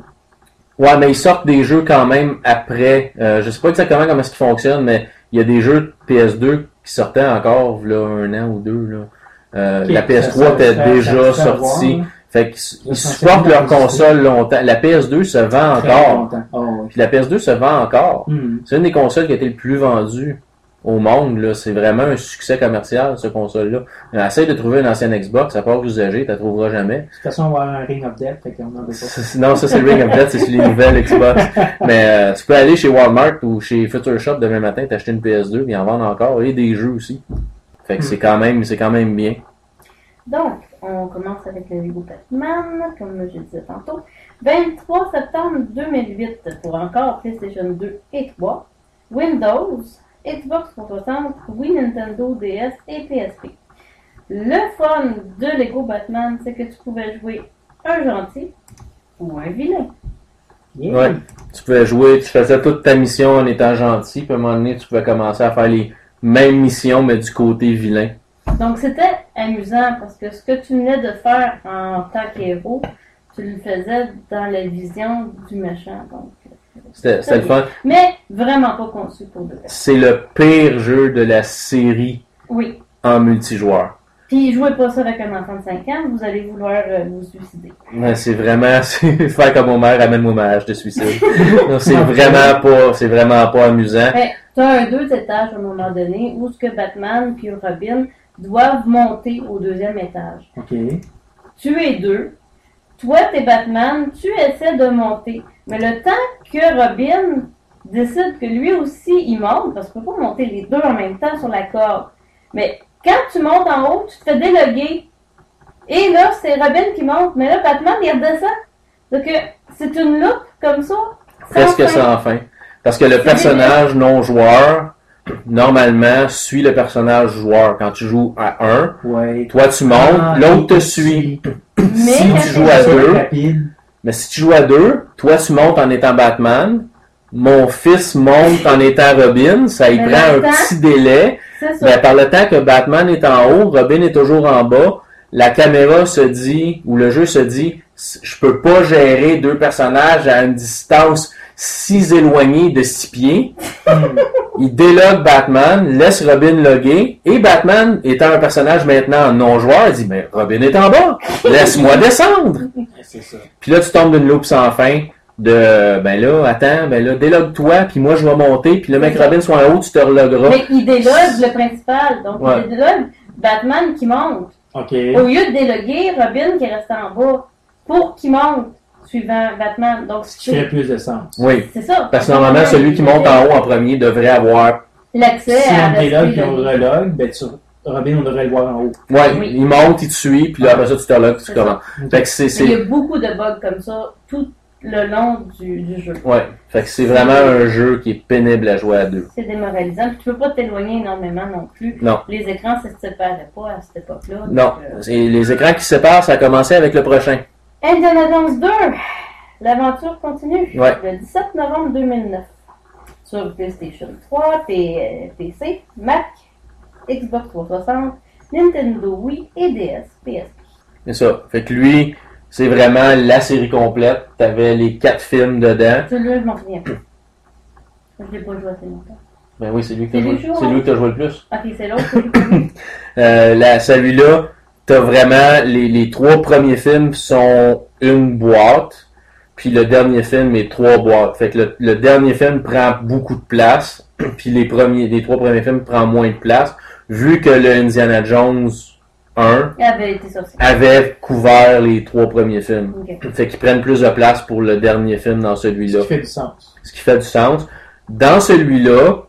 Speaker 8: Ouais, mais ils sortent des jeux quand même après. Euh, je sais pas exactement comment est-ce qu'ils fonctionnent, mais il y a des jeux de PS2 qui sortaient encore là un an ou deux là. Euh, la
Speaker 9: ça-
Speaker 8: PS3
Speaker 9: ça-
Speaker 8: était déjà sortie. Fait qu'ils supportent leur console longtemps. La PS2 se vend
Speaker 9: très
Speaker 8: encore.
Speaker 9: Ah.
Speaker 8: Puis la PS2 se vend encore.
Speaker 9: Hmm.
Speaker 8: C'est une des consoles qui a été le plus vendue au monde. Là. C'est vraiment un succès commercial, cette console-là. Essaye de trouver une ancienne Xbox, à part usagée, tu la trouveras jamais.
Speaker 9: De toute façon, on va avoir un Ring of Death, fait qu'on
Speaker 8: Non, ça c'est le Ring of Death, c'est sur les nouvelles Xbox. Mais euh, tu peux aller chez Walmart ou chez Future Shop demain matin, t'acheter une PS2, puis en vendent encore, et des jeux aussi. Fait que c'est quand même, c'est quand même bien.
Speaker 4: Donc, on commence avec le Lego Batman, comme je disais tantôt. 23 septembre 2008 pour encore PlayStation 2 et 3, Windows, Xbox 360, Wii, Nintendo, DS et PSP. Le fun de Lego Batman, c'est que tu pouvais jouer un gentil ou un vilain.
Speaker 9: Yeah.
Speaker 8: Ouais. Tu pouvais jouer, tu faisais toute ta mission en étant gentil, puis à un moment donné, tu pouvais commencer à faire les mêmes missions, mais du côté vilain.
Speaker 4: Donc c'était amusant parce que ce que tu venais de faire en tant qu'héros, tu le faisais dans la vision du méchant. Donc,
Speaker 8: C'était c'était le fun.
Speaker 4: mais vraiment pas conçu pour de vrai.
Speaker 8: C'est le pire jeu de la série
Speaker 4: Oui.
Speaker 8: en multijoueur.
Speaker 4: Puis jouez pas ça avec un enfant de 5 ans, vous allez vouloir euh, vous suicider.
Speaker 8: Ouais, c'est vraiment, faire comme mon mère, amène-moi ma hache de suicide. C'est vraiment pas, c'est vraiment pas amusant.
Speaker 4: Tu as un deux étages à un moment donné où ce que Batman puis Robin doivent monter au deuxième étage.
Speaker 9: Ok.
Speaker 4: Tu es deux. Toi, t'es Batman, tu essaies de monter. Mais le temps que Robin décide que lui aussi il monte, parce qu'on peut pas monter les deux en même temps sur la corde. Mais quand tu montes en haut, tu te fais déloguer. Et là, c'est Robin qui monte. Mais là, Batman, il redescend. Donc, euh, c'est une loupe comme ça. sans
Speaker 8: Presque
Speaker 4: fin.
Speaker 8: sans fin. Parce que le personnage non joueur, normalement, suit le personnage joueur. Quand tu joues à un,
Speaker 9: Ouais.
Speaker 8: toi tu montes,
Speaker 9: Ah,
Speaker 8: l'autre te suit.
Speaker 4: Mais
Speaker 8: Si tu joues à
Speaker 9: C'est
Speaker 8: deux,
Speaker 9: rapide?
Speaker 8: mais si tu joues à deux, toi tu montes en étant Batman, mon fils monte en étant Robin, ça y
Speaker 4: Mais
Speaker 8: prend un
Speaker 4: temps-
Speaker 8: petit délai. Ben, par le temps que Batman est en haut, Robin est toujours en bas, la caméra se dit, ou le jeu se dit, je peux pas gérer deux personnages à une distance si éloigné de 6 pieds.
Speaker 9: Hmm.
Speaker 8: Il délogue Batman, laisse Robin loguer, et Batman, étant un personnage maintenant non-joueur, dit, mais Robin est en bas, laisse-moi descendre.
Speaker 9: Ça.
Speaker 8: Puis là, tu tombes d'une loupe sans fin de, ben là, attends, ben là, délogue-toi, puis moi, je vais monter, puis le mec Robin soit en haut, tu te relogueras.
Speaker 4: Mais il délogue le principal. Donc,
Speaker 8: Ouais.
Speaker 4: il délogue Batman qui monte. Au lieu de déloguer Robin qui est resté en bas pour qu'il monte suivant Batman. Donc,
Speaker 9: Ce qui plus de sens.
Speaker 8: Oui.
Speaker 4: c'est ça.
Speaker 8: Parce que normalement, celui qui monte en haut en premier devrait avoir,
Speaker 4: L'accès
Speaker 9: Si
Speaker 4: à
Speaker 9: on délogue et on relogue, ben tu, Robin, on devrait le voir en haut.
Speaker 8: ouais,
Speaker 4: Oui.
Speaker 8: il monte, il te suit, puis là, après ça, tu te relogues, tu commences.
Speaker 4: Il y a beaucoup de bugs comme ça tout le long du, du jeu.
Speaker 8: ouais. Fait que c'est vraiment un jeu qui est pénible à jouer à deux.
Speaker 4: C'est démoralisant. Puis tu peux pas t'éloigner énormément non plus.
Speaker 8: Non.
Speaker 4: Les écrans ne se séparaient pas à cette époque-là.
Speaker 8: Non.
Speaker 4: Donc, euh,
Speaker 8: Et les écrans qui se séparent, ça a commencé avec le prochain.
Speaker 4: Indiana Jones 2. L'aventure continue.
Speaker 8: Ouais.
Speaker 4: Le 17 novembre 2009. Sur PlayStation 3, P- euh, PC, Mac, Xbox 360, Nintendo Wii et DS, PSP.
Speaker 8: C'est ça. Fait que lui, c'est vraiment la série complète. T'avais les quatre films dedans.
Speaker 4: Celui-là, je m'en souviens pas. Je l'ai pas joué assez longtemps.
Speaker 8: Ben oui, c'est lui que t'as joué, c'est
Speaker 4: hein?
Speaker 8: lui que t'as joué le plus.
Speaker 4: Ok, c'est l'autre.
Speaker 8: Euh, là, celui-là, t'as vraiment les, les trois premiers films sont une boîte, puis le dernier film est trois boîtes. Fait que le, le dernier film prend beaucoup de place, puis les premiers, les trois premiers films prennent moins de place, vu que le Indiana Jones 1
Speaker 4: Il avait été sorti.
Speaker 8: avait couvert les trois premiers films. Fait qu'ils prennent plus de place pour le dernier film dans
Speaker 9: Ce
Speaker 8: celui-là.
Speaker 9: qui fait du sens.
Speaker 8: Ce qui fait du sens. Dans celui-là,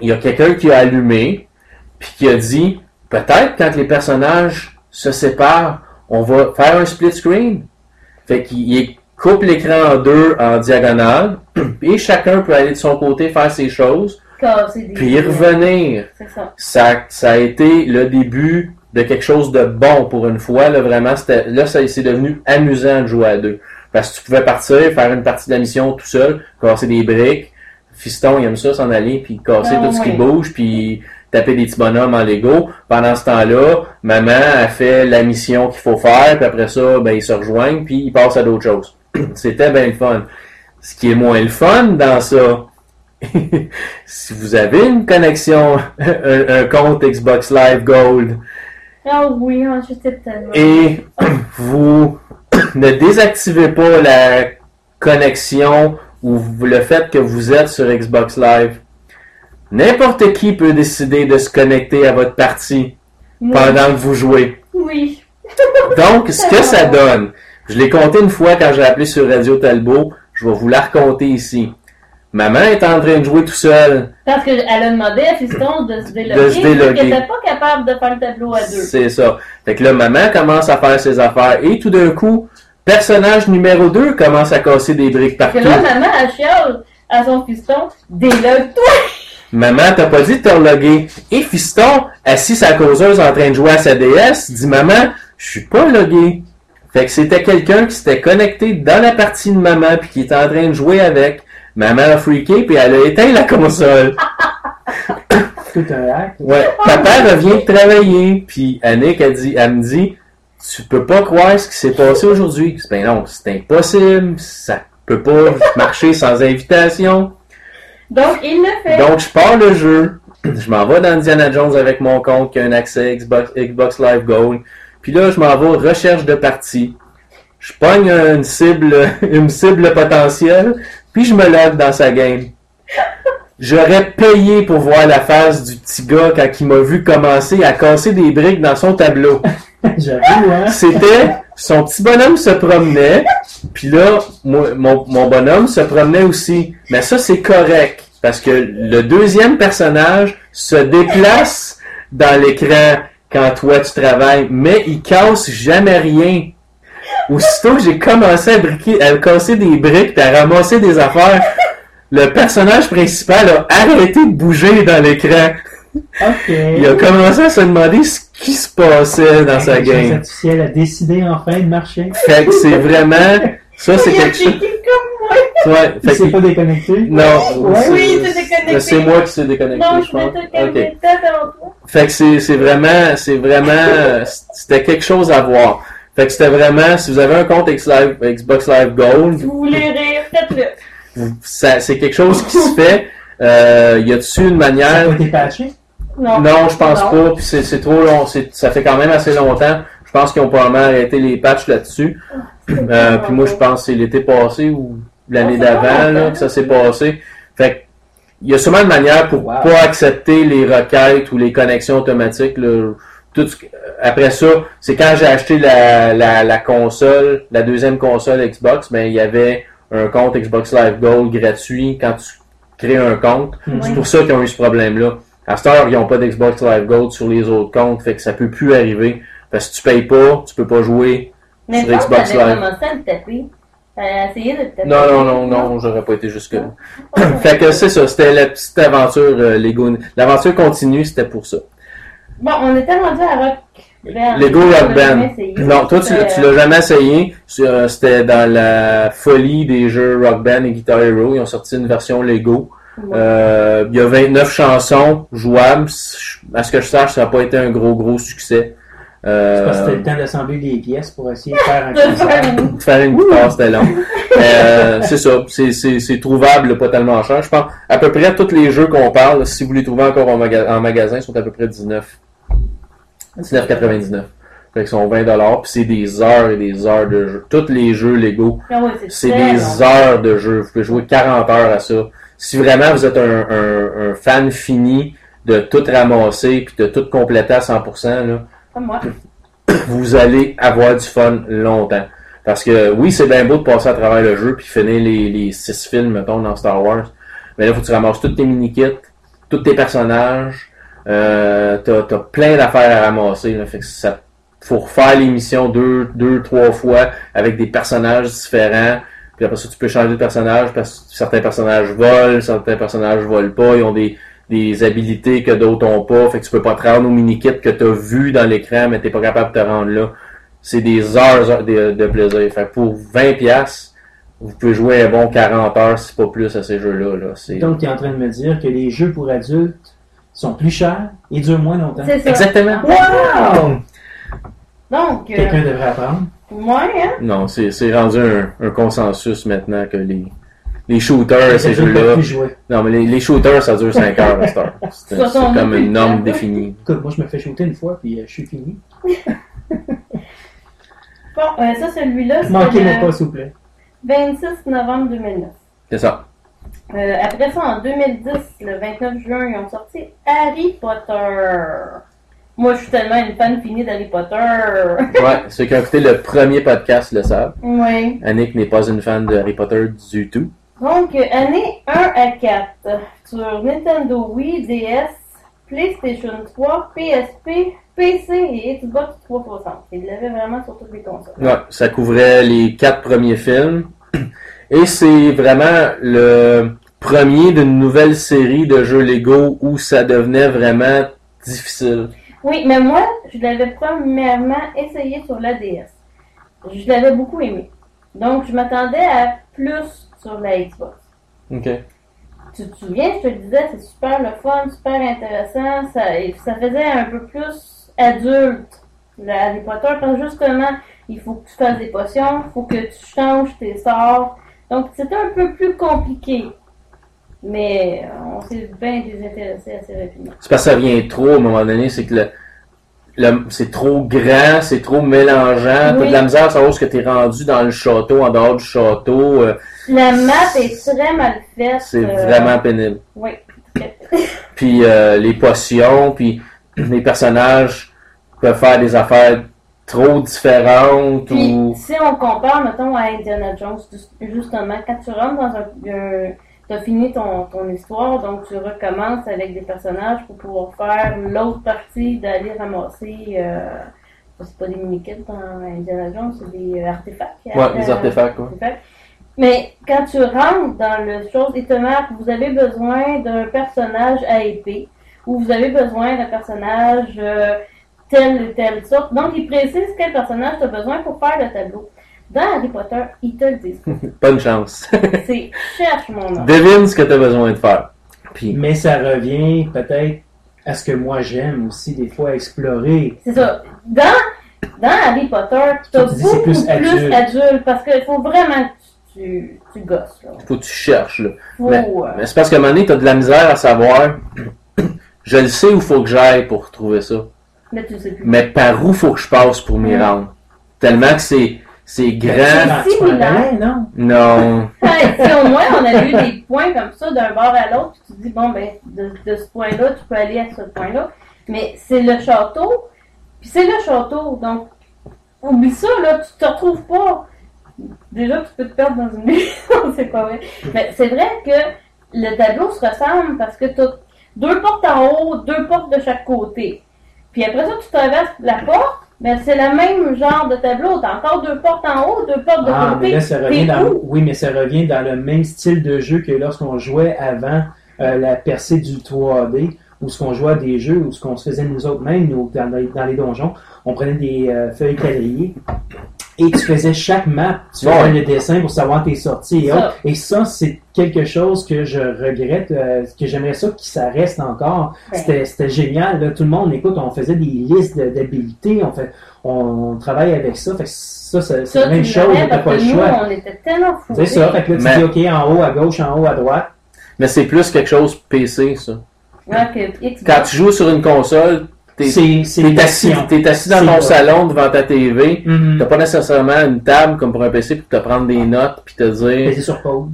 Speaker 8: il y a quelqu'un qui a allumé, puis qui a dit, peut-être quand les personnages se séparent, on va faire un split screen. Fait qu'il il coupe l'écran en deux en diagonale, et chacun peut aller de son côté faire ses choses,
Speaker 4: Casser des
Speaker 8: puis y revenir.
Speaker 4: C'est ça.
Speaker 8: Ça, ça a été le début de quelque chose de bon pour une fois. Là, vraiment, c'était, là, c'est devenu amusant de jouer à deux. Parce que tu pouvais partir, faire une partie de la mission tout seul, casser des briques. Fiston, il aime ça, s'en aller, puis casser
Speaker 4: Ah,
Speaker 8: tout ce qui bouge, puis taper des petits bonhommes en Lego. Pendant ce temps-là, maman a fait la mission qu'il faut faire, puis après ça, ben, ils se rejoignent, puis ils passent à d'autres choses. C'était bien le fun. Ce qui est moins le fun dans ça, si vous avez une connexion, un, un compte Xbox Live Gold,
Speaker 4: Ah oui, je sais tellement.
Speaker 8: et vous ne désactivez pas la connexion ou le fait que vous êtes sur Xbox Live, n'importe qui peut décider de se connecter à votre partie
Speaker 4: Oui.
Speaker 8: pendant que vous jouez.
Speaker 4: Oui.
Speaker 8: Donc, ce que ça donne, je l'ai compté une fois quand j'ai appelé sur Radio Talbot, je vais vous la raconter ici. Maman est en train de jouer tout seul.
Speaker 4: Parce qu'elle a demandé à Fiston de se déloguer.
Speaker 8: De se déloguer.
Speaker 4: parce qu'elle n'était pas capable de faire le tableau à deux.
Speaker 8: C'est ça. Fait que là, maman commence à faire ses affaires et tout d'un coup, personnage numéro 2 commence à casser des briques
Speaker 4: Parce
Speaker 8: partout.
Speaker 4: que là, maman, elle chiale à son fiston, délogue-toi!
Speaker 8: Maman, t'as pas dit de te reloguer. Et fiston, assis à la causeuse en train de jouer à sa DS, dit Maman, je suis pas logué. Fait que c'était quelqu'un qui s'était connecté dans la partie de maman puis qui était en train de jouer avec. Maman a freaké puis elle a éteint la console.
Speaker 9: Tout un hack.
Speaker 8: Ouais. Papa revient de travailler. Puis Annick a dit, elle me dit, tu peux pas croire ce qui s'est passé aujourd'hui. Ben non, c'est impossible. Ça peut pas marcher sans invitation.
Speaker 4: Donc, il le fait.
Speaker 8: Donc, je pars le jeu. Je m'en vais dans Indiana Jones avec mon compte qui a un accès Xbox, Xbox Live Gold. Puis là, je m'en vais recherche de partie. Je pogne une cible, une cible potentielle, puis je me log dans sa game. J'aurais payé pour voir la face du petit gars quand il m'a vu commencer à casser des briques dans son tableau.
Speaker 9: J'avoue, hein?
Speaker 8: C'était son petit bonhomme se promenait, puis là moi, mon, mon bonhomme se promenait aussi. Mais ça c'est correct parce que le deuxième personnage se déplace dans l'écran quand toi tu travailles, mais il casse jamais rien. Aussitôt que j'ai commencé à briquer, à casser des briques, à ramasser des affaires, le personnage principal a arrêté de bouger dans l'écran. Il a commencé à se demander ce qui se passait dans sa
Speaker 9: L'intelligence
Speaker 8: game?
Speaker 9: artificielle a décidé enfin de marcher.
Speaker 8: Fait que c'est vraiment. Ça, c'est
Speaker 4: il a
Speaker 8: quelque chose.
Speaker 4: piqué comme moi.
Speaker 8: Ouais,
Speaker 9: Il
Speaker 8: fait
Speaker 9: s'est
Speaker 8: que-
Speaker 9: pas déconnecté.
Speaker 8: Non,
Speaker 9: Ouais.
Speaker 4: Oui, il s'est déconnecté.
Speaker 8: C'est moi qui s'est déconnecté,
Speaker 4: Non,
Speaker 8: je pense.
Speaker 4: m'étais calmé
Speaker 8: Ok.
Speaker 4: tête avant toi.
Speaker 8: Fait que c'est c'est vraiment, c'est vraiment, c'était quelque chose à voir. Fait que c'était vraiment, si vous avez un compte X Live- Xbox Live Gold,
Speaker 4: Si vous voulez rire, faites-le.
Speaker 8: ça- c'est quelque chose qui se fait. Euh, y a-tu une
Speaker 9: Ça
Speaker 8: manière
Speaker 9: a pas été patché?
Speaker 4: Non,
Speaker 8: Non, je pense
Speaker 4: Non.
Speaker 8: pas. Puis c'est, trop long. Ça fait quand même assez longtemps. Je pense qu'ils ont probablement arrêté les patchs là-dessus. Euh, puis moi, je pense que c'est l'été passé ou l'année d'avant que ça s'est passé. Fait que, il y a sûrement une manière pour
Speaker 9: Wow.
Speaker 8: pas accepter les requêtes ou les connexions automatiques. là. Tout ce que- après ça, c'est quand j'ai acheté la, la, la console, la deuxième console Xbox, ben il y avait un compte Xbox Live Gold gratuit quand tu crées un compte. C'est pour ça qu'ils ont eu ce problème-là. À cette heure, ils n'ont pas d'Xbox Live Gold sur les autres comptes, fait que ça peut plus arriver. Parce que tu payes pas, tu peux pas jouer.
Speaker 4: Mais
Speaker 8: sur Xbox Live.
Speaker 4: commencé à le taper. T'as essayé de le taper.
Speaker 8: Non, non, non, non, j'aurais pas été jusque là.
Speaker 4: Oh.
Speaker 8: fait que c'est ça, c'était la petite aventure euh, Lego. L'aventure continue, c'était pour ça.
Speaker 4: Bon, on était rendu à Rock Band.
Speaker 8: Lego Rock Band. Non, toi, tu,
Speaker 4: Euh,
Speaker 8: tu l'as jamais essayé. Euh, C'était dans la folie des jeux Rock Band et Guitar Hero. Ils ont sorti une version Lego. Euh, il y a 29 chansons jouables. À ce que je sache, ça n'a pas été un gros, gros succès. Euh,
Speaker 9: c'était le temps d'assembler les pièces pour essayer de faire un concert.
Speaker 8: faire une guitare, c'était long. Euh, c'est ça, c'est, c'est, c'est trouvable, pas tellement cher. Je pense, à peu près tous les jeux qu'on parle, si vous les trouvez encore en, maga- en magasin, sont à peu près 19. 19,99. Fait qu'ils sont 20 puis c'est des heures et des heures de jeu. Tous les jeux Lego,
Speaker 4: Ah ouais,
Speaker 8: c'est des
Speaker 4: long.
Speaker 8: heures de jeu. Vous pouvez jouer 40 heures à ça. Si vraiment vous êtes un, un, un fan fini de tout ramasser puis de tout compléter à 100%, là,
Speaker 4: Comme moi.
Speaker 8: vous allez avoir du fun longtemps. Parce que oui, c'est bien beau de passer à travers le jeu puis finir les, les six films, mettons, dans Star Wars. Mais là, faut que tu ramasses tous tes mini-kits, tous tes personnages. Euh, t'as, t'as plein d'affaires à ramasser. Là, fait que ça, faut refaire l'émission deux, deux, trois fois avec des personnages différents. Puis après ça, tu peux changer de personnage parce que certains personnages volent, certains personnages volent pas. Ils ont des, des habilités que d'autres ont pas. Fait que tu peux pas te rendre au mini-kit que tu as vu dans l'écran, mais t'es pas capable de te rendre là. C'est des heures heures de, de plaisir. Fait que pour 20 pièces, vous pouvez jouer un bon 40 heures, si pas plus, à ces jeux-là. Là. C'est...
Speaker 9: Donc, tu es en train de me dire que les jeux pour adultes sont plus chers et durent moins longtemps.
Speaker 4: C'est ça.
Speaker 8: Exactement.
Speaker 9: Wow!
Speaker 4: Donc, euh,
Speaker 9: Quelqu'un devrait apprendre.
Speaker 4: Moi, hein,
Speaker 8: Non, c'est, c'est rendu un, un consensus maintenant que les, les shooters, ces jeux-là. Non, mais les, les shooters, ça dure 5 heures à cette heure. C'est, comme une norme définie.
Speaker 9: Écoute, moi, je me fais shooter une fois, puis euh, je suis fini.
Speaker 4: bon, euh, ça, celui-là,
Speaker 9: Manquez
Speaker 4: c'était
Speaker 9: mon pas,
Speaker 4: le
Speaker 9: s'il vous plaît.
Speaker 4: 26 novembre 2009.
Speaker 8: C'est ça.
Speaker 4: Euh, après ça, en 2010, le 29 juin, ils ont sorti Harry Potter. Moi, je suis tellement une fan finie d'Harry Potter.
Speaker 8: Ouais, ceux qui ont écouté le premier podcast le savent.
Speaker 4: oui.
Speaker 8: Annick n'est pas une fan de Harry Potter du tout.
Speaker 4: Donc, année 1 à 4. Sur Nintendo Wii, DS, PlayStation 3, PSP, PC et Xbox 360. Il l'avait vraiment sur toutes les consoles.
Speaker 8: Ouais, ça couvrait les quatre premiers films. Et c'est vraiment le premier d'une nouvelle série de jeux Lego où ça devenait vraiment difficile.
Speaker 4: Oui, mais moi, je l'avais premièrement essayé sur la DS. Je l'avais beaucoup aimé. Donc, je m'attendais à plus sur la Xbox.
Speaker 8: Ok.
Speaker 4: Tu te souviens, je te le disais, c'est super le fun, super intéressant. Ça, ça faisait un peu plus adulte, le Harry Potter, parce que justement, il faut que tu fasses des potions, il faut que tu changes tes sorts. Donc, c'était un peu plus compliqué. Mais euh, on s'est bien désintéressé assez rapidement.
Speaker 8: C'est parce que ça vient trop à un moment donné, c'est que le, c'est trop grand, c'est trop mélangeant. T'as
Speaker 4: Oui.
Speaker 8: de la misère à savoir ce que t'es rendu dans le château, en dehors du château. euh,
Speaker 4: La map est très mal faite.
Speaker 8: c'est
Speaker 4: euh,
Speaker 8: vraiment pénible.
Speaker 4: Oui.
Speaker 8: Puis euh, les potions, puis les personnages peuvent faire des affaires trop différentes
Speaker 4: Puis,
Speaker 8: ou
Speaker 4: si on compare, mettons, à Indiana Jones, ju- justement, quand tu rentres dans un. un T'as fini ton, ton histoire, donc tu recommences avec des personnages pour pouvoir faire l'autre partie d'aller ramasser. Euh, c'est pas des mini-kits dans Indiana Jones, c'est des euh, artefacts.
Speaker 8: ouais, des artefacts. ouais.
Speaker 4: artefacts. Mais quand tu rentres dans le chose, il te marque vous avez besoin d'un personnage à épée ou vous avez besoin d'un personnage euh, telle ou telle sorte. Donc, il précise quel personnage tu as besoin pour faire le tableau. Dans Harry Potter, ils te le disent.
Speaker 8: Pas de chance.
Speaker 4: C'est cherche mon nom.
Speaker 8: Devine ce que tu as besoin de faire. Puis,
Speaker 9: Mais ça revient peut-être à ce que moi j'aime aussi, des fois, explorer.
Speaker 4: C'est ça. Dans, dans Harry Potter, tu as
Speaker 9: Tu
Speaker 4: beaucoup
Speaker 9: plus
Speaker 4: plus,
Speaker 9: adulte.
Speaker 4: adulte parce qu'il faut vraiment que tu, tu gosses. Là.
Speaker 8: Faut que tu cherches, là.
Speaker 4: Faut,
Speaker 8: Mais,
Speaker 4: euh,
Speaker 8: mais c'est parce qu'à un moment donné, t'as de la misère à savoir. je le sais où faut que j'aille pour trouver ça.
Speaker 4: mais tu sais plus.
Speaker 8: Mais par où faut que je passe pour m'y rendre? Tellement que c'est, c'est grand.
Speaker 9: Tu
Speaker 4: si,
Speaker 9: prends un
Speaker 4: Milan.
Speaker 9: baleine, non?
Speaker 8: Non.
Speaker 4: Si au moins on a eu des points comme ça d'un bord à l'autre, puis tu te dis, bon, ben, de, de ce point-là, tu peux aller à ce point-là. Mais c'est le château, puis c'est le château. Donc, oublie ça, là, tu te retrouves pas. Déjà, tu peux te perdre dans une maison, c'est pas vrai. Mais c'est vrai que le tableau se ressemble parce que tu as deux portes en haut, deux portes de chaque côté. Puis après ça, tu traverses la porte, mais c'est le même genre de tableau. Tu as encore deux portes en haut, deux portes de
Speaker 9: Ah,
Speaker 4: côté.
Speaker 9: mais là, ça revient dans, oui, mais ça revient dans le même style de jeu que lorsqu'on jouait avant euh, la percée du 3D, où ce qu'on jouait à des jeux, où ce qu'on se faisait nous autres mêmes, nous, dans, les- dans les donjons, on prenait des euh, feuilles quadrillées et tu faisais chaque map, tu faisais
Speaker 8: Ouais.
Speaker 9: le dessin pour savoir tes sorties et
Speaker 4: Ça.
Speaker 9: autres. Et ça, c'est quelque chose que je regrette, euh, que j'aimerais ça que ça reste encore. C'était c'était génial. Là. Tout le monde, écoute, on faisait des listes de- d'habilités, on, fait, on travaille avec ça. Fait que ça, c'est c'est
Speaker 4: Ça,
Speaker 9: la même chose, t'as pas le
Speaker 4: nous,
Speaker 9: choix.
Speaker 4: on était tellement fous.
Speaker 9: C'est ça, fait que là, tu
Speaker 8: Mais-
Speaker 9: dis, OK, en haut, à gauche, en haut, à droite.
Speaker 8: Mais c'est plus quelque chose PC, ça.
Speaker 4: Ouais, que Xbox.
Speaker 8: Quand tu joues sur une console, t'es, t'es assis, assis dans ton salon devant ta TV.
Speaker 9: Mhm.
Speaker 8: T'as pas nécessairement une table comme pour un PC pour te prendre des notes puis te dire,
Speaker 9: Peser sur pause.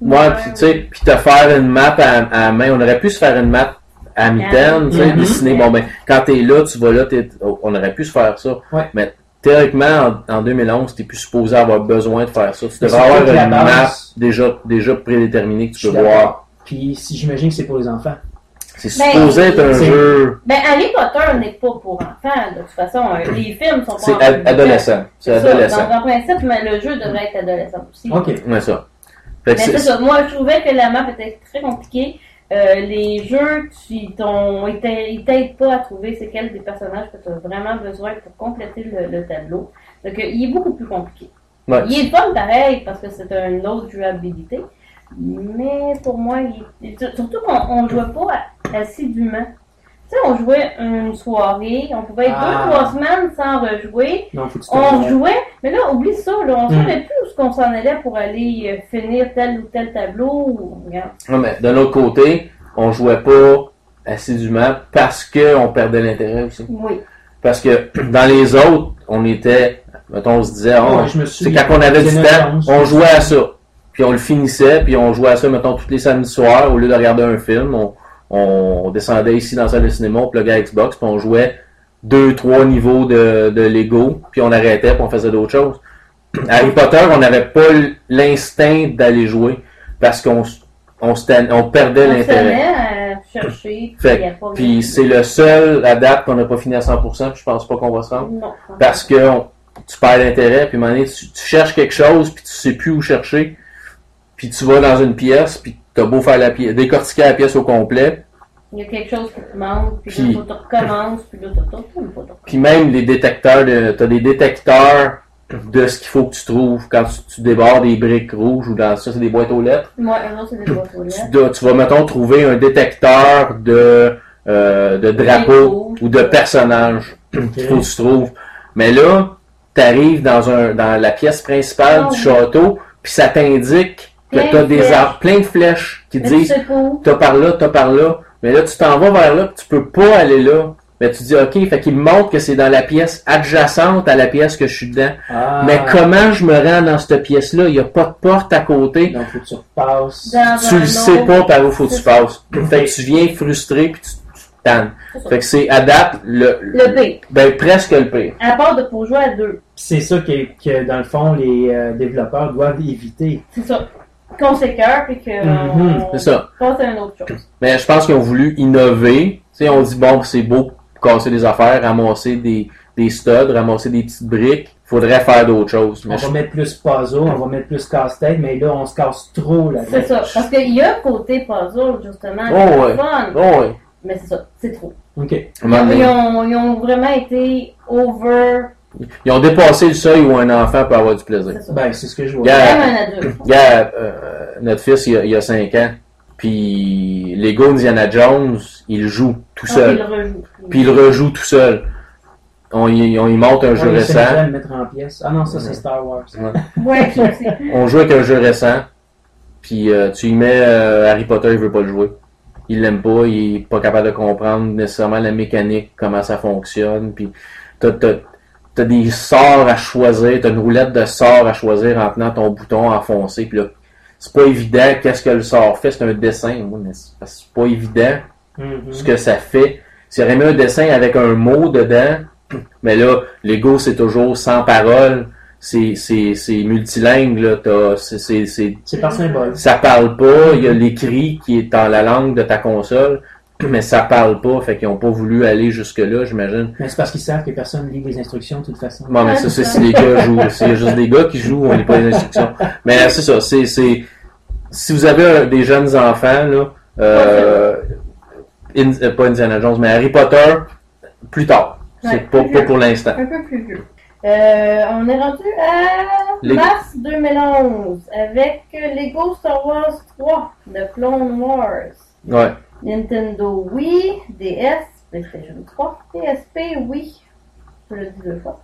Speaker 8: ouais, puis tu sais, puis te faire une map à, main. On aurait pu se faire une map à mitaine, tu sais,
Speaker 9: Mhm.
Speaker 8: dessiner. Bon ben, quand t'es là, tu vas là, t'es- on aurait pu se faire ça.
Speaker 9: Ouais.
Speaker 8: Mais théoriquement, en, en 2011, t'es plus supposé avoir besoin de faire ça. Tu devrais avoir une
Speaker 9: base.
Speaker 8: map déjà, déjà prédéterminée que tu peux voir.
Speaker 9: Puis si j'imagine que c'est pour les enfants.
Speaker 8: C'est
Speaker 4: Ben,
Speaker 8: supposé être un jeu.
Speaker 4: Ben, Harry Potter n'est pas pour enfants, de toute façon. euh, Les films sont pas
Speaker 8: C'est adolescent. C'est adolescent.
Speaker 4: Donc, en principe, mais le jeu devrait être adolescent aussi.
Speaker 9: OK.
Speaker 8: Ouais, ça. Fait
Speaker 4: Mais c'est ça. Moi, je trouvais que la map était très compliquée. Euh, les jeux, tu ils t'aident pas à trouver c'est quels des personnages que tu as vraiment besoin pour compléter le, le tableau. Donc, euh, il est beaucoup plus compliqué.
Speaker 8: Ouais.
Speaker 4: Il est fun pareil parce que c'est une autre jouabilité. Mais pour moi, il, surtout qu'on on jouait pas assidûment. Tu sais, on jouait une soirée, on pouvait être
Speaker 9: Ah.
Speaker 4: deux, trois semaines sans rejouer.
Speaker 9: Non, faut que tu te
Speaker 4: On jouait, mais là, oublie ça, là, on
Speaker 9: Hmm.
Speaker 4: savait plus où est-ce qu'on s'en allait pour aller euh, finir tel ou tel tableau. ou- regarde.
Speaker 8: Non, mais d'un autre côté, on jouait pas assidûment parce qu'on perdait l'intérêt aussi.
Speaker 4: Oui.
Speaker 8: Parce que dans les autres, on était, mettons, on se disait, oh,
Speaker 9: Ouais, je me suis
Speaker 8: c'est quand on avait du temps, on jouait à ça. Puis on le finissait, puis on jouait à ça, mettons, tous les samedis soirs, au lieu de regarder un film, on, descendait ici dans la salle de cinéma, on pluguait à Xbox, puis on jouait deux, trois niveaux de, de Lego, puis on arrêtait, puis on faisait d'autres choses. Harry Potter, on n'avait pas l'instinct d'aller jouer, parce qu'on on, on perdait l'intérêt.
Speaker 4: tenait à chercher, puis
Speaker 8: c'est le seul à date qu'on n'a pas fini à 100%, puis je pense pas qu'on va se rendre.
Speaker 4: Non.
Speaker 8: Parce que on- tu perds l'intérêt, puis à un moment donné, tu, tu cherches quelque chose, puis tu sais plus où chercher, puis tu vas dans une pièce, puis t'as beau faire la pièce, décortiquer la pièce au complet,
Speaker 4: Il y a quelque chose qui te manque, puis
Speaker 8: Puis-
Speaker 4: là, tu recommences, puis là,
Speaker 8: puis même les détecteurs, de, t'as des détecteurs de ce qu'il faut que tu trouves quand tu, tu débarres des briques rouges ou dans ça, c'est des boîtes aux lettres.
Speaker 4: Moi, un autre, c'est des boîtes aux
Speaker 8: Tu,
Speaker 4: lettres.
Speaker 8: dois- tu vas, mettons, trouver un détecteur de, euh, de drapeaux ou de personnages qu'il faut que tu trouves. Mais là, tu arrives dans, un, dans la pièce principale
Speaker 4: Oh,
Speaker 8: du château, puis ça t'indique que
Speaker 4: Plein
Speaker 8: tu as
Speaker 4: de
Speaker 8: des arbres, plein de flèches qui disent t'as par là, t'as par là. Mais là, tu t'en vas vers là, tu peux pas aller là. Mais tu dis, OK, fait qu'il me montre que c'est dans la pièce adjacente à la pièce que je suis dedans.
Speaker 9: Ah.
Speaker 8: Mais comment je me rends dans cette pièce-là? Il n'y a pas de porte à côté.
Speaker 9: Donc, faut que tu repasses.
Speaker 8: Tu le sais pas par où faut que tu passes. Fait que tu viens frustré, puis tu,
Speaker 4: ça.
Speaker 8: Fait que c'est à date le,
Speaker 4: Le pire.
Speaker 8: ben presque le pire.
Speaker 4: À part de pour jouer à deux.
Speaker 9: C'est ça que, que, dans le fond, les euh, développeurs doivent éviter.
Speaker 4: C'est ça. Qu'on s'écœure, puis que
Speaker 9: Mhm,
Speaker 4: on
Speaker 8: C'est ça.
Speaker 4: passe à une autre chose.
Speaker 8: Mais je pense qu'ils ont voulu innover. Tu sais, on dit bon, c'est beau casser des affaires, ramasser des, des studs, ramasser des petites briques. Faudrait faire d'autres choses.
Speaker 9: On
Speaker 8: je-
Speaker 9: va mettre plus puzzle, on va mettre plus casse-tête, mais là, on se casse trop là
Speaker 4: C'est ça. Parce qu'il y a un côté puzzle, justement, qui
Speaker 8: Oh,
Speaker 4: est
Speaker 8: ouais.
Speaker 4: fun.
Speaker 8: Oh, ouais.
Speaker 4: Mais c'est ça, c'est trop.
Speaker 9: OK.
Speaker 4: Ont, ils ont vraiment été over.
Speaker 8: Ils ont dépassé le seuil où un enfant peut avoir du plaisir.
Speaker 9: Ben, c'est ce que je vois.
Speaker 8: Yeah.
Speaker 4: Même un adulte.
Speaker 8: Regarde, euh, notre fils, il a, il a 5 ans. Puis Lego Indiana Jones, il joue tout
Speaker 4: Ah, il
Speaker 8: seul. Puis il rejoue tout seul. on y, on y monte un jeu
Speaker 9: Ouais,
Speaker 8: récent.
Speaker 9: à le mettre en pièces. Ah non, ça c'est. Star Wars.
Speaker 4: Ouais.
Speaker 8: On joue avec un jeu récent, puis euh, tu y mets euh, Harry Potter, il veut pas le jouer. Il l'aime pas, il est pas capable de comprendre nécessairement la mécanique, comment ça fonctionne, puis t'as, t'as, t'as des sorts à choisir, t'as une roulette de sorts à choisir en tenant ton bouton enfoncé, puis là, c'est pas évident qu'est-ce que le sort fait, c'est un dessin, mais c'est, c'est pas évident
Speaker 9: Mhm.
Speaker 8: ce que ça fait. Aurait mis un dessin avec un mot dedans, mais là, l'ego, c'est toujours sans parole. C'est, c'est, c'est multilingue, là. C'est, c'est, c'est-
Speaker 9: C'est par symbole.
Speaker 8: ça parle pas. Il y a l'écrit qui est dans la langue de ta console, mais ça parle pas. Fait qu'ils ont pas voulu aller jusque-là, j'imagine.
Speaker 9: Mais c'est parce qu'ils savent que personne lit les instructions de toute façon.
Speaker 8: Bon, mais ça, c'est si les gars jouent. S'il y a juste des gars qui jouent, on lit pas les instructions. Mais c'est ça, c'est, c'est, si vous avez un- des jeunes enfants, là, euh, In- euh, pas Indiana Jones, mais Harry Potter, plus tard. C'est
Speaker 4: Ouais,
Speaker 8: pas, pour l'instant.
Speaker 4: Un peu plus vieux. Euh, on est rendu à
Speaker 8: Les-
Speaker 4: mars 2011 avec Lego Star Wars 3 de Clone Wars.
Speaker 8: Ouais.
Speaker 4: Nintendo Wii, DS, PlayStation 3, PSP, Wii, je le dis deux fois,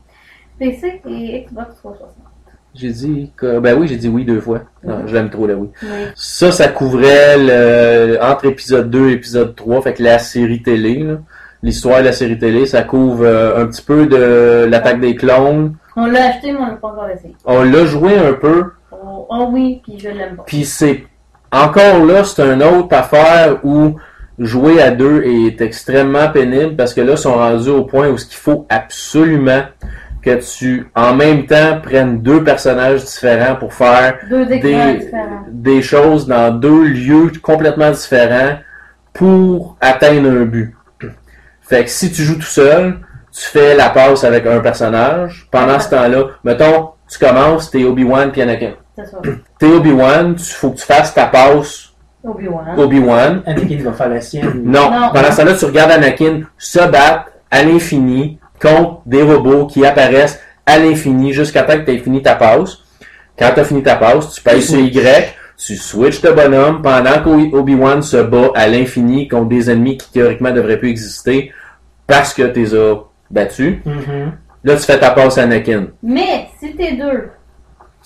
Speaker 4: PC et Xbox 360.
Speaker 8: J'ai dit que, ben oui, j'ai dit oui deux fois. Non, je l'aime trop, la oui.
Speaker 4: Oui.
Speaker 8: Ça, ça couvrait le, entre épisode 2 et épisode 3, fait que la série télé, là. L'histoire de la série télé, ça couvre euh, un petit peu de l'attaque des clones.
Speaker 4: On l'a acheté, mais on l'a pas encore essayé.
Speaker 8: On l'a joué un peu,
Speaker 4: Oh, oh oui, puis je l'aime pas.
Speaker 8: Puis c'est encore là, c'est une autre affaire où jouer à deux est extrêmement pénible parce que là, ils sont rendus au point où ce qu'il faut absolument que tu, en même temps, prennes deux personnages différents pour faire des choses dans deux lieux complètement différents pour atteindre un but. Fait que si tu joues tout seul, tu fais la passe avec un personnage. Pendant ce temps-là, mettons, tu commences, t'es Obi-Wan puis Anakin.
Speaker 4: C'est ça.
Speaker 8: T'es Obi-Wan, tu faut que tu fasses ta passe
Speaker 4: Obi-Wan.
Speaker 8: Obi-Wan.
Speaker 9: Anakin va faire la sienne.
Speaker 8: Non,
Speaker 4: Non.
Speaker 8: pendant ce temps-là, tu regardes Anakin se battre à l'infini contre des robots qui apparaissent à l'infini jusqu'à temps que tu aies fini ta passe. Quand tu as fini ta passe, tu payes sur Y, tu switches de bonhomme pendant qu'Obi-Wan se bat à l'infini contre des ennemis qui théoriquement devraient plus exister parce que tu les as battus.
Speaker 9: Mhm.
Speaker 8: Là, tu fais ta passe à Anakin.
Speaker 4: Mais si t'es deux,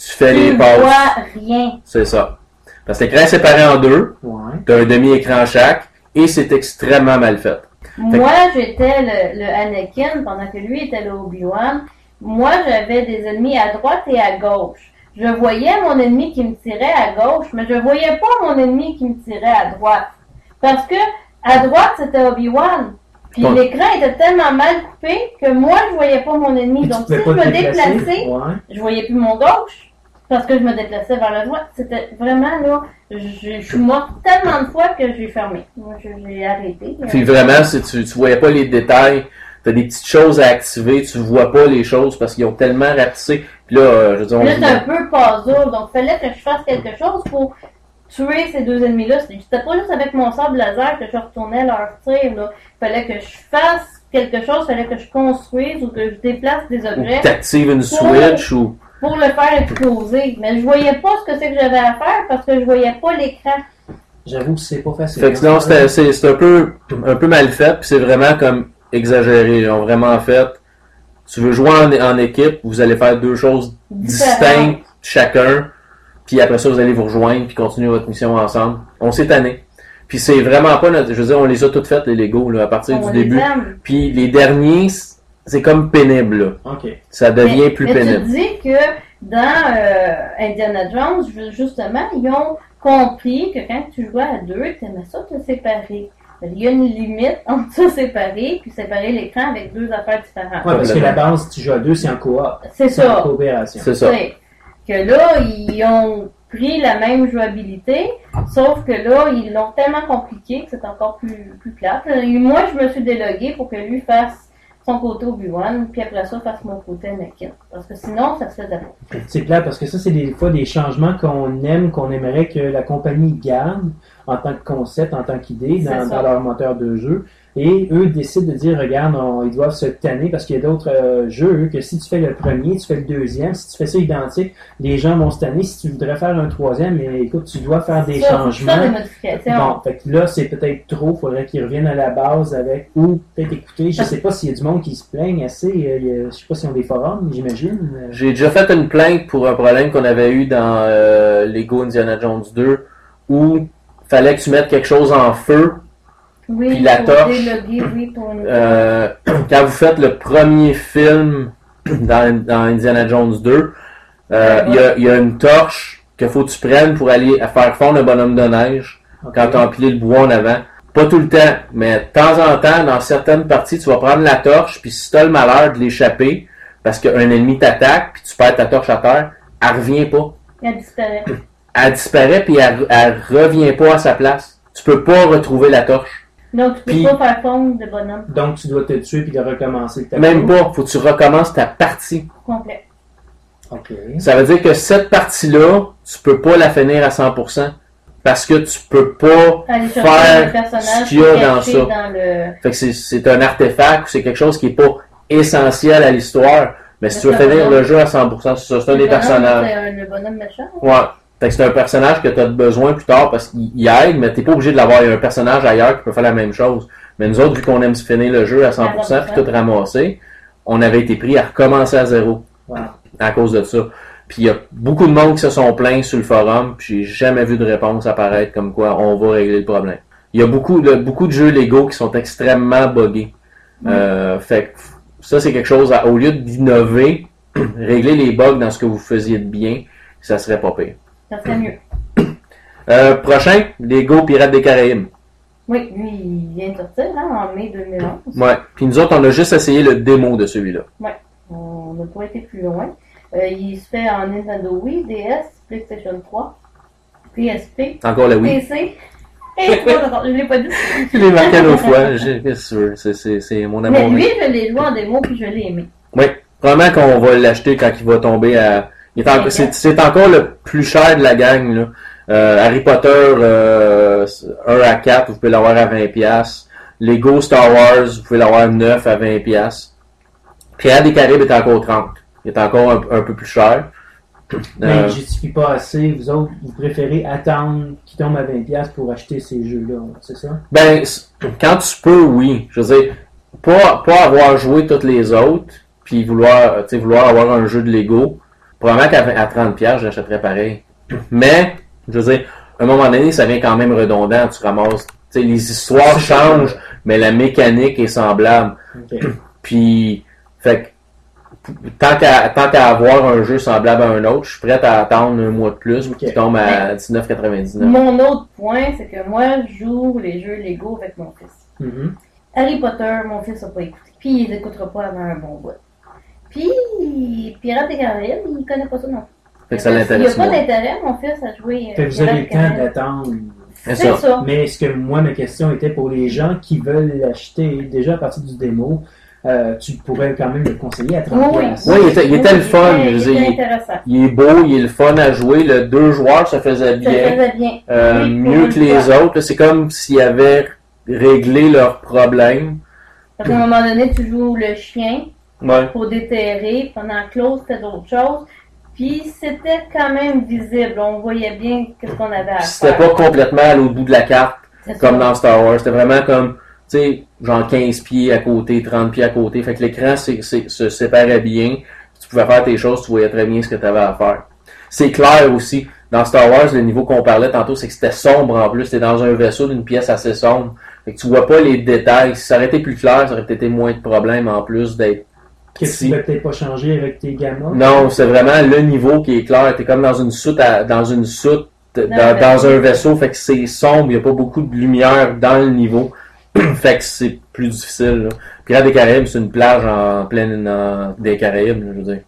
Speaker 8: Tu fais
Speaker 4: tu
Speaker 8: les passes.
Speaker 4: vois rien.
Speaker 8: C'est ça. Parce que l'écran est séparé en deux.
Speaker 9: Ouais.
Speaker 8: T'as un demi-écran chaque et c'est extrêmement mal fait.
Speaker 4: Moi, j'étais le, le Anakin pendant que lui était le Obi-Wan. Moi, j'avais des ennemis à droite et à gauche. Je voyais mon ennemi qui me tirait à gauche, mais je voyais pas mon ennemi qui me tirait à droite. Parce que à droite, c'était Obi-Wan. Puis
Speaker 8: Bon.
Speaker 4: l'écran était tellement mal coupé que moi, je voyais pas mon ennemi.
Speaker 9: Et
Speaker 4: Donc, si je me
Speaker 9: déplacer.
Speaker 4: déplaçais,
Speaker 9: Ouais.
Speaker 4: je voyais plus mon gauche parce que je me déplaçais vers la droite. C'était vraiment là, je, je suis morte tellement de fois que j'ai fermé. Moi, j'ai arrêté.
Speaker 8: Puis vraiment, si tu, tu voyais pas les détails, t'as des petites choses à activer, tu vois pas les choses parce qu'ils ont tellement rapetissé. Puis là, euh, je veux dire, on
Speaker 4: Là, c'est un peu puzzle, donc fallait que je fasse quelque chose pour tuer ces deux ennemis-là. C'était pas juste avec mon sable laser que je retournais leur tir, là. Fallait que je fasse quelque chose, fallait que je construise ou que je déplace des objets
Speaker 8: t'actives une switch ou.
Speaker 4: Pour le faire exploser. Mais je voyais pas ce que c'est que j'avais à faire parce que je voyais pas l'écran.
Speaker 9: J'avoue que c'est pas facile.
Speaker 8: Fait que non, c'était- c'est c'est un peu, un peu mal fait, puis c'est vraiment comme exagéré. Ils ont vraiment fait. Tu veux jouer en, en équipe, vous allez faire deux choses distinctes chacun, puis après ça, vous allez vous rejoindre, puis continuer votre mission ensemble. On s'est tanné. Puis c'est vraiment pas notre. Je veux dire, on les a toutes faites, les Lego, là, à partir
Speaker 4: On
Speaker 8: du début.
Speaker 4: aime.
Speaker 8: Puis les derniers, c'est comme pénible, là.
Speaker 9: Ok.
Speaker 8: Ça devient
Speaker 4: mais,
Speaker 8: plus
Speaker 4: mais
Speaker 8: pénible.
Speaker 4: tu dis que dans euh, Indiana Jones, ju- justement, ils ont compris que quand tu jouais à deux, tu aimais ça te séparer. Il y a une limite entre se séparer puis séparer l'écran avec deux affaires différentes.
Speaker 9: Ouais, parce que la base, si tu joues à deux, c'est en coop.
Speaker 4: C'est
Speaker 9: en
Speaker 4: ça.
Speaker 9: coopération.
Speaker 8: C'est ça.
Speaker 4: C'est que là, ils ont pris la même jouabilité, sauf que là, ils l'ont tellement compliqué que c'est encore plus, plus plate. Et moi, je me suis délogué pour que lui fasse son côté Obi-Wan, puis après ça, fasse mon côté Anakin. Parce que sinon, ça se faisait pas.
Speaker 9: C'est clair parce que ça, c'est des fois des changements qu'on aime, qu'on aimerait que la compagnie garde en tant que concept, en tant qu'idée dans leur moteur de jeu. Et eux décident de dire, regarde, on- ils doivent se tanner parce qu'il y a d'autres euh, jeux, eux, que si tu fais le premier, tu fais le deuxième, si tu fais ça identique, les gens vont se tanner. Si tu voudrais faire un troisième, mais écoute, tu dois faire des
Speaker 4: Ça,
Speaker 9: changements.
Speaker 4: faire des modifications.
Speaker 9: Bon, fait que là, c'est peut-être trop. Faudrait qu'ils reviennent à la base avec, ou peut-être écouter. Je sais pas s'il y a du monde qui se plaigne assez. euh, il y a- je sais pas s'ils ont des forums, j'imagine. Euh,
Speaker 8: J'ai déjà fait une plainte pour un problème qu'on avait eu dans euh, Lego Indiana Jones 2 où fallait que tu mettes quelque chose en feu.
Speaker 4: Oui,
Speaker 8: Puis la torche,
Speaker 4: déloguer, oui, pour une...
Speaker 8: Euh, quand vous faites le premier film dans, dans Indiana Jones 2, euh, il y, a, il y a une torche qu'il faut que tu prennes pour aller à faire fondre un bonhomme de neige quand tu as empilé le bois en avant. Pas tout le temps, mais de temps en temps, dans certaines parties, tu vas prendre la torche, puis si tu as le malheur de l'échapper, parce qu'un ennemi t'attaque, puis tu perds ta torche à terre, elle revient pas.
Speaker 4: Elle disparaît.
Speaker 8: Elle disparaît, puis elle, elle revient pas à sa place. Tu peux pas retrouver la torche.
Speaker 4: Donc, tu peux
Speaker 8: Puis-
Speaker 4: pas faire fondre de bonhomme
Speaker 9: Donc, tu dois te tuer puis de recommencer. ta
Speaker 8: Même
Speaker 9: partie.
Speaker 8: pas, faut que tu recommences ta partie.
Speaker 4: complet.
Speaker 9: Ok.
Speaker 8: Ça veut dire que cette partie-là, tu peux pas la finir à 100%. Parce que tu peux pas
Speaker 4: Aller
Speaker 8: faire ce qu'il y a dans ça.
Speaker 4: dans le...
Speaker 8: Fait que c'est- un artefact ou c'est quelque chose qui est pas essentiel à l'histoire. Mais si tu veux finir le jeu à 100%, c'est ça, c'est un des personnages.
Speaker 4: C'est un, le bonhomme méchant.
Speaker 8: Ouais. Fait que c'est un personnage que tu as besoin plus tard parce qu'il il aide, mais t'es pas obligé de l'avoir. Il y a un personnage ailleurs qui peut faire la même chose. Mais nous autres, vu qu'on aime finir le jeu à 100% puis tout ramasser, on avait été pris à recommencer à zéro
Speaker 9: Wow.
Speaker 8: à cause de ça. Puis il y a beaucoup de monde qui se sont plaints sur le forum, puis j'ai jamais vu de réponse apparaître comme quoi on va régler le problème. Il y a beaucoup de, beaucoup de jeux Lego qui sont extrêmement buggés. Euh, fait que ça, c'est quelque chose, à- au lieu d'innover, régler les bugs dans ce que vous faisiez de bien, ça serait pas pire.
Speaker 4: Ça serait mieux.
Speaker 8: Euh, prochain, Lego Pirates des Caraïbes.
Speaker 4: Oui, lui, il vient de sortir hein, en mai 2011.
Speaker 8: Ouais. Puis nous autres, on a juste essayé le démo de celui-là.
Speaker 4: On n'a pas été plus loin. Euh, il se fait en Nintendo Wii, DS, PlayStation 3, PSP,
Speaker 8: Encore la Wii.
Speaker 4: PC. Et je l'ai pas dit.
Speaker 8: Je l'ai marqué l'autre fois. J'ai-? C'est- C'est c'est mon amour.
Speaker 4: Mais lui, je l'ai joué en démo puis je l'ai aimé.
Speaker 8: Oui, probablement qu'on va l'acheter quand il va tomber à. C'est encore le plus cher de la gang. Là. Euh, Harry Potter euh, 1 à 4, vous pouvez l'avoir à 20$. Lego Star Wars, vous pouvez l'avoir 9 à 20$. Pierre des Caraïbes est encore 30. Il est encore un, un peu plus cher.
Speaker 9: Mais
Speaker 8: Euh,
Speaker 9: ne justifie pas assez. Vous autres, vous préférez attendre qu'il tombe à 20$ pour acheter ces jeux-là, c'est ça?
Speaker 8: Ben, quand tu peux, oui. Je veux dire, pas, pas avoir joué toutes les autres, puis vouloir, vouloir avoir un jeu de Lego, probablement qu'à à 30$, piastres, j'achèterais pareil. Mais, je veux dire, à un moment donné, ça vient quand même redondant. Tu ramasses, tu sais, les histoires changent, mais la mécanique est semblable. Puis, fait que, tant qu'à tant qu'à avoir un jeu semblable à un autre, je suis prêt à attendre un mois de plus pour qu'il
Speaker 9: Ok.
Speaker 8: tombe à 19,99$.
Speaker 4: Mon autre point, c'est que moi, je joue les jeux Lego avec mon fils.
Speaker 9: Mhm.
Speaker 4: Harry Potter, mon fils n'a pas écouté. Puis il les écoutera pas avant un bon bout. Puis Pirates des Caraïbes, il connaît pas ça non plus.
Speaker 8: Fait que ça
Speaker 4: Il n'y a pas d'intérêt, mon fils, à jouer euh,
Speaker 9: Fait que vous avez le temps d'attendre.
Speaker 8: C'est ça.
Speaker 4: ça.
Speaker 9: Mais ce que moi, ma question était pour les gens qui veulent l'acheter déjà à partir du démo, euh, tu pourrais quand même le conseiller à 30$.
Speaker 4: Oui, oui.
Speaker 8: Oui, il était, il était le fun.
Speaker 4: Il était
Speaker 8: il, est beau, il est le fun à jouer. Le deux joueurs, ça faisait
Speaker 4: Ça
Speaker 8: bien.
Speaker 4: faisait bien.
Speaker 8: Euh,
Speaker 4: Oui,
Speaker 8: mieux que les
Speaker 4: fois.
Speaker 8: autres. C'est comme s'ils avaient réglé leurs problèmes.
Speaker 4: Parce qu'à un moment donné, tu joues le chien
Speaker 8: Ouais.
Speaker 4: pour déterrer. Pendant l'autre, c'était d'autres choses. Puis c'était quand même visible. On voyait bien qu'est-ce qu'on avait à
Speaker 8: C'était
Speaker 4: faire.
Speaker 8: pas complètement à l'autre bout de la carte, comme
Speaker 4: ça.
Speaker 8: dans Star Wars. C'était vraiment comme, tu sais, genre 15 pieds à côté, 30 pieds à côté. Fait que l'écran se séparait bien. Tu pouvais faire tes choses, tu voyais très bien ce que tu avais à faire. C'est clair aussi. Dans Star Wars, le niveau qu'on parlait tantôt, c'est que c'était sombre en plus. C'était dans un vaisseau d'une pièce assez sombre. Fait que tu vois pas les détails. Si ça aurait été plus clair, ça aurait été moins de problèmes en plus d'être
Speaker 9: que
Speaker 8: Si.
Speaker 9: tu vas peut-être pas changer avec tes gamins?
Speaker 8: Non, c'est vraiment le niveau qui est clair. T'es comme dans une soute, à- dans une soute, dans,
Speaker 4: un
Speaker 8: dans
Speaker 4: vaisseau.
Speaker 8: un vaisseau, fait que c'est sombre, il n'y a pas beaucoup de lumière dans le niveau. fait que c'est plus difficile. Là. Pirates des Caraïbes, c'est une plage en pleine en- des Caraïbes, je veux dire.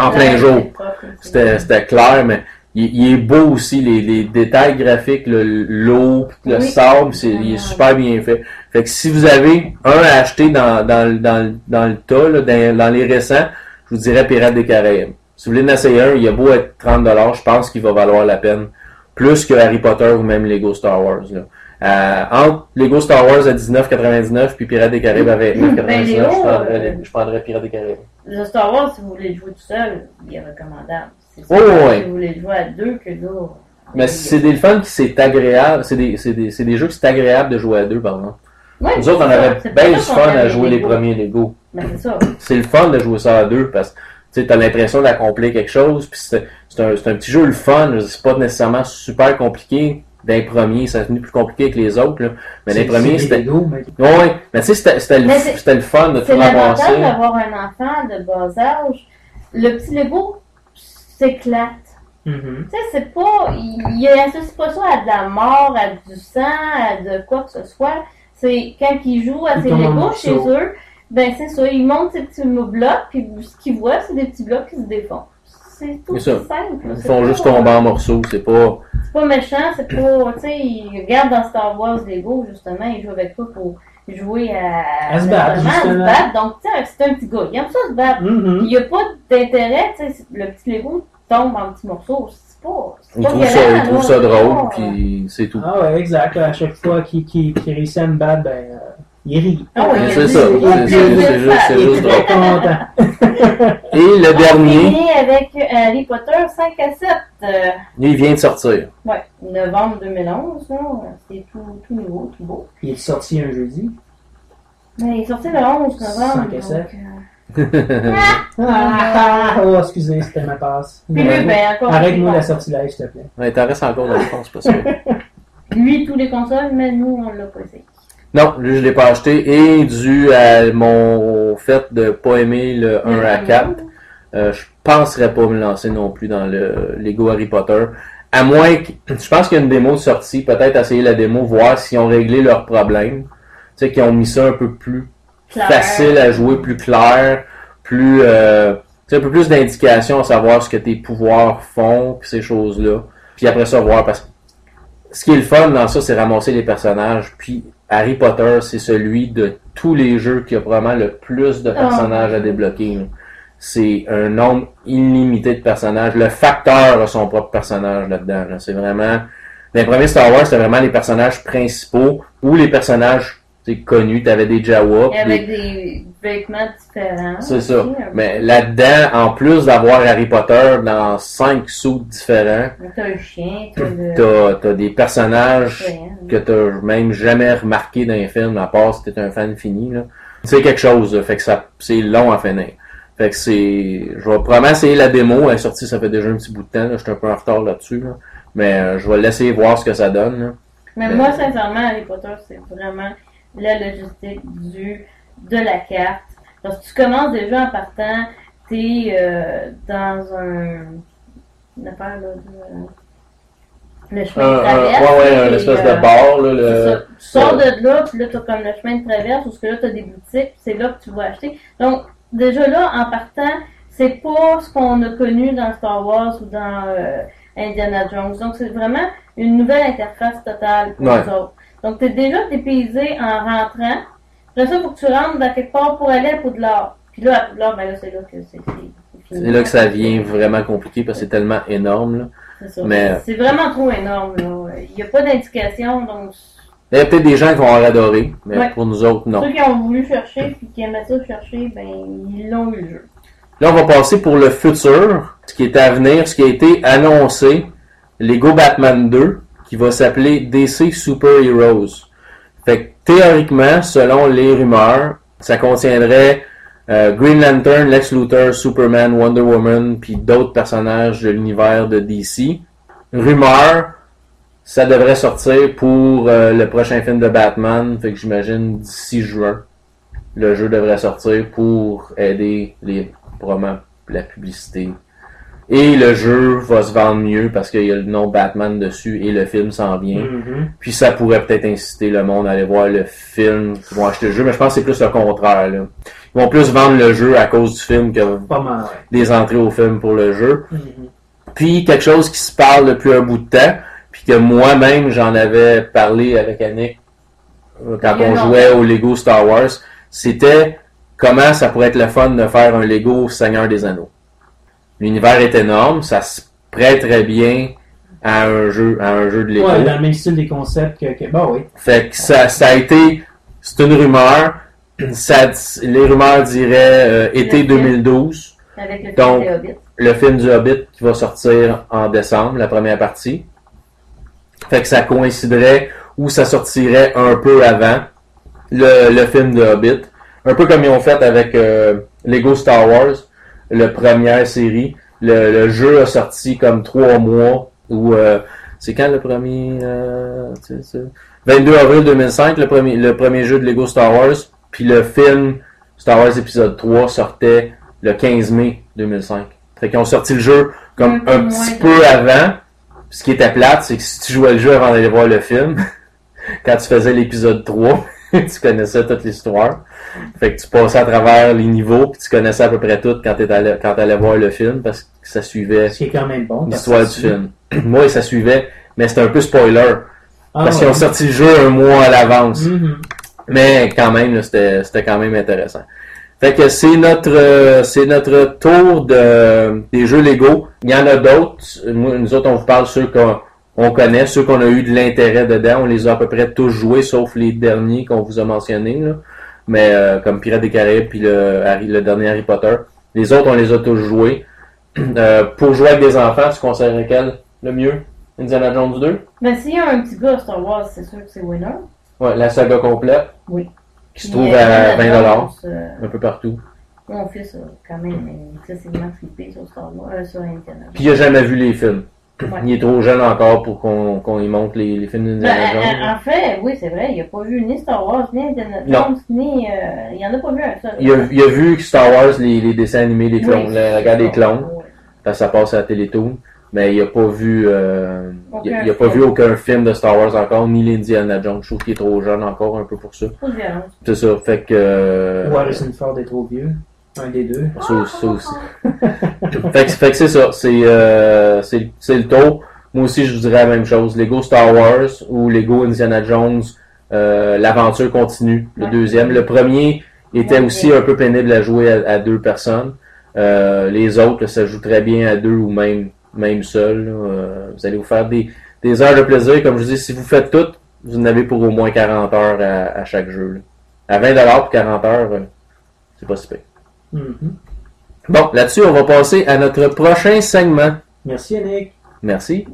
Speaker 8: En plein jour. c'était clair, mais il, il est beau aussi, les, les détails graphiques, le- l'eau, le
Speaker 4: Oui.
Speaker 8: sable, c'est, il est super bien fait. Fait que si vous avez un à acheter dans, dans, dans le tas, là, dans, dans les récents, je vous dirais Pirates des Caraïbes. Si vous voulez en essayer un, il a beau être 30$, je pense qu'il va valoir la peine. Plus que Harry Potter ou même Lego Star Wars. Là. Euh, entre Lego Star Wars à 19,99 puis Pirates des Caraïbes à
Speaker 4: Ben,
Speaker 8: 29,99,
Speaker 4: Léo,
Speaker 8: je, prendrais,
Speaker 4: euh,
Speaker 8: je prendrais Pirates des Caraïbes.
Speaker 4: Le Star Wars, si vous voulez le jouer tout seul, il est recommandable. C'est
Speaker 8: Oh.
Speaker 4: Si vous voulez le jouer à deux, que là.
Speaker 8: Mais c'est des fun qui c'est agréable, c'est des, c'est des, c'est des jeux qui c'est agréable de jouer à deux, par exemple.
Speaker 4: Ouais,
Speaker 8: Nous autres, on avait bien du fun à jouer les premiers Lego.
Speaker 4: Ben, c'est ça.
Speaker 8: c'est le fun de jouer ça à deux parce que tu as l'impression d'accomplir quelque chose. Puis c'est c'est un, un petit jeu le fun. C'est pas nécessairement super compliqué d'un premier. Ça devenu plus compliqué que les autres. Là. Mais premiers,
Speaker 9: c'est
Speaker 8: c'était.
Speaker 9: Lego, mais-
Speaker 8: Ouais, mais tu sais, c'était- le, fun de tout
Speaker 4: C'est l'avantage d'avoir un enfant de bas âge. Le petit Lego s'éclate.
Speaker 9: Mhm.
Speaker 4: Tu sais, c'est pas. Il, il associe pas ça à de la mort, à du sang, à de quoi que ce soit. C'est quand ils jouent à ces Legos chez eux, ben c'est ça. Ils montent ces petits blocs, puis ce qu'ils voient, c'est des petits blocs qui se défont. C'est tout simple.
Speaker 8: Ils font juste tomber en morceaux. C'est pas.
Speaker 4: C'est pas méchant, c'est pas. Tu sais, ils regardent dans Star Wars Lego, justement, ils jouent avec toi pour jouer à.
Speaker 9: À se battre.
Speaker 4: Donc, tu sais, c'est un petit gars. Il aime ça se battre.
Speaker 9: Mhm.
Speaker 4: Il n'y a pas d'intérêt, tu sais, le petit Lego tombe en petits morceaux. C'est pas. pas
Speaker 8: trouvent ça,
Speaker 4: violent, là,
Speaker 8: ça drôle. Puis c'est tout.
Speaker 9: Ah ouais, exact. À chaque fois qu'il qu'il- qu'il réussit à me battre, ben, euh, il rit.
Speaker 4: Ah
Speaker 8: c'est ça.
Speaker 4: il
Speaker 8: C'est juste, c'est drôle. Et le
Speaker 4: On
Speaker 8: dernier,
Speaker 4: avec Harry Potter 5 à 7. euh,
Speaker 8: il vient de sortir.
Speaker 4: ouais, novembre 2011, là. C'est tout, tout nouveau, tout beau.
Speaker 9: Il est sorti un jeudi.
Speaker 4: Mais il est sorti le 11 novembre.
Speaker 9: 5 à
Speaker 4: donc,
Speaker 9: 7.
Speaker 4: euh,
Speaker 9: Ah, oh, excusez, c'était ma passe.
Speaker 4: Puis lui, ben, encore. Plus
Speaker 9: la sortie live, s'il te plaît.
Speaker 8: Ouais, t'en restes encore dans le fond, c'est pas sûr.
Speaker 4: Lui, tous les consoles, mais nous, on l'a pas essayé.
Speaker 8: Non, lui, je l'ai pas acheté. Et dû à mon fait de pas aimer le 1 à 4, euh, je penserais pas me lancer non plus dans le Lego Harry Potter. À moins que, je pense qu'il y a une démo de sortie, peut-être essayer la démo, voir s'ils ont réglé leurs problèmes. Tu sais, qu'ils ont mis ça un peu plus facile à jouer, plus clair, plus, euh, un peu plus d'indications à savoir ce que tes pouvoirs font, puis ces choses-là. Puis après ça, voir, parce que ce qui est le fun dans ça, c'est ramasser les personnages. Puis Harry Potter, c'est celui de tous les jeux qui a vraiment le plus de personnages à débloquer. C'est un nombre illimité de personnages. Le facteur a son propre personnage là-dedans. là. C'est vraiment... Dans les premiers Star Wars, c'était vraiment les personnages principaux ou les personnages tu sais, connus. T'avais des Jawa.
Speaker 4: Et
Speaker 8: des-
Speaker 4: avec des vêtements différents.
Speaker 8: c'est ça.
Speaker 4: aussi,
Speaker 8: Mais là-dedans, en plus d'avoir Harry Potter dans cinq sous différents,
Speaker 4: T'as un chien, t'as le.
Speaker 8: t'as t'as des personnages
Speaker 4: Ouais,
Speaker 8: que t'as même jamais remarqué dans les films, à part si t'es un fan fini. là. C'est quelque chose, là. fait que ça c'est long à finir. Fait que c'est. Je vais probablement essayer la démo. Elle est sortie, ça fait déjà un petit bout de temps. là. Je suis un peu en retard là-dessus. là. Mais euh, je vais laisser voir ce que ça donne.
Speaker 4: Mais- moi, sincèrement, Harry Potter, c'est vraiment la logistique du, de la carte. Parce que tu commences déjà en partant, t'es euh, dans un. Une affaire, là, de, le chemin de
Speaker 8: un-
Speaker 4: traverse.
Speaker 8: ouais, ouais,
Speaker 4: et,
Speaker 8: espèce
Speaker 4: euh,
Speaker 8: de bar. Là, le...
Speaker 4: Tu sors de là, puis là, t'as comme le chemin de traverse, parce que là, t'as des boutiques, puis c'est là que tu vas acheter. Donc, déjà là, en partant, c'est pas ce qu'on a connu dans Star Wars ou dans euh, Indiana Jones. Donc, c'est vraiment une nouvelle interface totale pour
Speaker 8: Ouais.
Speaker 4: nous autres. Donc, t'es déjà dépaysé en rentrant. Après ça, il faut que tu rentres dans quelque part pour aller à Poudlard. Puis là, à Poudlard, ben là, c'est là que c'est c'est-
Speaker 8: là que ça devient vraiment compliqué parce que c'est tellement énorme. Là.
Speaker 4: C'est ça.
Speaker 8: mais-
Speaker 4: C'est vraiment trop énorme, là. Il n'y a pas d'indication, donc
Speaker 8: Il y a peut-être des gens qui vont adorer, mais
Speaker 4: Ouais.
Speaker 8: pour nous autres, non.
Speaker 4: Ceux qui ont voulu chercher puis qui aimaient ça chercher, ben ils l'ont eu le jeu.
Speaker 8: Là, on va passer pour le futur, ce qui est à venir, ce qui a été annoncé, Lego Batman 2, qui va s'appeler DC Super Heroes. Fait que théoriquement, selon les rumeurs, ça contiendrait euh, Green Lantern, Lex Luthor, Superman, Wonder Woman, puis d'autres personnages de l'univers de DC. Rumeur, ça devrait sortir pour euh, le prochain film de Batman, fait que j'imagine d'ici juin. Le jeu devrait sortir pour aider les probablement la publicité. Et le jeu va se vendre mieux parce qu'il y a le nom Batman dessus et le film s'en vient.
Speaker 9: Mhm.
Speaker 8: Puis ça pourrait peut-être inciter le monde à aller voir le film, qui vont acheter le jeu, mais je pense que c'est plus le contraire. Là. Ils vont plus vendre le jeu à cause du film que
Speaker 9: Pas mal, ouais.
Speaker 8: des entrées au film pour le jeu.
Speaker 9: Mhm.
Speaker 8: Puis quelque chose qui se parle depuis un bout de temps, puis que moi-même j'en avais parlé avec Annick euh, quand on jouait au Lego Star Wars, c'était comment ça pourrait être le fun de faire un Lego Seigneur des Anneaux. L'univers est énorme, ça se prêterait bien à un jeu, à un jeu de Lego.
Speaker 9: Ouais, dans le même style des concepts que. que... Bah oui.
Speaker 8: Fait que ça, ça a été, c'est une rumeur. Ça, les rumeurs diraient euh, été
Speaker 4: Le film.
Speaker 8: 2012.
Speaker 4: Avec le
Speaker 8: Donc,
Speaker 4: film des Hobbits.
Speaker 8: le film du Hobbit qui va sortir en décembre, la première partie. Fait que ça coïnciderait ou ça sortirait un peu avant le, le film de Hobbit. Un peu comme ils ont fait avec euh, Lego Star Wars, la première série. Le, le jeu a sorti comme trois mois ou euh, c'est quand le premier euh, c'est- c'est- 22 avril 2005 le premier le premier jeu de Lego Star Wars puis le film Star Wars épisode 3 sortait le 15 mai 2005. Fait qu'ils ont sorti le jeu comme
Speaker 4: Un
Speaker 8: petit peu avant. Ce qui était plate, c'est que si tu jouais le jeu avant d'aller voir le film, quand tu faisais l'épisode 3, tu connaissais toute l'histoire. Fait que tu passais à travers les niveaux, puis tu connaissais à peu près tout quand tu allais, quand t'allais voir le film, parce que ça suivait
Speaker 9: quand même bon.
Speaker 8: l'histoire du film. Moi, ça suivait, mais c'était un peu spoiler.
Speaker 9: Ah,
Speaker 8: parce
Speaker 9: ouais.
Speaker 8: qu'ils ont sorti le jeu un mois à l'avance.
Speaker 9: Mhm.
Speaker 8: Mais quand même, c'était c'était quand même intéressant. Fait que c'est notre euh, c'est notre tour de des jeux Lego. Il y en a d'autres. Nous, nous autres, on vous parle ceux qu'on on connaît, ceux qu'on a eu de l'intérêt dedans. On les a à peu près tous joués, sauf les derniers qu'on vous a mentionnés. Là. Mais euh, comme Pirates des Caraïbes puis le, Harry, le dernier Harry Potter. Les autres, on les a tous joués. Euh, pour jouer avec des enfants, tu conseillerais quel le mieux? Indiana Jones 2?
Speaker 4: Ben, s'il y a un petit gars à Star Wars, c'est sûr que c'est winner.
Speaker 8: Ouais, la saga complète.
Speaker 4: Oui.
Speaker 8: Qui se trouve à
Speaker 4: Indiana
Speaker 8: 20$.
Speaker 4: Jones, euh,
Speaker 8: Un peu partout.
Speaker 4: Mon fils a quand même excessivement trippé sur Star Wars, euh, sur Indiana
Speaker 8: Puis il a jamais vu les films.
Speaker 4: Ouais.
Speaker 8: Il est trop jeune encore pour qu'on qu'on y montre les, les films
Speaker 4: Ben,
Speaker 8: d'Indiana
Speaker 4: en-
Speaker 8: Jones.
Speaker 4: en fait, oui, c'est vrai, il n'a pas vu ni Star Wars, ni Indiana. Jones, ni. euh, il en a pas vu un seul.
Speaker 8: Il a, il a vu Star Wars, les, les dessins animés, les clones,
Speaker 4: Oui,
Speaker 8: la, la guerre des clones,
Speaker 4: ça, ouais.
Speaker 8: parce que ça passe à la Télétoon. Mais il a pas vu, euh, il, a,
Speaker 4: Aucun
Speaker 8: il a pas
Speaker 4: film.
Speaker 8: vu aucun film de Star Wars encore, ni l'Indiana Jones. Je trouve qu'il est trop jeune encore un peu pour ça.
Speaker 4: Violence.
Speaker 8: C'est ça, fait que. euh,
Speaker 9: Ou Harrison Ford est trop vieux. Un des deux.
Speaker 8: Ça aussi. ça aussi. fait que, fait que c'est ça. C'est euh, c'est c'est le tour. Moi aussi, je vous dirais la même chose. Lego Star Wars ou Lego Indiana Jones, euh, l'aventure continue. Le
Speaker 4: Ouais.
Speaker 8: deuxième. Le premier était
Speaker 4: Ouais,
Speaker 8: aussi un peu pénible à jouer à, à deux personnes. Euh, les autres, ça joue très bien à deux ou même même seul. là. Euh, vous allez vous faire des, des heures de plaisir. Comme je vous dis, si vous faites tout, vous en avez pour au moins 40 heures à, à chaque jeu. là. À 20$ pour 40 heures, c'est pas si pire.
Speaker 9: Mhm.
Speaker 8: Bon, là-dessus, on va passer à notre prochain segment.
Speaker 9: Merci, Yannick.
Speaker 8: Merci.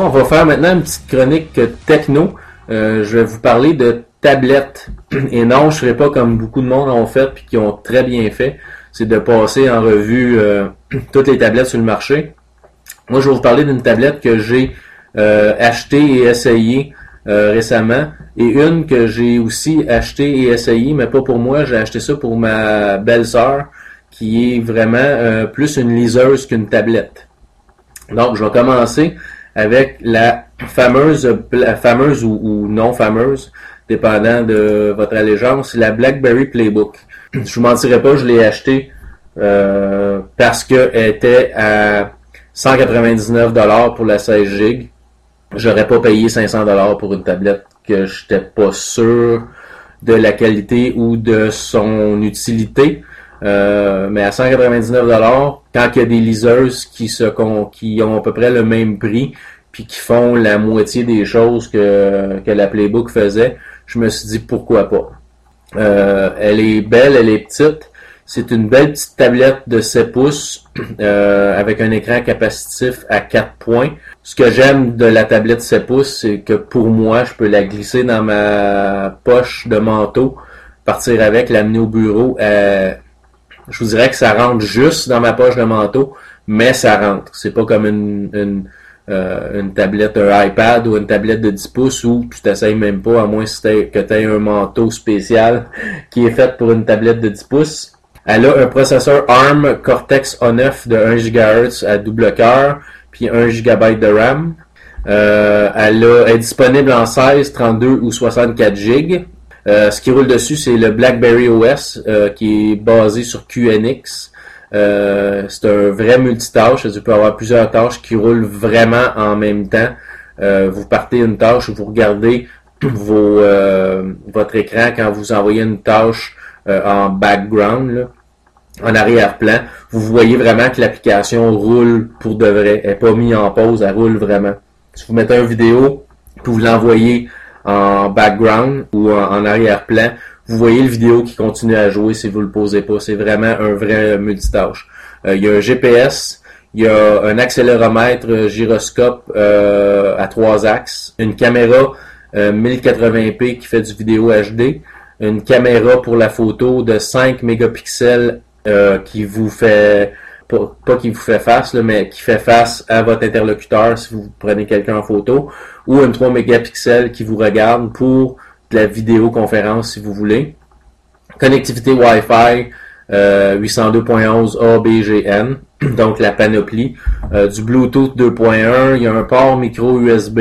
Speaker 8: On va faire maintenant une petite chronique euh, techno. Euh, je vais vous parler de tablettes. Et non, je ne serai pas comme beaucoup de monde ont fait puis qui ont très bien fait. C'est de passer en revue euh, toutes les tablettes sur le marché. Moi, je vais vous parler d'une tablette que j'ai achetée et essayée récemment. Et une que j'ai aussi achetée et essayée, mais pas pour moi. J'ai acheté ça pour ma belle-sœur qui est vraiment plus une liseuse qu'une tablette. Donc, je vais commencer avec la fameuse, la fameuse ou, non fameuse, dépendant de votre allégeance, la BlackBerry Playbook. Je vous mentirai pas, je l'ai acheté euh, parce qu'elle était à 199 dollars pour la 16 GB. J'aurais pas payé 500 dollars pour une tablette que j'étais pas sûr de la qualité ou de son utilité. Euh, mais à 199 dollars, quand il y a des liseuses qui se qui ont à peu près le même prix, puis qui font la moitié des choses que, que la Playbook faisait, je me suis dit pourquoi pas. Euh, elle est belle, elle est petite. C'est une belle petite tablette de 7 pouces euh, avec un écran capacitif à 4 points. Ce que j'aime de la tablette 7 pouces, c'est que pour moi, je peux la glisser dans ma poche de manteau, partir avec, l'amener au bureau. Euh, je vous dirais que ça rentre juste dans ma poche de manteau, mais ça rentre. C'est pas comme une, une, euh, une tablette, un iPad ou une tablette de 10 pouces où tu t'essayes même pas, à moins que tu aies un manteau spécial qui est fait pour une tablette de 10 pouces. Elle a un processeur ARM Cortex A9 de 1 GHz à double cœur, puis 1 GB de RAM. Euh, elle, est disponible en 16, 32 ou 64 GB. Euh, ce qui roule dessus, c'est le BlackBerry OS euh, qui est basé sur QNX. Euh, c'est un vrai multitâche. Vous pouvez avoir plusieurs tâches qui roulent vraiment en même temps. vous partez une tâche, vous regardez votre écran quand vous envoyez une tâche en background, en arrière-plan. Vous voyez vraiment que l'application roule pour de vrai. Elle n'est pas mise en pause, elle roule vraiment. Si vous mettez une vidéo, vous l'envoyez en background ou en, arrière-plan, vous voyez le vidéo qui continue à jouer si vous le posez pas. C'est vraiment un vrai multitâche. Euh, il y a un GPS, il y a un accéléromètre gyroscope euh, à trois axes, une caméra 1080p euh, qui fait du vidéo HD, une caméra pour la photo de 5 mégapixels qui vous fait pas, qui vous fait face, mais qui fait face à votre interlocuteur si vous prenez quelqu'un en photo, ou un 3 mégapixels qui vous regarde pour de la vidéoconférence si vous voulez. Connectivité Wi-Fi 802.11 euh, ABGN, donc la panoplie. Euh, du Bluetooth 2.1, il y a un port micro USB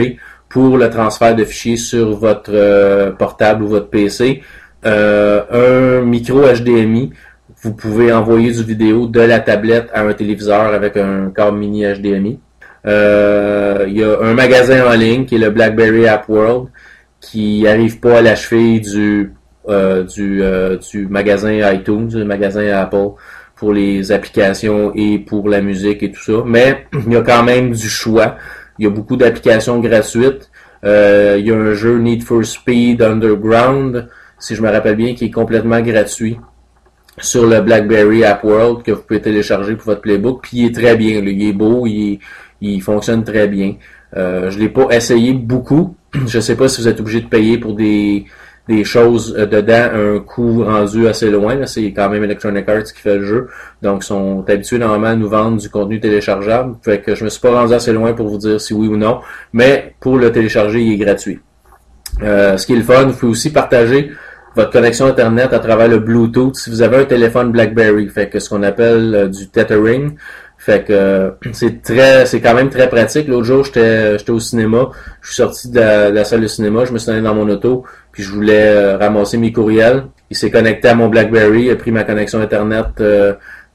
Speaker 8: pour le transfert de fichiers sur votre euh, portable ou votre PC. un micro HDMI vous pouvez envoyer du vidéo de la tablette à un téléviseur avec un câble mini HDMI. Euh, il y a un magasin en ligne qui est le BlackBerry App World qui n'arrive pas à l'achever du euh, du, euh, du magasin iTunes, du magasin Apple pour les applications et pour la musique et tout ça. Mais il y a quand même du choix. Il y a beaucoup d'applications gratuites. il y a un jeu Need for Speed Underground, si je me rappelle bien, qui est complètement gratuit sur le BlackBerry App World que vous pouvez télécharger pour votre Playbook. Puis il est très bien, il est beau, il, il fonctionne très bien. Euh, je l'ai pas essayé beaucoup. Je sais pas si vous êtes obligé de payer pour des, des choses euh, dedans un coût rendu assez loin. C'est quand même Electronic Arts qui fait le jeu. Donc, ils sont habitués normalement à nous vendre du contenu téléchargeable. Fait que je me suis pas rendu assez loin pour vous dire si oui ou non. Mais pour le télécharger, il est gratuit. Euh, ce qui est le fun, vous pouvez aussi partager votre connexion Internet à travers le Bluetooth si vous avez un téléphone BlackBerry. Fait que ce qu'on appelle euh, du tethering. Fait que euh, c'est très, c'est quand même très pratique. L'autre jour, j'étais, j'étais au cinéma. Je suis sorti de la, salle de cinéma. Je me suis allé dans mon auto. Puis je voulais euh, ramasser mes courriels. Il s'est connecté à mon BlackBerry. Il a pris ma connexion Internet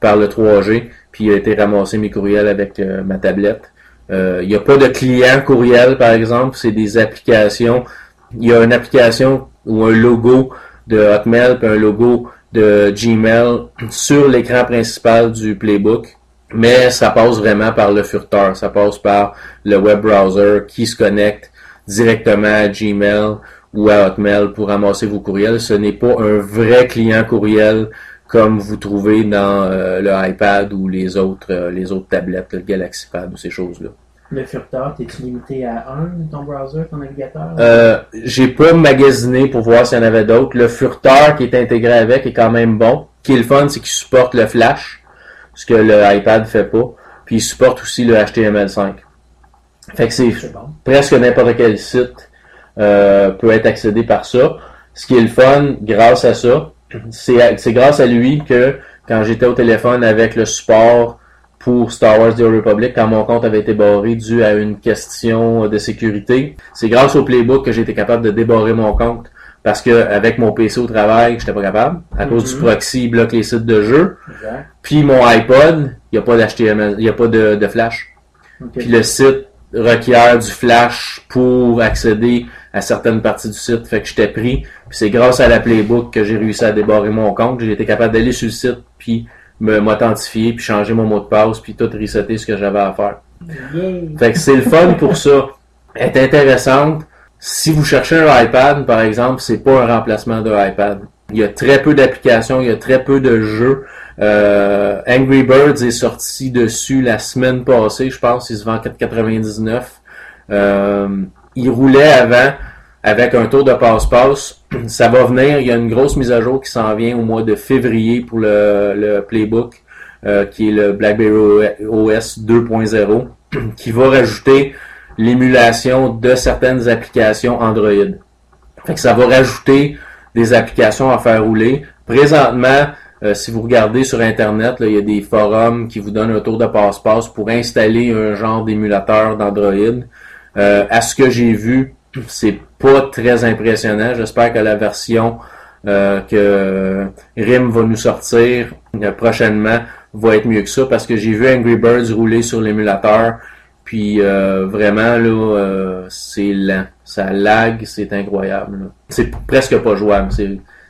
Speaker 8: par le 3G. Puis il a été ramasser mes courriels avec ma tablette. il n'y a pas de client courriel, par exemple. C'est des applications. Il y a une application ou un logo de Hotmail puis un logo de Gmail sur l'écran principal du Playbook. Mais ça passe vraiment par le furteur, ça passe par le web browser qui se connecte directement à Gmail ou à Hotmail pour ramasser vos courriels. Ce n'est pas un vrai client courriel comme vous trouvez dans euh, le iPad ou les autres, euh, les autres tablettes, le Galaxy Pad ou ces choses-là.
Speaker 9: Le furteur, t'es-tu limité à un, ton browser, ton navigateur?
Speaker 8: Euh, j'ai pas magasiné pour voir s'il y en avait d'autres. Le furteur qui est intégré avec est quand même bon. Ce qui est le fun, c'est qu'il supporte le flash, ce que le iPad fait pas. Puis il supporte aussi le HTML5. Fait que c'est presque n'importe quel site euh, peut être accédé par ça. Ce qui est le fun, grâce à ça, c'est grâce à lui que quand j'étais au téléphone avec le support pour Star Wars The Republic quand mon compte avait été barré dû à une question de sécurité. C'est grâce au Playbook que j'ai été capable de débarrer mon compte parce que avec mon PC au travail, j'étais pas capable à cause du mhm. proxy, il bloque les sites de jeux. Puis mon iPod, il n'y a pas d'HTML, il n'y a pas de, flash. Puis le site requiert du flash pour accéder à certaines parties du site. Fait que j'étais pris. Puis c'est grâce à la Playbook que j'ai réussi à débarrer mon compte. J'ai été capable d'aller sur le site puis m'authentifier, puis changer mon mot de passe, puis tout resetter ce que j'avais à faire. Fait que c'est le fun pour ça. Elle est intéressante. Si vous cherchez un iPad, par exemple, c'est pas un remplacement de iPad. Il y a très peu d'applications, il y a très peu de jeux. Euh, Angry Birds est sorti dessus la semaine passée, je pense, il se vend 4,99. Euh, il roulait avant avec un tour de passe-passe. Ça va venir, il y a une grosse mise à jour qui s'en vient au mois de février pour le, Playbook, euh, qui est le BlackBerry OS 2.0. qui va rajouter l'émulation de certaines applications Android. Fait que ça va rajouter des applications à faire rouler. Présentement, euh, si vous regardez sur Internet, là, il y a des forums qui vous donnent un tour de passe-passe pour installer un genre d'émulateur d'Android. Euh, à ce que j'ai vu, c'est pas très impressionnant. J'espère que la version euh, que RIM va nous sortir euh, prochainement va être mieux que ça parce que j'ai vu Angry Birds rouler sur l'émulateur. Puis euh, vraiment là, c'est lent, ça lag, c'est incroyable. C'est presque pas jouable,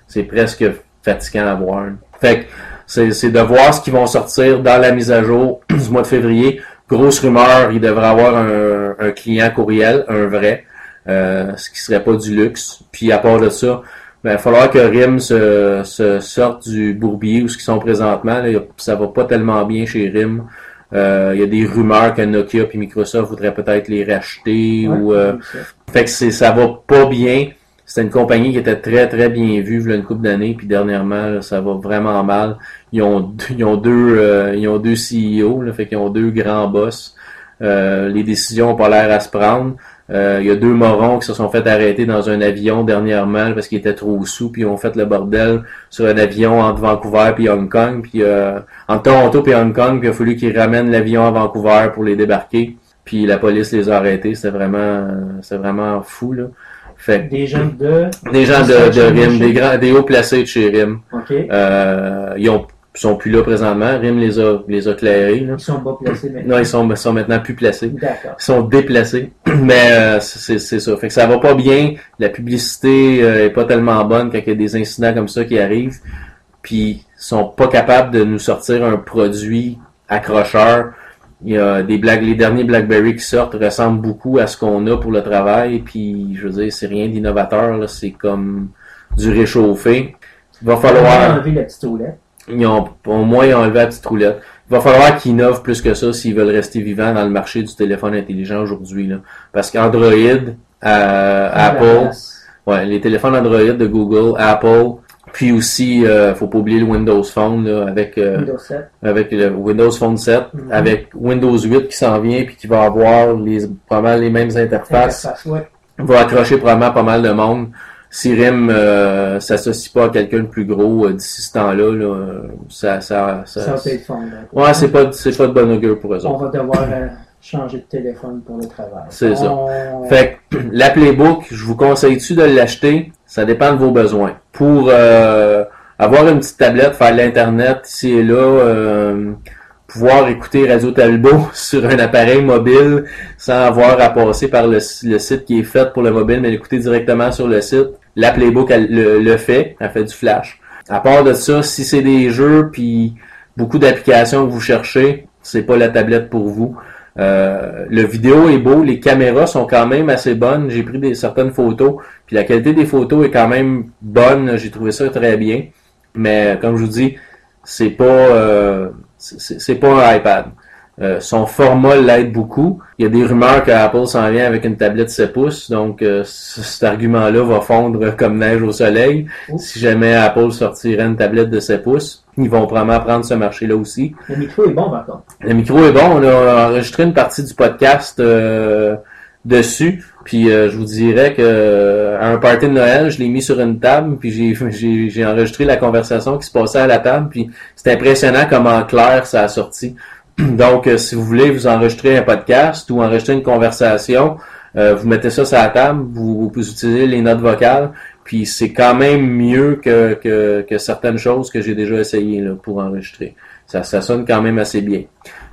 Speaker 8: c'est presque fatigant à voir. Fait que c'est c'est de voir ce qu'ils vont sortir dans la mise à jour du mois de février. Grosse rumeur, il devrait avoir un client courriel, un vrai, euh, ce qui serait pas du luxe. Puis à part de ça, ben, il va falloir que RIM se, se sorte du bourbier où ce qu'ils sont présentement. Là, ça va pas tellement bien chez RIM. Euh, Il y a des rumeurs que Nokia et Microsoft voudraient peut-être les racheter
Speaker 9: Ouais,
Speaker 8: ou euh, fait que c'est ça va pas bien. C'était une compagnie qui était très très bien vue il y a une couple d'années puis dernièrement là, ça va vraiment mal. Ils ont deux- ils ont deux euh, ils ont deux CEO là, fait qu'ils ont deux grands boss. Euh, les décisions ont pas l'air à se prendre. Euh, il y a deux morons qui se sont fait arrêter dans un avion dernièrement parce qu'ils étaient trop sous puis ils ont fait le bordel sur un avion entre Vancouver puis Hong Kong puis euh, entre Toronto puis Hong Kong puis il a fallu qu'ils ramènent l'avion à Vancouver pour les débarquer. Puis la police les a arrêtés. C'était vraiment c'était vraiment fou là. Fait
Speaker 9: Des gens de.
Speaker 8: des gens de, de RIM des grands des hauts placés de chez RIM euh, ils ont ils sont plus là présentement RIM les a les a clairés là.
Speaker 9: Ils sont bas placés maintenant.
Speaker 8: non ils sont, sont maintenant plus placés
Speaker 9: D'accord.
Speaker 8: ils sont déplacés. Mais euh, c'est c'est ça. Fait que ça va pas bien. La publicité euh, est pas tellement bonne quand il y a des incidents comme ça qui arrivent. Puis ils sont pas capables de nous sortir un produit accrocheur. Il y a des blagues, les derniers BlackBerry qui sortent ressemblent beaucoup à ce qu'on a pour le travail. Puis je veux dire, c'est rien d'innovateur. C'est comme du réchauffé. Il va
Speaker 9: On
Speaker 8: falloir.
Speaker 9: enlever la petite roulette.
Speaker 8: Ils ont, au moins, ils ont enlevé la petite roulette. Il va falloir qu'ils innovent plus que ça s'ils veulent rester vivants dans le marché du téléphone intelligent aujourd'hui. Là. Parce qu'Android, euh, Apple, ouais, les téléphones Android de Google, Apple, puis aussi, euh, faut pas oublier le Windows Phone là, avec euh,
Speaker 9: Windows 7.
Speaker 8: avec le Windows Phone 7,
Speaker 9: Mhm.
Speaker 8: avec Windows 8 qui s'en vient puis qui va avoir les probablement les mêmes interfaces
Speaker 9: Interface, ouais.
Speaker 8: va accrocher probablement pas mal de monde. Si RIM euh, s'associe pas à quelqu'un de plus gros euh, d'ici ce temps-là, là, euh, ça, ça, ça,
Speaker 9: Ça va peut-être fondre.
Speaker 8: ouais, c'est pas, c'est pas de bon augure pour eux
Speaker 9: On
Speaker 8: autres.
Speaker 9: va devoir euh, changer de téléphone pour le travail.
Speaker 8: C'est ça.
Speaker 9: On-
Speaker 8: Fait que la Playbook, je vous conseille-tu de l'acheter? Ça dépend de vos besoins. Pour euh, avoir une petite tablette, faire l'internet ici et là, euh, pouvoir écouter Radio Talbot sur un appareil mobile sans avoir à passer par le, le site qui est fait pour le mobile, mais l'écouter directement sur le site. La Playbook elle, le, fait, elle fait du flash. À part de ça, si c'est des jeux puis beaucoup d'applications que vous cherchez, c'est pas la tablette pour vous. Euh, le vidéo est beau, les caméras sont quand même assez bonnes. J'ai pris des certaines photos, puis la qualité des photos est quand même bonne. J'ai trouvé ça très bien. Mais comme je vous dis, c'est pas euh, c'est pas un iPad. Euh, son format l'aide beaucoup. Il y a des rumeurs que Apple s'en vient avec une tablette 7 pouces, donc euh, cet argument-là va fondre comme neige au soleil. Si jamais Apple sortirait une tablette de 7 pouces, ils vont probablement prendre ce marché-là aussi.
Speaker 9: Le micro est bon, par contre.
Speaker 8: Le micro est bon. On a enregistré une partie du podcast euh, dessus. Puis euh, je vous dirais que à un party de Noël, je l'ai mis sur une table, puis j'ai enregistré la conversation qui se passait à la table, puis c'est impressionnant comment clair ça a sorti. Donc, euh, si vous voulez vous enregistrer un podcast ou enregistrer une conversation, euh, vous mettez ça sur la table, vous, vous utilisez les notes vocales, puis c'est quand même mieux que, que, que certaines choses que j'ai déjà essayé là, pour enregistrer. Ça, ça sonne quand même assez bien.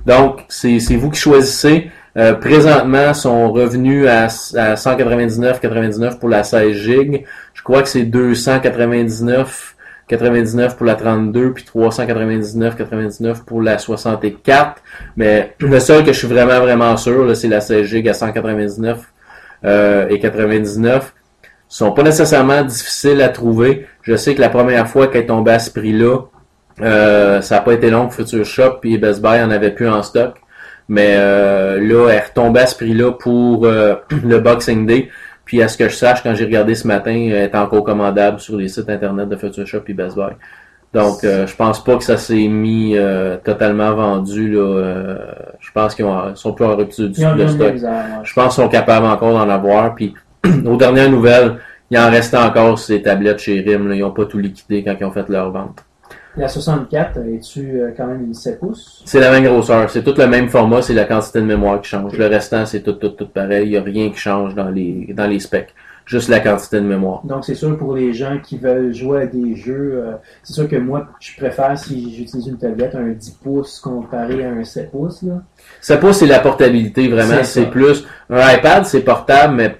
Speaker 8: Donc, c'est c'est vous qui choisissez. Euh, présentement, sont revenus à, à 199,99 pour la 16 gigs. Je crois que c'est 299 99 pour la 32 puis 399,99 pour la 64. Mais le seul que je suis vraiment vraiment sûr, c'est la 16 gigs à 199 euh, et 99 sont pas nécessairement difficiles à trouver. Je sais que la première fois qu'elle est tombée à ce prix-là, euh, ça n'a pas été long. Future Shop et Best Buy en avaient plus en stock. Mais euh, là, elle est retombée à ce prix-là pour le Boxing Day. Puis à ce que je sache, quand j'ai regardé ce matin, elle est encore commandable sur les sites internet de Future Shop et Best Buy. Donc, euh, je pense pas que ça s'est mis euh, totalement vendu. Là, euh, je pense qu'ils ont- sont plus en rupture du de stock. Je pense qu'ils sont capables encore d'en avoir. Puis, aux dernières nouvelles, il en restait encore sur les tablettes chez RIM. Là. Ils n'ont pas tout liquidé quand ils ont fait leur vente.
Speaker 9: La 64, es-tu euh, quand même une 7 pouces?
Speaker 8: C'est la même grosseur. C'est tout le même format. C'est la quantité de mémoire qui change. Le restant, c'est tout, tout, tout pareil. Il n'y a rien qui change dans les, dans les specs. Juste la quantité de mémoire.
Speaker 9: Donc, c'est sûr pour les gens qui veulent jouer à des jeux, euh, c'est sûr que moi, je préfère, si j'utilise une tablette, un 10 pouces comparé à un 7 pouces. Là.
Speaker 8: Ça pas c'est la portabilité vraiment,
Speaker 9: C'est
Speaker 8: plus un iPad c'est portable mais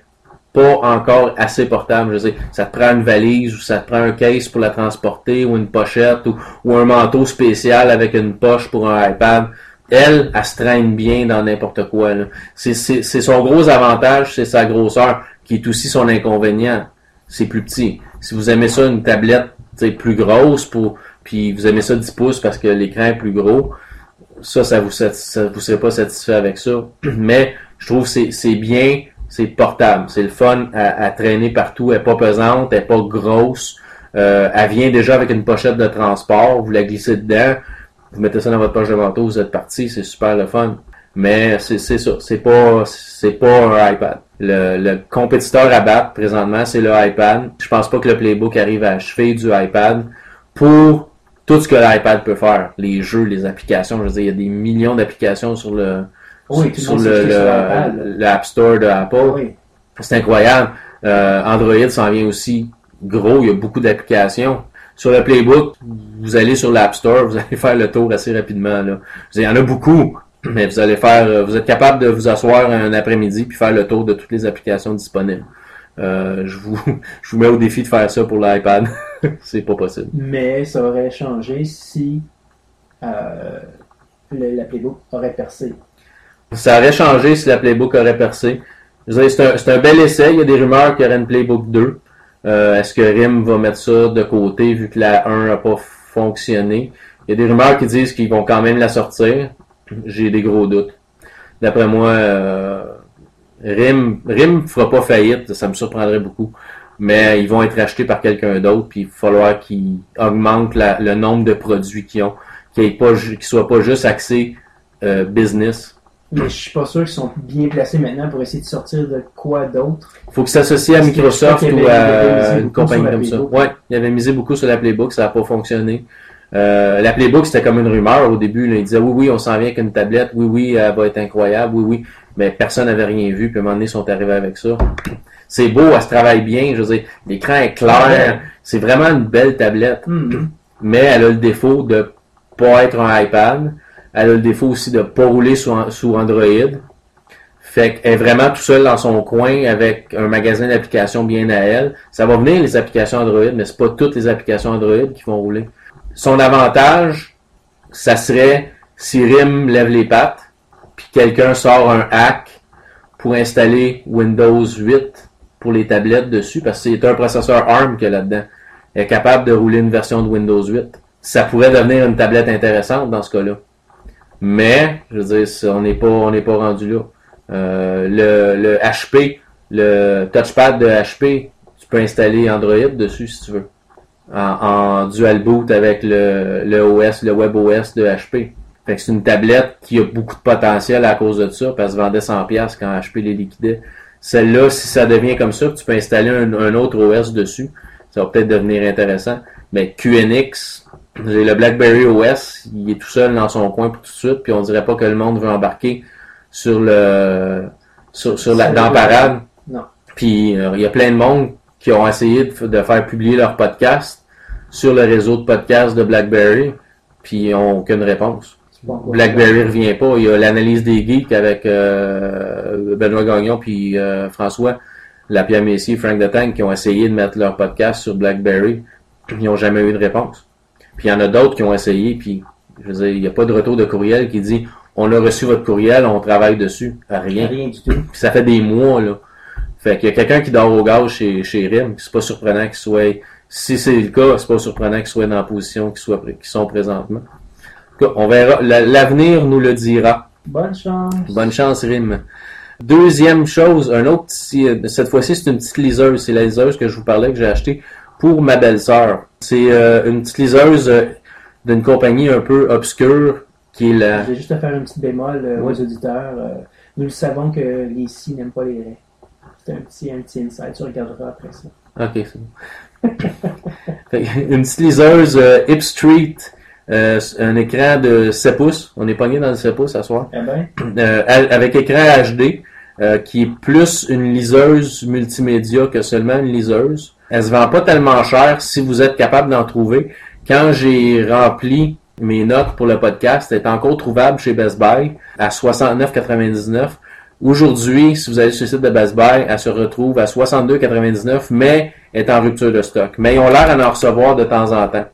Speaker 8: pas encore assez portable. Je dire, ça te prend une valise ou ça te prend un case pour la transporter ou une pochette ou, ou un manteau spécial avec une poche pour un iPad. Elle, elle se traîne bien dans n'importe quoi. C'est son gros avantage, c'est sa grosseur, qui est aussi son inconvénient. C'est plus petit. Si vous aimez ça, une tablette sais, plus grosse, pour, puis vous aimez ça 10 pouces parce que l'écran est plus gros, ça, ça vous, ça vous serez pas satisfait avec ça. Mais je trouve que c'est bien, c'est portable, c'est le fun à, à traîner partout. Elle est pas pesante, elle est pas grosse. Euh, elle vient déjà avec une pochette de transport. Vous la glissez dedans, vous mettez ça dans votre poche de manteau, vous êtes parti, c'est super le fun. Mais c'est c'est ça, c'est pas c'est pas un iPad. Le, le compétiteur à battre présentement, c'est le iPad. Je pense pas que le Playbook arrive à achever du iPad pour tout ce que l'iPad peut faire, les jeux, les applications. Je veux dire, il y a des millions d'applications sur le
Speaker 9: Oui,
Speaker 8: sur le,
Speaker 9: sur
Speaker 8: le, l'App Store de Apple.
Speaker 9: Oui.
Speaker 8: C'est incroyable. Euh, Android s'en vient aussi gros. Il y a beaucoup d'applications. Sur le Playbook, vous allez sur l'App Store, vous allez faire le tour assez rapidement. Là. Il y en a beaucoup, mais vous allez faire, euh, vous êtes capable de vous asseoir un après-midi puis faire le tour de toutes les applications disponibles. Euh, je vous, je vous mets au défi de faire ça pour l'iPad. C'est pas possible.
Speaker 9: Mais ça aurait changé si euh, le- la Playbook aurait percé.
Speaker 8: Ça aurait changé si la Playbook aurait percé. C'est un, un bel essai. Il y a des rumeurs qu'il y aurait une Playbook 2. Euh, Est-ce que RIM va mettre ça de côté vu que la 1 n'a pas fonctionné? Il y a des rumeurs qui disent qu'ils vont quand même la sortir. J'ai des gros doutes. D'après moi, euh, RIM RIM fera pas faillite, ça me surprendrait beaucoup. Mais ils vont être achetés par quelqu'un d'autre, puis il va falloir qu'ils augmentent le nombre de produits qu'ils ont, qu'ils ne soient pas juste axés euh, business,
Speaker 9: Mais je suis pas sûr qu'ils sont bien placés maintenant pour essayer de sortir de quoi d'autre.
Speaker 8: faut qu'ils s'associent à Microsoft ou à une compagnie comme ça. Ouais, il avait misé beaucoup sur la Playbook, ça n'a pas fonctionné. Euh, la Playbook, c'était comme une rumeur au début. Là. Il disait oui, oui, on s'en vient avec une tablette, oui, oui, elle va être incroyable, oui, oui. Mais personne n'avait rien vu, puis à un moment donné, ils sont arrivés avec ça. C'est beau, elle se travaille bien, je veux dire, l'écran est clair, c'est vraiment une belle tablette.
Speaker 9: Mhm.
Speaker 8: Mais elle a le défaut de pas être un iPad. Elle a le défaut aussi de pas rouler sous, sous Android. Fait qu'elle est vraiment tout seule dans son coin avec un magasin d'applications bien à elle. Ça va venir les applications Android, mais c'est pas toutes les applications Android qui vont rouler. Son avantage, ça serait si RIM lève les pattes, puis quelqu'un sort un hack pour installer Windows 8 pour les tablettes dessus, parce que c'est un processeur ARM qu'il y a là-dedans. Elle est capable de rouler une version de Windows 8. Ça pourrait devenir une tablette intéressante dans ce cas-là. Mais, je veux dire, on n'est pas, on n'est pas rendu là. Euh, le, le HP, le touchpad de HP, tu peux installer Android dessus si tu veux. En, en dual boot avec le, le OS, le WebOS de HP. Fait que c'est une tablette qui a beaucoup de potentiel à cause de ça, parce qu'elle se vendait 100$ quand HP les liquidait. Celle-là, si ça devient comme ça, tu peux installer un, un autre OS dessus, ça va peut-être devenir intéressant. Mais QNX, j'ai le BlackBerry OS, il est tout seul dans son coin pour tout de suite, puis on dirait pas que le monde veut embarquer sur le sur, sur la, dans la parade.
Speaker 9: Non.
Speaker 8: Puis euh, il y a plein de monde qui ont essayé de, faire publier leur podcast sur le réseau de podcasts de BlackBerry, puis ils n'ont aucune réponse.
Speaker 9: Encore-
Speaker 8: BlackBerry revient pas. Il y a l'analyse des geeks avec euh, Benoît Gagnon puis euh, François Lapierre Messier, Frank de Tank qui ont essayé de mettre leur podcast sur BlackBerry. Ils n'ont jamais eu de réponse. Puis il y en a d'autres qui ont essayé, puis je veux dire, il n'y a pas de retour de courriel qui dit on a reçu votre courriel, on travaille dessus. Rien.
Speaker 9: Rien du tout.
Speaker 8: Puis ça fait des mois, là. Fait qu'il y a quelqu'un qui dort au gaz chez, chez RIM, c'est pas surprenant qu'il soit, si c'est le cas, c'est pas surprenant qu'il soit dans la position qu'ils soient, qu'ils sont présentement. En tout cas, on verra. La- L'avenir nous le dira.
Speaker 9: Bonne chance.
Speaker 8: Bonne chance, RIM. Deuxième chose, un autre petit, cette fois-ci, c'est une petite liseuse. C'est la liseuse que je vous parlais, que j'ai acheté pour ma belle-sœur. C'est euh, une petite liseuse euh, d'une compagnie un peu obscure qui est la...
Speaker 9: Je vais juste te faire un petit bémol euh,
Speaker 8: Oui.
Speaker 9: aux auditeurs. Euh, nous le savons que les si n'aiment pas les raies. C'est un petit, un petit insight, tu regarderas après ça.
Speaker 8: Ok, c'est bon. Une petite liseuse euh, Hip Street, un écran de 7 pouces. On est pogné dans le 7 pouces ce soir.
Speaker 9: Eh ben,
Speaker 8: avec écran HD, qui est plus une liseuse multimédia que seulement une liseuse. Elle se vend pas tellement cher si vous êtes capable d'en trouver. Quand j'ai rempli mes notes pour le podcast, elle est encore trouvable chez Best Buy à 69,99. Aujourd'hui, si vous allez sur le site de Best Buy, elle se retrouve à 62,99, mais est en rupture de stock. Mais ils ont l'air à en recevoir de temps en temps.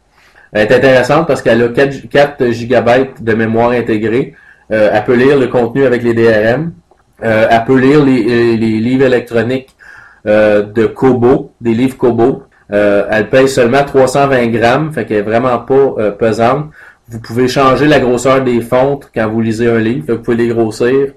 Speaker 8: Elle est intéressante parce qu'elle a 4, 4 GB de mémoire intégrée. Euh, elle peut lire le contenu avec les DRM. Euh, elle peut lire les, les livres électroniques euh, de Kobo, des livres Kobo. Euh, elle paye seulement 320 grammes, fait qu'elle est vraiment pas euh, pesante. Vous pouvez changer la grosseur des fontes quand vous lisez un livre. Vous pouvez les grossir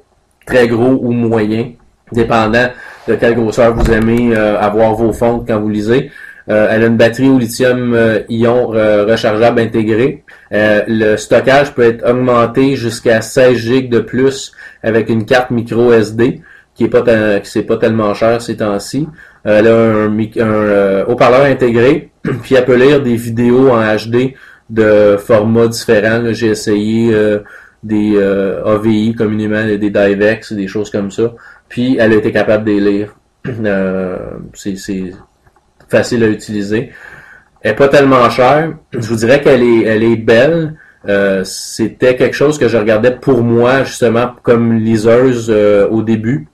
Speaker 8: très gros ou moyen, dépendant de quelle grosseur vous aimez avoir vos fontes quand vous lisez. Elle a une batterie au lithium-ion rechargeable intégrée. Le stockage peut être augmenté jusqu'à 16 GB de plus avec une carte micro SD qui est pas c'est pas tellement cher ces temps-ci. Euh, elle a un, un, euh, haut-parleur intégré, puis elle peut lire des vidéos en HD de formats différents. J'ai essayé euh, des AVI communément, des DiveX, des choses comme ça. Puis elle a été capable de les lire. C'est facile à utiliser. Elle est pas tellement chère. Je vous dirais qu'elle est, elle est belle. C'était quelque chose que je regardais pour moi, justement, comme liseuse au début.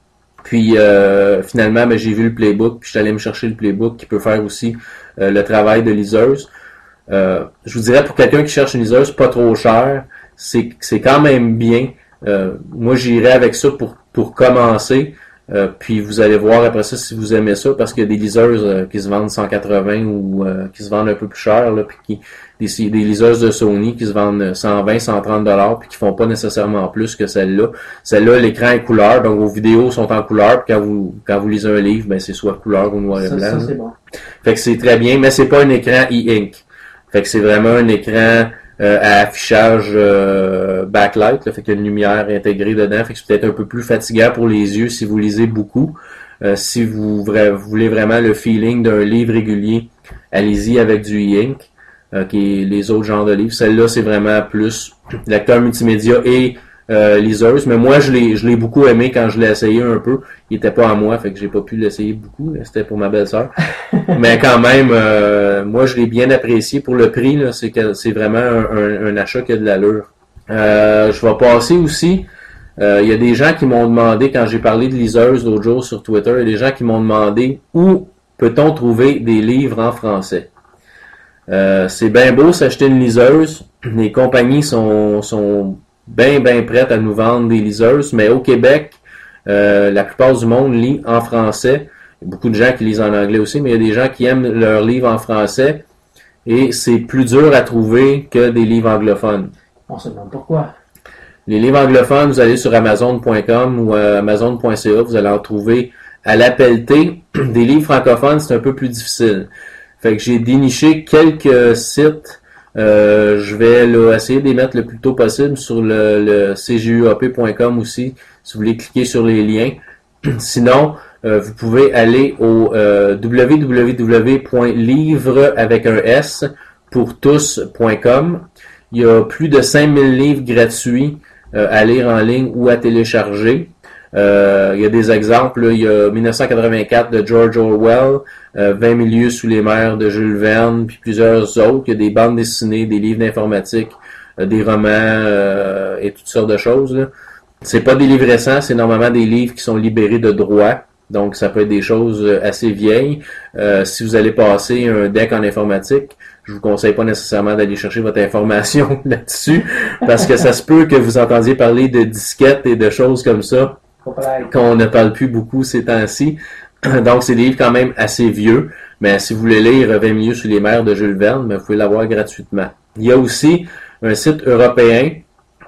Speaker 8: Puis euh, finalement, ben, j'ai vu le playbook, puis je suis allé me chercher le playbook qui peut faire aussi euh, le travail de liseuse. Euh, je vous dirais pour quelqu'un qui cherche une liseuse pas trop chère, c'est c'est quand même bien. Euh, moi, j'irais avec ça pour, pour commencer. Euh, puis vous allez voir après ça si vous aimez ça, parce qu'il y a des liseuses euh, qui se vendent 180 ou qui se vendent un peu plus cher, là, puis qui, des, des liseuses de Sony qui se vendent 120, 130 dollars, puis qui font pas nécessairement plus que celle-là. Celle-là, l'écran est couleur, donc vos vidéos sont en couleur, puis quand vous quand vous lisez un livre, ben c'est soit couleur ou noir et blanc.
Speaker 9: ça, c'est bon.
Speaker 8: Fait que c'est très bien, mais c'est pas un écran e-ink. Fait que c'est vraiment un écran euh, à affichage euh, backlight. Là, fait qu'il y a une lumière intégrée dedans. Fait que c'est peut-être un peu plus fatigant pour les yeux si vous lisez beaucoup. Euh, si vous vra- voulez vraiment le feeling d'un livre régulier, allez-y avec du e-ink, qui est les autres genres de livres. Celle-là, c'est vraiment plus lecteur multimédia et euh, liseuse. Mais moi, je l'ai, je l'ai beaucoup aimé quand je l'ai essayé un peu. Il était pas à moi, fait que j'ai pas pu l'essayer beaucoup. C'était pour ma belle-sœur. Mais quand même, euh, moi, je l'ai bien apprécié pour le prix. Là, c'est que c'est vraiment un, un- un achat qui a de l'allure. Euh, je vais passer aussi. euh, Il y a des gens qui m'ont demandé, quand j'ai parlé de liseuse l'autre jour sur Twitter, il y a des gens qui m'ont demandé où peut-on trouver des livres en français? Euh, c'est bien beau s'acheter une liseuse. Les compagnies sont, sont bien, bien prêtes à nous vendre des liseuses, mais au Québec, euh, la plupart du monde lit en français. Il y a beaucoup de gens qui lisent en anglais aussi, mais il y a des gens qui aiment leurs livres en français et c'est plus dur à trouver que des livres anglophones.
Speaker 9: On se demande pourquoi.
Speaker 8: Les livres anglophones, vous allez sur amazon.com ou euh, amazon.ca, vous allez en trouver à l'appel T. Des livres francophones, c'est un peu plus difficile. Fait que j'ai déniché quelques sites. Euh, je vais là, essayer de les mettre le plus tôt possible sur le, le cguap.com aussi, si vous voulez cliquer sur les liens. Sinon, euh, vous pouvez aller au euh, www.livre avec un S pour tous.com. Il y a plus de 5000 livres gratuits euh, à lire en ligne ou à télécharger. Euh, il y a des exemples. il y a 1984 de George Orwell, euh, 20 milieux sous les mers de Jules Verne, puis plusieurs autres. Il y a des bandes dessinées, des livres d'informatique, euh, des romans euh, et toutes sortes de choses. Là. C'est pas des livres récents, c'est normalement des livres qui sont libérés de droit. Donc, ça peut être des choses euh, assez vieilles. Euh, si vous allez passer un deck en informatique, je vous conseille pas nécessairement d'aller chercher votre information là-dessus, parce que ça se peut que vous entendiez parler de disquettes et de choses comme ça qu'on ne parle plus beaucoup ces temps-ci. Donc, c'est des livres quand même assez vieux. Mais si vous voulez lire 20 milieux sous les mers de Jules Verne, ben, vous pouvez l'avoir gratuitement. Il y a aussi un site européen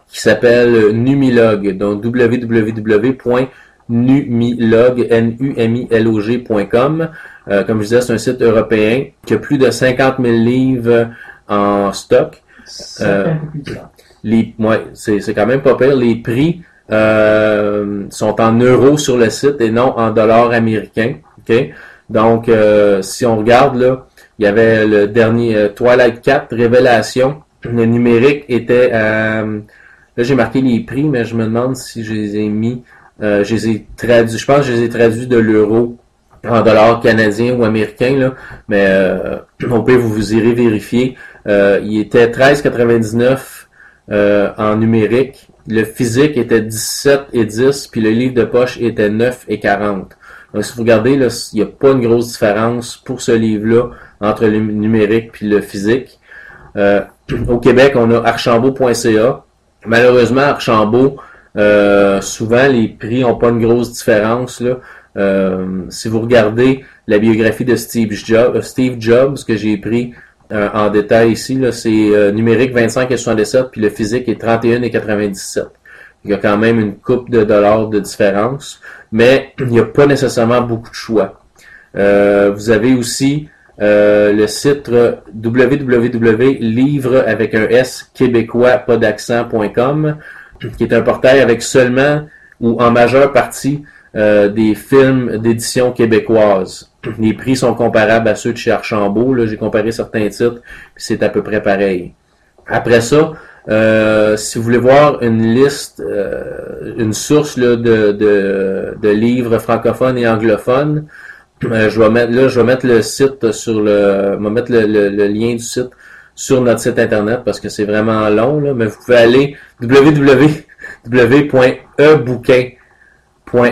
Speaker 8: qui s'appelle Numilog, donc www.numilog.com. Euh, comme je disais, c'est un site européen qui a plus de 50 000 livres en stock. Euh. Les, ouais, c'est quand même pas pire. Les prix euh, sont en euros sur le site et non en dollars américains. ok? Donc, euh, si on regarde là, il y avait le dernier euh, Twilight 4 Révélation. Le numérique était à... Là, j'ai marqué les prix, mais je me demande si je les ai mis... euh, je les ai traduits. Je pense que je les ai traduits de l'euro en dollars canadiens ou américains. Là, mais euh, on peut vous, vous irez vérifier. Euh, il était 13,99 euh, en numérique. Le physique était 17 et 10, puis le livre de poche était 9 et 40. Donc, si vous regardez, il n'y a pas une grosse différence pour ce livre-là entre le numérique puis le physique. Euh, au Québec, on a archambault.ca. Malheureusement, Archambault, euh, souvent, les prix n'ont pas une grosse différence. Là. Euh, si vous regardez la biographie de Steve Jobs, Steve Jobs que j'ai pris euh, en détail ici, c'est euh, numérique 25 et 77, puis le physique est 31 et 97. Il y a quand même une coupe de dollars de différence, mais il n'y a pas nécessairement beaucoup de choix. Euh, vous avez aussi euh, le site www.livre avec un S québécois qui est un portail avec seulement ou en majeure partie euh, des films d'édition québécoise. Les prix sont comparables à ceux de chez Archambault. Là, j'ai comparé certains titres, puis c'est à peu près pareil. Après ça, euh, si vous voulez voir une liste, euh, une source là, de, de, de livres francophones et anglophones, euh, je vais mettre là, je vais mettre le site sur le, je vais mettre le, le- le lien du site sur notre site internet parce que c'est vraiment long là, mais vous pouvez aller www.ebouquin.fr.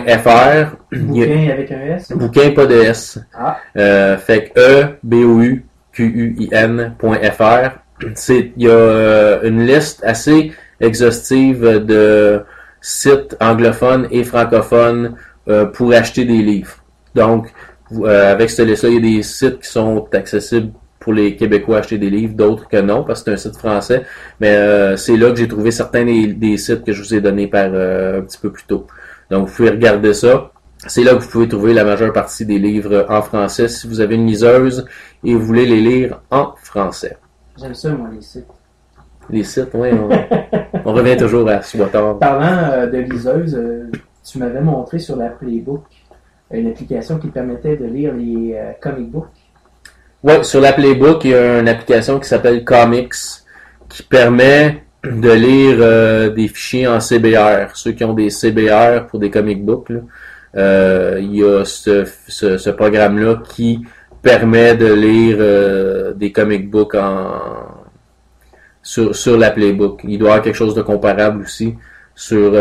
Speaker 8: A-
Speaker 9: Bouquin avec un S.
Speaker 8: Bouquin, pas de S.
Speaker 9: Ah.
Speaker 8: Euh, fait que E, B, O, U, Q, U, I, N, point FR. C'est, il y a euh, une liste assez exhaustive de sites anglophones et francophones euh, pour acheter des livres. Donc, euh, avec cette liste-là, il y a des sites qui sont accessibles pour les Québécois à acheter des livres, d'autres que non, parce que c'est un site français. Mais euh, c'est là que j'ai trouvé certains des, des sites que je vous ai donnés par euh, un petit peu plus tôt. Donc, vous pouvez regarder ça. C'est là que vous pouvez trouver la majeure partie des livres en français si vous avez une liseuse et vous voulez les lire en français.
Speaker 9: J'aime ça, moi, les sites.
Speaker 8: Les sites, oui, on, on revient toujours à Swatard.
Speaker 9: Parlant euh, de liseuse, euh, tu m'avais montré sur la Playbook une application qui permettait de lire les euh, comic books.
Speaker 8: Ouais, sur la Playbook, il y a une application qui s'appelle Comics qui permet de lire euh, des fichiers en CBR. Ceux qui ont des CBR pour des comic books, là, euh, il y a ce, ce, ce programme-là qui permet de lire euh, des comic books en sur, sur la Playbook. Il doit y avoir quelque chose de comparable aussi sur,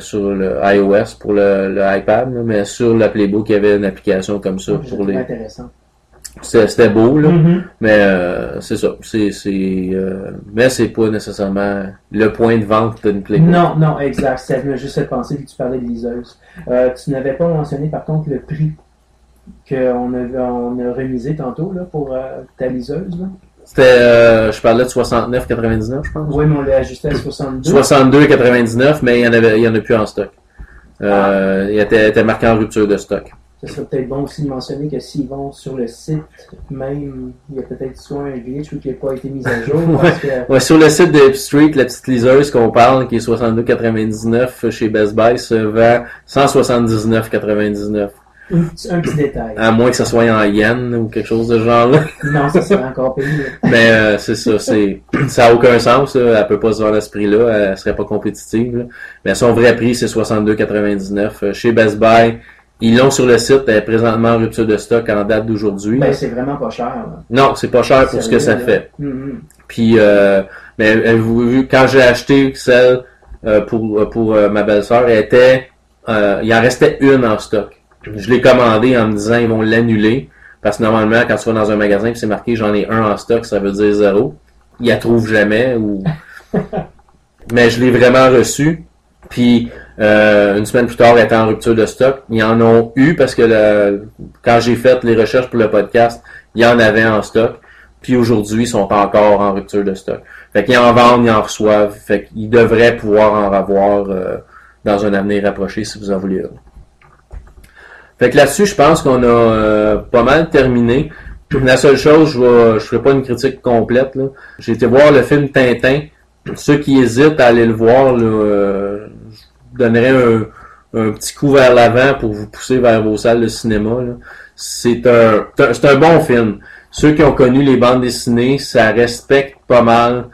Speaker 8: sur le iOS pour le, le iPad, là, mais sur la Playbook, il y avait une application comme ça pour les.
Speaker 9: intéressant.
Speaker 8: C'était beau, là.
Speaker 9: Mhm.
Speaker 8: Mais euh, c'est ça. C'est, euh, mais c'est pas nécessairement le point de vente d'une Playbook.
Speaker 9: Non, non, exact. Ça venait juste cette pensée que tu parlais de liseuse. Euh, tu n'avais pas mentionné, par contre, le prix qu'on a, on a remisé tantôt là, pour euh, ta liseuse. Là.
Speaker 8: C'était, je parlais de 69,99, je pense.
Speaker 9: Oui, mais on l'a ajusté à 62.
Speaker 8: 62,99, mais il y en avait, il y en a plus en stock. Euh, Il était, était marqué en rupture de stock.
Speaker 9: Ce serait peut-être bon aussi de mentionner que s'ils vont sur le site même, il y a peut-être soit un glitch ou qui n'a pas été mis à jour. parce que,
Speaker 8: Ouais, sur le site de Street, la petite liseuse qu'on parle, qui est 62,99 chez Best Buy, se vend 179,99.
Speaker 9: un, petit, un petit détail.
Speaker 8: À moins que ça soit en yen ou quelque chose de ce genre-là.
Speaker 9: Non, ça serait encore payé.
Speaker 8: Mais euh, c'est ça, c'est ça a aucun sens. Là. Elle peut pas se vendre à ce prix-là, elle serait pas compétitive. là. Mais son vrai prix, c'est 62,99. Euh, Chez Best Buy, ils l'ont sur le site, elle est présentement en rupture de stock en date d'aujourd'hui.
Speaker 9: Ben, c'est vraiment pas cher. Là.
Speaker 8: non, c'est pas cher pour ce que ça
Speaker 9: là.
Speaker 8: fait.
Speaker 9: Mhm.
Speaker 8: Puis, euh, mais euh, quand j'ai acheté celle euh, pour, pour euh, ma belle-sœur, elle était, euh, il en restait une en stock. Je l'ai commandé en me disant ils vont l'annuler. Parce que normalement, quand tu vas dans un magasin et c'est marqué j'en ai un en stock, ça veut dire zéro. Ils la trouvent jamais ou. Mais je l'ai vraiment reçu. Puis euh, une semaine plus tard, elle était en rupture de stock. Ils en ont eu parce que le- quand j'ai fait les recherches pour le podcast, il y en avait en stock. Puis aujourd'hui, ils sont encore en rupture de stock. Fait qu'ils en vendent, ils en reçoivent. Fait qu'ils devraient pouvoir en avoir euh, dans un avenir rapproché si vous en voulez. Fait que là-dessus, je pense qu'on a euh, pas mal terminé. La seule chose, je ne ferai pas une critique complète. J'ai été voir le film Tintin. Ceux qui hésitent à aller le voir, là, euh, je vous donnerai un, un petit coup vers l'avant pour vous pousser vers vos salles de cinéma. C'est un, un- bon film. Ceux qui ont connu les bandes dessinées, ça respecte pas mal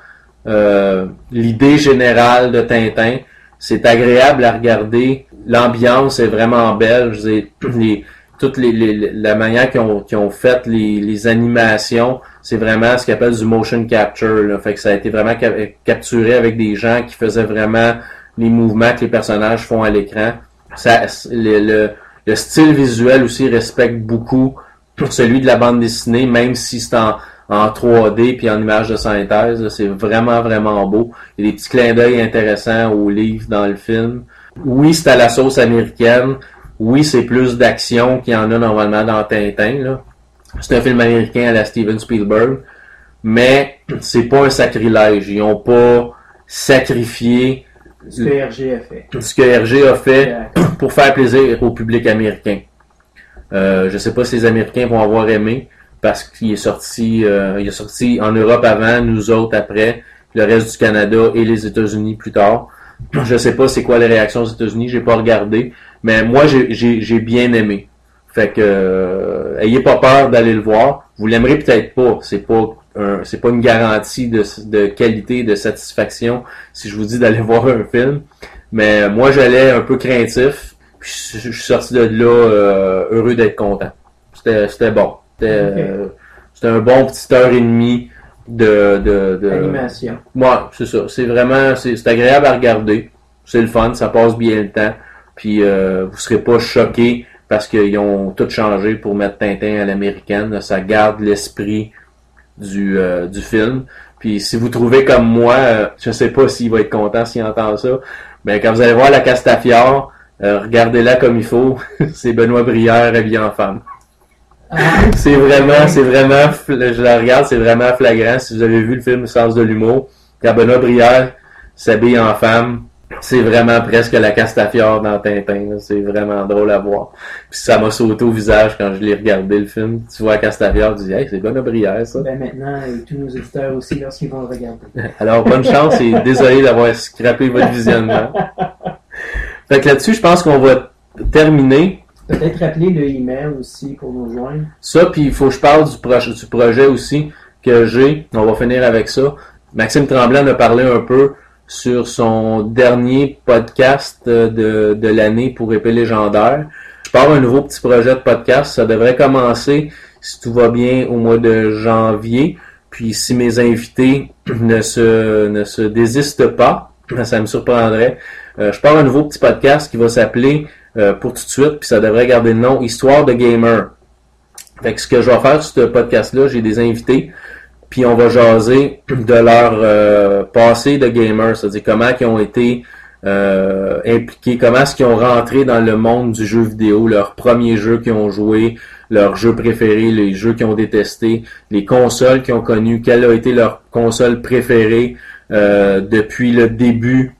Speaker 8: euh, l'idée générale de Tintin. C'est agréable à regarder. L'ambiance est vraiment belle. Je les, toute les, les- la manière qu'ils ont, qu'ils ont fait les, les animations, c'est vraiment ce qu'ils appellent du motion capture. Là. Fait que ça a été vraiment ca- capturé avec des gens qui faisaient vraiment les mouvements que les personnages font à l'écran. Ça, le, le, le style visuel aussi respecte beaucoup celui de la bande dessinée, même si c'est en, en 3D puis en image de synthèse. C'est vraiment, vraiment beau. Il y a des petits clins d'œil intéressants aux livres dans le film. Oui, c'est à la sauce américaine. Oui, c'est plus d'action qu'il y en a normalement dans Tintin. C'est un film américain à la Steven Spielberg. Mais c'est pas un sacrilège. Ils ont pas sacrifié
Speaker 9: Ce que RG a fait.
Speaker 8: ce que RG a fait pour faire plaisir au public américain. Euh, je sais pas si les Américains vont avoir aimé parce qu'il est sorti, euh, il est sorti en Europe avant, nous autres après, le reste du Canada et les États-Unis plus tard. Je sais pas c'est quoi les réactions aux États-Unis, j'ai pas regardé, mais moi j'ai bien aimé. Fait que euh, ayez pas peur d'aller le voir. Vous l'aimerez peut-être pas, c'est pas un- c'est pas une garantie de, de qualité, de satisfaction si je vous dis d'aller voir un film. Mais moi j'allais un peu craintif, puis je, je suis sorti de là euh, heureux d'être content. C'était c'était bon. C'était euh, c'était un bon petit heure et demie de, de, de
Speaker 9: Animation.
Speaker 8: Ouais, c'est ça. C'est vraiment, c'est c'est agréable à regarder. C'est le fun, ça passe bien le temps. Puis euh, vous serez pas choqués parce qu'ils ont tout changé pour mettre Tintin à l'américaine. Ça garde l'esprit du, euh, du film. Puis si vous trouvez comme moi, euh, je sais pas s'il va être content s'il entend ça, mais quand vous allez voir la Castafiore, euh, regardez-la comme il faut. c'est Benoît Brière habillé en femme. C'est vraiment, c'est vraiment, je la regarde, c'est vraiment flagrant. Si vous avez vu le film Sens de l'humour, quand Benoît Brière s'habille en femme, c'est vraiment presque la Castafiore dans Tintin. C'est vraiment drôle à voir. Puis ça m'a sauté au visage quand je l'ai regardé le film. Tu vois la Castafiore, tu dis, hey, c'est Benoît Brière, ça.
Speaker 9: Ben maintenant, et tous nos auditeurs aussi, lorsqu'ils vont le regarder.
Speaker 8: Alors, bonne chance et désolé d'avoir scrappé votre visionnement. Fait que là-dessus, je pense qu'on va terminer.
Speaker 9: Peut-être rappeler le email aussi pour nous joindre.
Speaker 8: Ça, puis il faut que je parle du, proche- du projet aussi que j'ai. On va finir avec ça. Maxime Tremblay en a parlé un peu sur son dernier podcast euh, de, de l'année pour Épée légendaire. Je pars un nouveau petit projet de podcast. Ça devrait commencer, si tout va bien, au mois de janvier. Puis si mes invités ne se, ne se désistent pas, ça me surprendrait. Euh, je pars un nouveau petit podcast qui va s'appeler euh, pour tout de suite, puis ça devrait garder le nom Histoire de Gamer. Fait que ce que je vais faire sur ce podcast-là, j'ai des invités, puis on va jaser de leur euh, passé de gamer, c'est-à-dire comment ils ont été euh, impliqués, comment est-ce qu'ils ont rentré dans le monde du jeu vidéo, leurs premiers jeux qu'ils ont joué, leurs jeux préférés, les jeux qu'ils ont détestés, les consoles qu'ils ont connues, quelle a été leur console préférée euh, depuis le début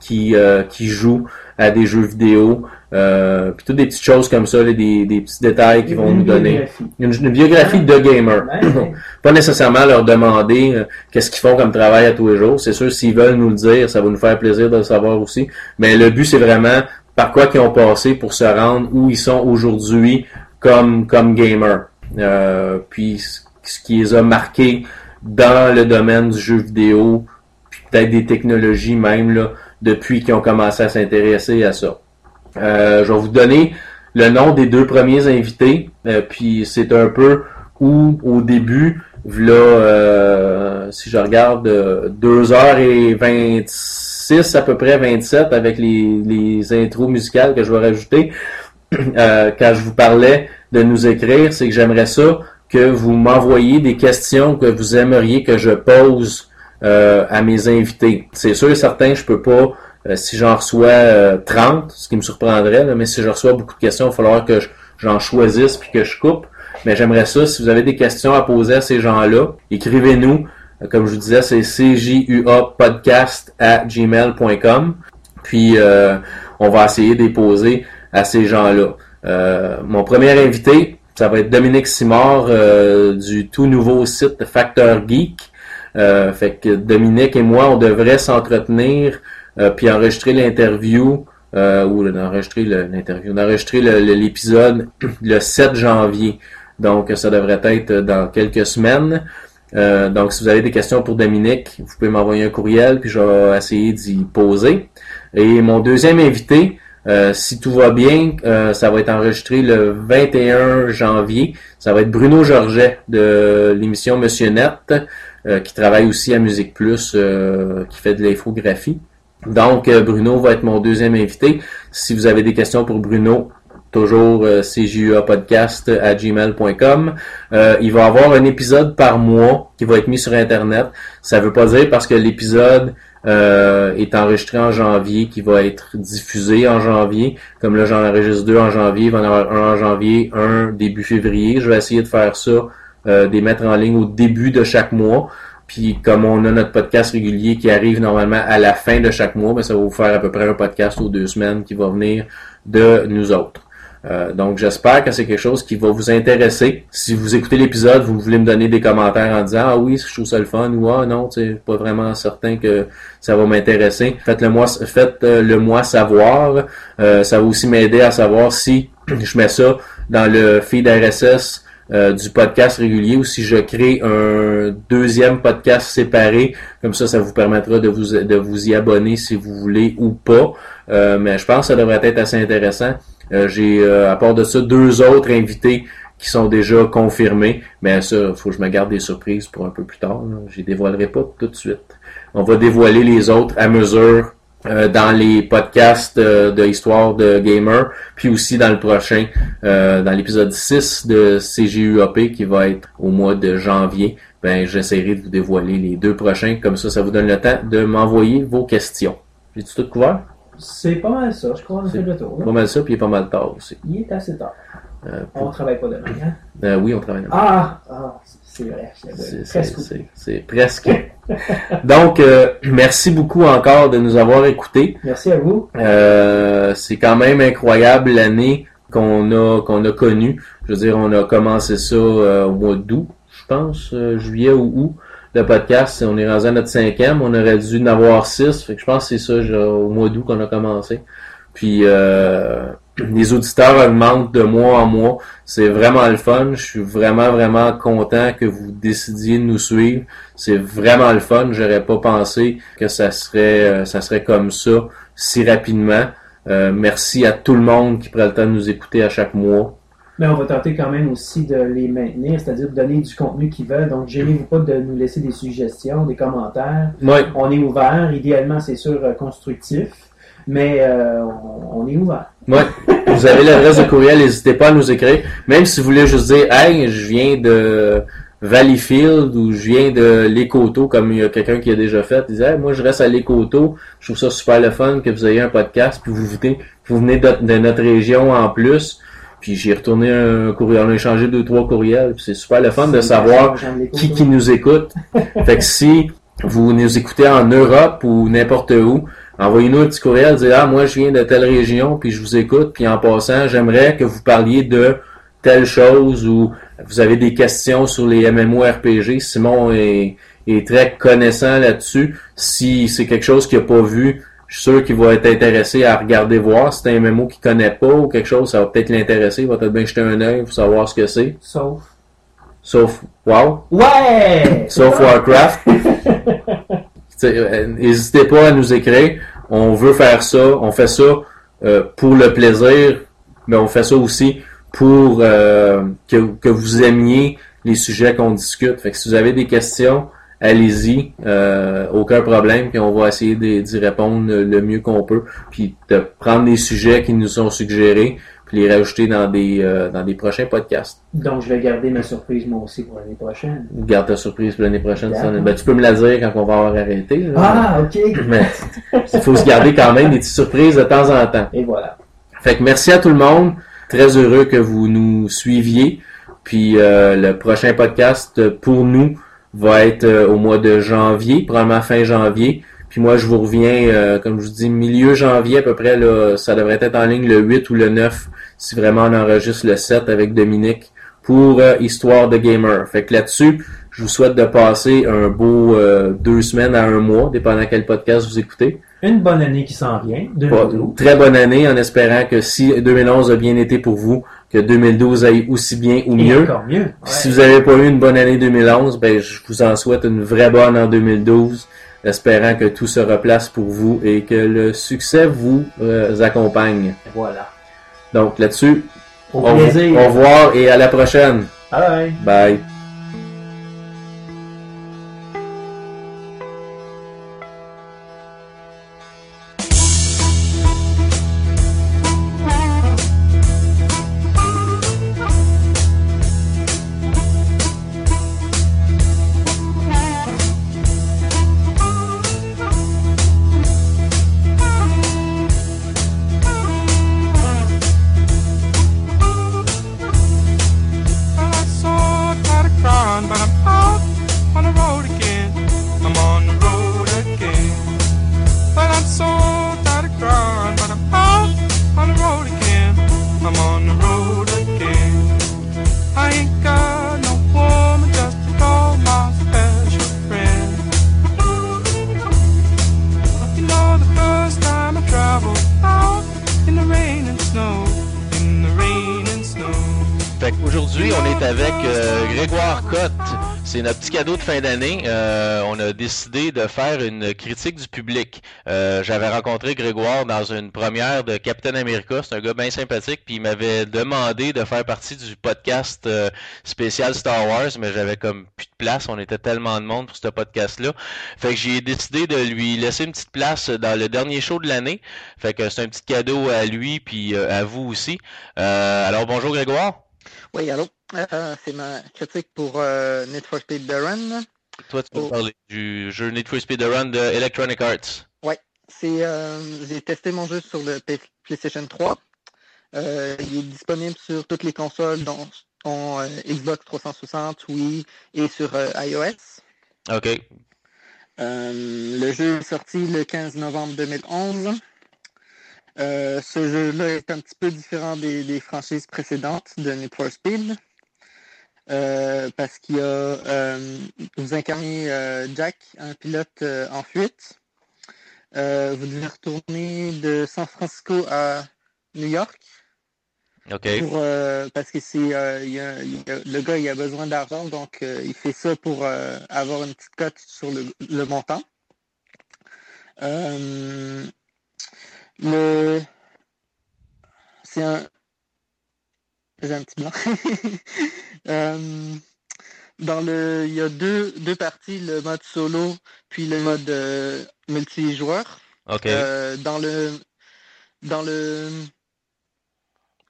Speaker 8: qui, qui jouent à des jeux vidéo, euh, puis toutes des petites choses comme ça, là, des, des petits détails qu'ils vont
Speaker 9: Une
Speaker 8: nous donner.
Speaker 9: biographie.
Speaker 8: Une, une biographie de gamer.
Speaker 9: Ouais.
Speaker 8: Pas nécessairement leur demander euh, qu'est-ce qu'ils font comme travail à tous les jours. C'est sûr, s'ils veulent nous le dire, ça va nous faire plaisir de le savoir aussi. Mais le but, c'est vraiment par quoi qu'ils ont passé pour se rendre où ils sont aujourd'hui comme, comme gamers. Euh, puis ce ce qui les a marqués dans le domaine du jeu vidéo, puis peut-être des technologies même, là, depuis qu'ils ont commencé à s'intéresser à ça. Euh, je vais vous donner le nom des deux premiers invités, euh, puis c'est un peu où au début, là, euh, si je regarde, euh, 2h26 à peu près, 27 avec les, les intros musicales que je vais rajouter, euh, quand je vous parlais de nous écrire, c'est que j'aimerais ça que vous m'envoyiez des questions que vous aimeriez que je pose euh, à mes invités. C'est sûr et certain, je peux pas, euh, si j'en reçois euh, 30, ce qui me surprendrait, là, mais si je reçois beaucoup de questions, il va falloir que je- j'en choisisse puis que je coupe. Mais j'aimerais ça, si vous avez des questions à poser à ces gens-là, écrivez-nous. Euh, Comme je vous disais, c'est cjuapodcast gmail.com. Puis euh, on va essayer de les poser à ces gens-là. Euh, mon premier invité, ça va être Dominique Simard du tout nouveau site Factor Geek. Fait que Dominique et moi, on devrait s'entretenir euh, puis enregistrer l'interview euh, ou enregistrer le- l'interview, enregistrer le- le- l'épisode le 7 janvier. Donc ça devrait être dans quelques semaines. Euh, donc si vous avez des questions pour Dominique, vous pouvez m'envoyer un courriel puis je vais essayer d'y poser. Et mon deuxième invité, euh, si tout va bien, euh, ça va être enregistré le 21 janvier. Ça va être Bruno Georget de l'émission Monsieur Net, euh, qui travaille aussi à Musique Plus, euh, qui fait de l'infographie. Donc, euh, Bruno va être mon deuxième invité. Si vous avez des questions pour Bruno, toujours euh, cjuapodcast. Euh, il va avoir un épisode par mois qui va être mis sur Internet. Ça veut pas dire parce que l'épisode euh, est enregistré en janvier, qui va être diffusé en janvier. Comme là, j'en enregistre deux en janvier, il va en avoir un en janvier, un début février. Je vais essayer de faire ça, euh, des mettre en ligne au début de chaque mois. Puis comme on a notre podcast régulier qui arrive normalement à la fin de chaque mois, ben, ça va vous faire à peu près un podcast aux deux semaines qui va venir de nous autres. Euh, donc j'espère que c'est quelque chose qui va vous intéresser. Si vous écoutez l'épisode, vous voulez me donner des commentaires en disant ah oui, je trouve ça le fun ou ah non, sais, pas vraiment certain que ça va m'intéresser. Faites-le moi, faites-le moi savoir. Euh, ça va aussi m'aider à savoir si je mets ça dans le feed RSS euh, du podcast régulier ou si je crée un deuxième podcast séparé. Comme ça, ça vous permettra de vous, de vous y abonner si vous voulez ou pas. Euh, mais je pense que ça devrait être assez intéressant. Euh, J'ai, euh, à part de ça, deux autres invités qui sont déjà confirmés. Mais ça, faut que je me garde des surprises pour un peu plus tard. Je les dévoilerai pas tout de suite. On va dévoiler les autres à mesure euh, dans les podcasts euh, de histoire de gamer, puis aussi dans le prochain, euh, dans l'épisode 6 de CGUAP qui va être au mois de janvier. Ben, j'essaierai de vous dévoiler les deux prochains, comme ça, ça vous donne le temps de m'envoyer vos questions. J'ai tout couvert?
Speaker 9: C'est pas mal ça, je crois qu'on a fait le tour. là.
Speaker 8: Pas mal ça, puis il est pas mal tard aussi.
Speaker 9: Il est assez tard.
Speaker 8: Euh,
Speaker 9: On travaille pas demain, hein?
Speaker 8: oui, on travaille.
Speaker 9: Ah! Ah, c'est vrai.
Speaker 8: C'est-
Speaker 9: j'avais
Speaker 8: C'est
Speaker 9: presque
Speaker 8: c'est- c'est presque. Donc, euh, merci beaucoup encore de nous avoir écoutés.
Speaker 9: Merci à vous.
Speaker 8: Euh, c'est quand même incroyable l'année qu'on a qu'on a connue. Je veux dire, on a commencé ça euh, au mois d'août, je pense, euh, juillet ou août. Le podcast, on est rendu à notre cinquième. On aurait dû en avoir six. Fait que je pense que c'est ça, genre, au mois d'août qu'on a commencé. Puis euh, les auditeurs augmentent de mois en mois. C'est vraiment le fun. Je suis vraiment, vraiment content que vous décidiez de nous suivre. C'est vraiment le fun. J'aurais pas pensé que ça serait euh, ça serait comme ça si rapidement. Euh, merci à tout le monde qui prend le temps de nous écouter à chaque mois.
Speaker 9: Mais on va tenter quand même aussi de les maintenir, c'est-à-dire de donner du contenu qu'ils veulent. Donc, gênez-vous pas de nous laisser des suggestions, des commentaires.
Speaker 8: Ouais.
Speaker 9: On est ouvert. Idéalement, c'est sûr, euh, constructif. Mais euh, on, on est ouvert.
Speaker 8: Ouais. Vous avez l'adresse de courriel, n'hésitez pas à nous écrire. Même si vous voulez juste dire Hey, je viens de Valleyfield ou je viens de l'Écoto, comme il y a quelqu'un qui a déjà fait, il disait Hey, moi je reste à l'Écoto, je trouve ça super le fun que vous ayez un podcast, puis vous venez, vous venez de, de notre région en plus. Puis j'ai retourné un courriel, on a échangé deux, trois courriels, puis c'est super le fun de savoir qui, qui nous écoute. fait que si vous nous écoutez en Europe ou n'importe où, envoyez-nous un petit courriel, dites ah moi je viens de telle région puis je vous écoute puis en passant j'aimerais que vous parliez de telle chose ou vous avez des questions sur les MMORPG. Simon est, est très connaissant là-dessus. Si c'est quelque chose qu'il n'a pas vu, je suis sûr qu'il va être intéressé à regarder voir. Si c'est un MMO qu'il connaît pas ou quelque chose, ça va peut-être l'intéresser. Il va peut-être bien jeter un œil pour savoir ce que c'est.
Speaker 9: Sauf.
Speaker 8: Sauf WoW.
Speaker 9: Ouais!
Speaker 8: Sauf Warcraft. Euh, N'hésitez pas à nous écrire. On veut faire ça. On fait ça euh, pour le plaisir, mais on fait ça aussi pour euh, que, que vous aimiez les sujets qu'on discute. Fait que si vous avez des questions, allez-y, euh, aucun problème, puis on va essayer d'y répondre le, mieux qu'on peut, puis de prendre les sujets qui nous sont suggérés, puis les rajouter dans des euh, dans des prochains podcasts.
Speaker 9: Donc, je vais garder ma surprise, moi aussi, pour l'année prochaine.
Speaker 8: Garde ta surprise pour l'année prochaine. ça. Ben, tu peux me la dire quand on va avoir arrêté. là.
Speaker 9: Ah, ok!
Speaker 8: Mais il faut se garder quand même des petites surprises de temps en temps.
Speaker 9: Et voilà.
Speaker 8: Fait que merci à tout le monde. Très heureux que vous nous suiviez. Puis euh, le prochain podcast pour nous va être euh, au mois de janvier, probablement fin janvier.
Speaker 11: Puis moi, je vous reviens, euh, comme je vous dis, milieu janvier à peu près, là, ça devrait être en ligne le 8 ou le 9, si vraiment on enregistre le 7 avec Dominique pour euh, Histoire de Gamer. Fait que là-dessus, je vous souhaite de passer un beau euh, deux semaines à un mois, dépendant quel podcast vous écoutez.
Speaker 9: Une bonne année qui s'en vient,
Speaker 11: Pas-
Speaker 9: 2012.
Speaker 11: Très bonne année en espérant que si 2011 a bien été pour vous, que 2012 aille aussi bien ou
Speaker 9: Et
Speaker 11: mieux.
Speaker 9: encore mieux.
Speaker 11: Si vous n'avez pas eu une bonne année 2011, ben je vous en souhaite une vraie bonne en 2012, espérant que tout se replace pour vous et que le succès vous euh, accompagne.
Speaker 9: Voilà.
Speaker 11: Donc là-dessus,
Speaker 9: Au plaisir.
Speaker 11: au revoir et à la prochaine.
Speaker 9: Bye.
Speaker 11: Bye.
Speaker 8: Fin d'année. Euh, on a décidé de faire une critique du public. Euh, J'avais rencontré Grégoire dans une première de Captain America. C'est un gars bien sympathique. Puis il m'avait demandé de faire partie du podcast euh, spécial Star Wars, mais j'avais comme plus de place. On était tellement de monde pour ce podcast-là. Fait que j'ai décidé de lui laisser une petite place dans le dernier show de l'année. Fait que c'est un petit cadeau à lui puis euh, à vous aussi. Euh, alors bonjour Grégoire.
Speaker 12: Oui, allô? Euh, c'est ma critique pour euh, Need for Speed The Run.
Speaker 8: Toi, tu peux
Speaker 12: Oh.
Speaker 8: parler du jeu Need for Speed The Run de Electronic Arts.
Speaker 12: Ouais, c'est euh, j'ai testé mon jeu sur le PlayStation 3. Euh, il est disponible sur toutes les consoles, dont, euh, Xbox 360, Wii et sur iOS.
Speaker 8: OK.
Speaker 12: Le jeu est sorti le 15 novembre 2011. Euh, ce jeu-là est un petit peu différent des, des franchises précédentes de Need for Speed. Euh, parce qu'il a euh, vous incarnez euh, Jack, un pilote en fuite. Vous devez retourner de San Francisco à New York
Speaker 8: OK.
Speaker 12: pour, parce que c'est le gars il a besoin d'argent donc il fait ça pour avoir une petite cote sur le, le montant. Le c'est un j'ai un petit blanc. Euh, dans le il y a deux deux parties le mode solo puis le mode euh, multijoueur.
Speaker 8: OK.
Speaker 12: Euh, dans le dans le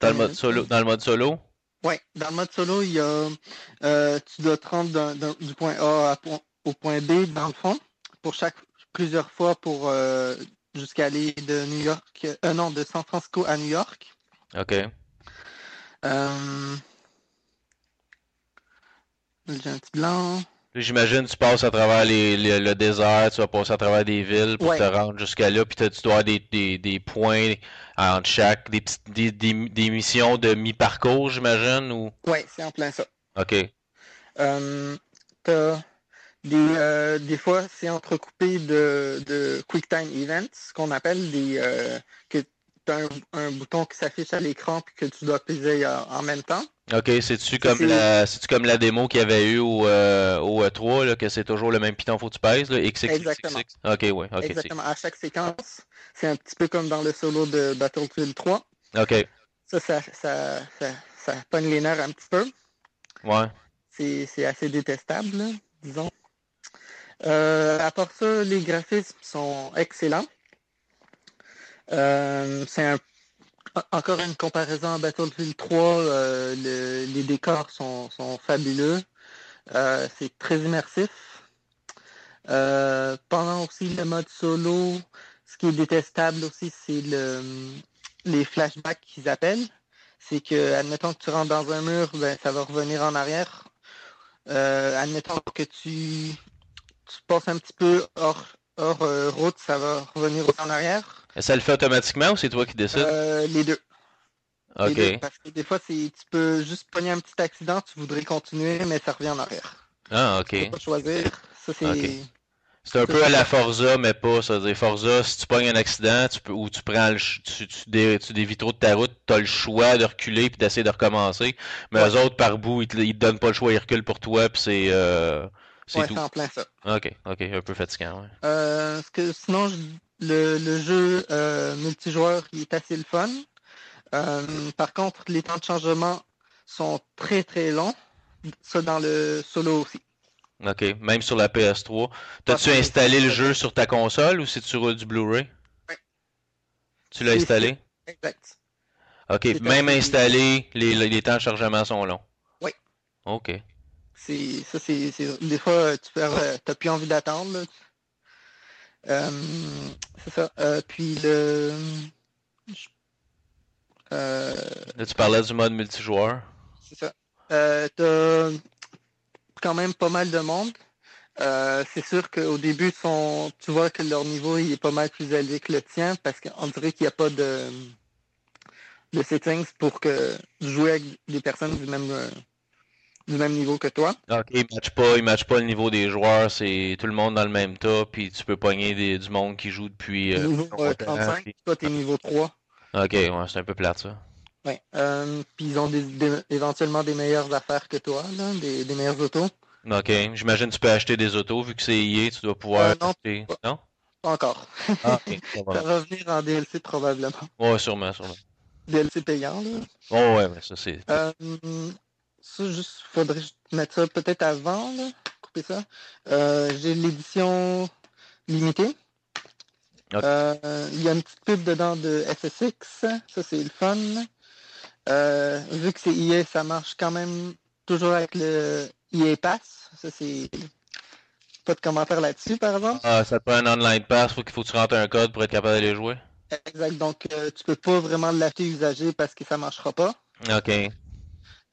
Speaker 8: Dans le mode solo. Dans le mode solo?
Speaker 12: Ouais, dans le mode solo, il y a tu dois te rendre du point A à au point B dans le fond pour chaque plusieurs fois pour jusqu'à aller de New York non de San Francisco à New York.
Speaker 8: OK.
Speaker 12: Euh, J'ai un petit blanc.
Speaker 8: J'imagine tu passes à travers les, les- le désert, tu vas passer à travers des villes pour
Speaker 12: Ouais.
Speaker 8: te rendre jusqu'à là, puis tu dois avoir des, des, des points entre chaque, des, petites- des, des, des missions de mi-parcours, j'imagine, ou...
Speaker 12: Ouais, c'est en plein ça.
Speaker 8: OK.
Speaker 12: Euh, t'as des, euh, des fois, c'est entrecoupé de, de QuickTime Events, qu'on appelle des euh, que tu as un, un bouton qui s'affiche à l'écran puis que tu dois peser euh, en même temps.
Speaker 8: OK, c'est-tu comme
Speaker 12: C'est-
Speaker 8: la comme la démo qu'il y avait eu au, euh, au E3, là, que c'est toujours le même piton faut que tu pèses, là, XXXX?
Speaker 12: Exactement.
Speaker 8: OK, ouais, OK.
Speaker 12: Exactement. À chaque séquence, c'est un petit peu comme dans le solo de Battlefield 3.
Speaker 8: OK,
Speaker 12: Ça, ça, ça, ça, ça pogne les nerfs un petit peu.
Speaker 8: ouais.
Speaker 12: C'est c'est assez détestable, là, disons. Euh, à part ça, les graphismes sont excellents. Euh, c'est un- encore une comparaison à Battlefield 3. euh, le- les décors sont, fabuleux. Euh, c'est très immersif. Pendant aussi le mode solo, ce qui est détestable aussi, c'est le, les flashbacks qu'ils appellent. C'est que, admettons que tu rentres dans un mur, ben, ça va revenir en arrière. Admettons que tu, passes un petit peu hors, route, ça va revenir en arrière.
Speaker 8: Et ça le fait automatiquement ou c'est toi qui décides?
Speaker 12: Euh, les deux. Les
Speaker 8: Ok.
Speaker 12: deux, parce que des fois, tu peux juste pogner un petit accident, tu voudrais continuer, mais ça revient en arrière.
Speaker 8: Ah,
Speaker 12: Tu
Speaker 8: ok.
Speaker 12: peux pas choisir. Ça, c'est.
Speaker 8: C'est un peu à la Forza, mais pas. Ça veut dire Forza, si tu pognes un accident, tu peux, ou tu prends le, tu, tu, dé- tu dévies trop de ta route, tu as le choix de reculer puis d'essayer de recommencer. Mais eux autres, par bout, ils te, ils te donnent pas le choix, ils reculent pour toi, puis c'est euh, c'est
Speaker 12: Ouais,
Speaker 8: tout.
Speaker 12: en plein ça.
Speaker 8: Ok, ok, un peu fatigant, ouais.
Speaker 12: Euh, que sinon, je- le, le jeu euh, multijoueur, il est assez le fun. Euh, par contre, les temps de changement sont très très longs. Ça dans le solo aussi.
Speaker 8: Ok, même sur la PS3. T'as-tu installé le jeu sur ta console ou c'est sur du Blu-ray? Tu l'as installé?
Speaker 12: Exact.
Speaker 8: Ok, même installé, les, les temps de chargement sont longs.
Speaker 12: Oui.
Speaker 8: Ok.
Speaker 12: C'est ça, c'est c'est- des fois tu perds, euh, t'as plus envie d'attendre. là. Euh, c'est ça. Euh, puis le euh,
Speaker 8: Là, tu parlais du mode multijoueur.
Speaker 12: c'est ça. T'as quand même pas mal de monde. Euh, c'est sûr qu'au début, son, tu vois que leur niveau il est pas mal plus élevé que le tien parce qu'on dirait qu'il n'y a pas de, de settings pour que jouer avec des personnes du même, du même niveau que toi?
Speaker 8: Ok, ils matchent pas, ils matchent pas le niveau des joueurs, c'est tout le monde dans le même tas, puis tu peux pogner des, du monde qui joue depuis euh,
Speaker 12: niveau euh,
Speaker 8: longtemps,
Speaker 12: 35,
Speaker 8: puis-
Speaker 12: toi t'es niveau 3.
Speaker 8: Ok, ouais, c'est un peu plate ça.
Speaker 12: Ouais. Euh, puis ils ont des, des- éventuellement des meilleures affaires que toi, là, des, des meilleures autos?
Speaker 8: Ok, j'imagine que tu peux acheter des autos, vu que c'est EA, tu dois pouvoir
Speaker 12: Euh, non,
Speaker 8: acheter. Non?
Speaker 12: Pas encore.
Speaker 8: Ah, ok, ça va.
Speaker 12: va venir en DLC probablement.
Speaker 8: Ouais, sûrement, sûrement.
Speaker 12: DLC payant, là.
Speaker 8: Oh ouais, mais ça c'est.
Speaker 12: Euh, ça, juste, faudrait mettre ça peut-être avant, là. Couper ça. Euh, j'ai l'édition limitée. Euh, Il y a une petite pub dedans de SSX. Ça, c'est le fun. Euh, vu que c'est EA, ça marche quand même toujours avec le EA Pass. Ça, c'est pas de commentaire là-dessus, par exemple.
Speaker 8: Ah, ça prend un online pass, faut qu'il faut que tu rentres un code pour être capable de les jouer.
Speaker 12: Exact. Donc, tu peux pas vraiment l'acheter usagé parce que ça marchera pas.
Speaker 8: Ok.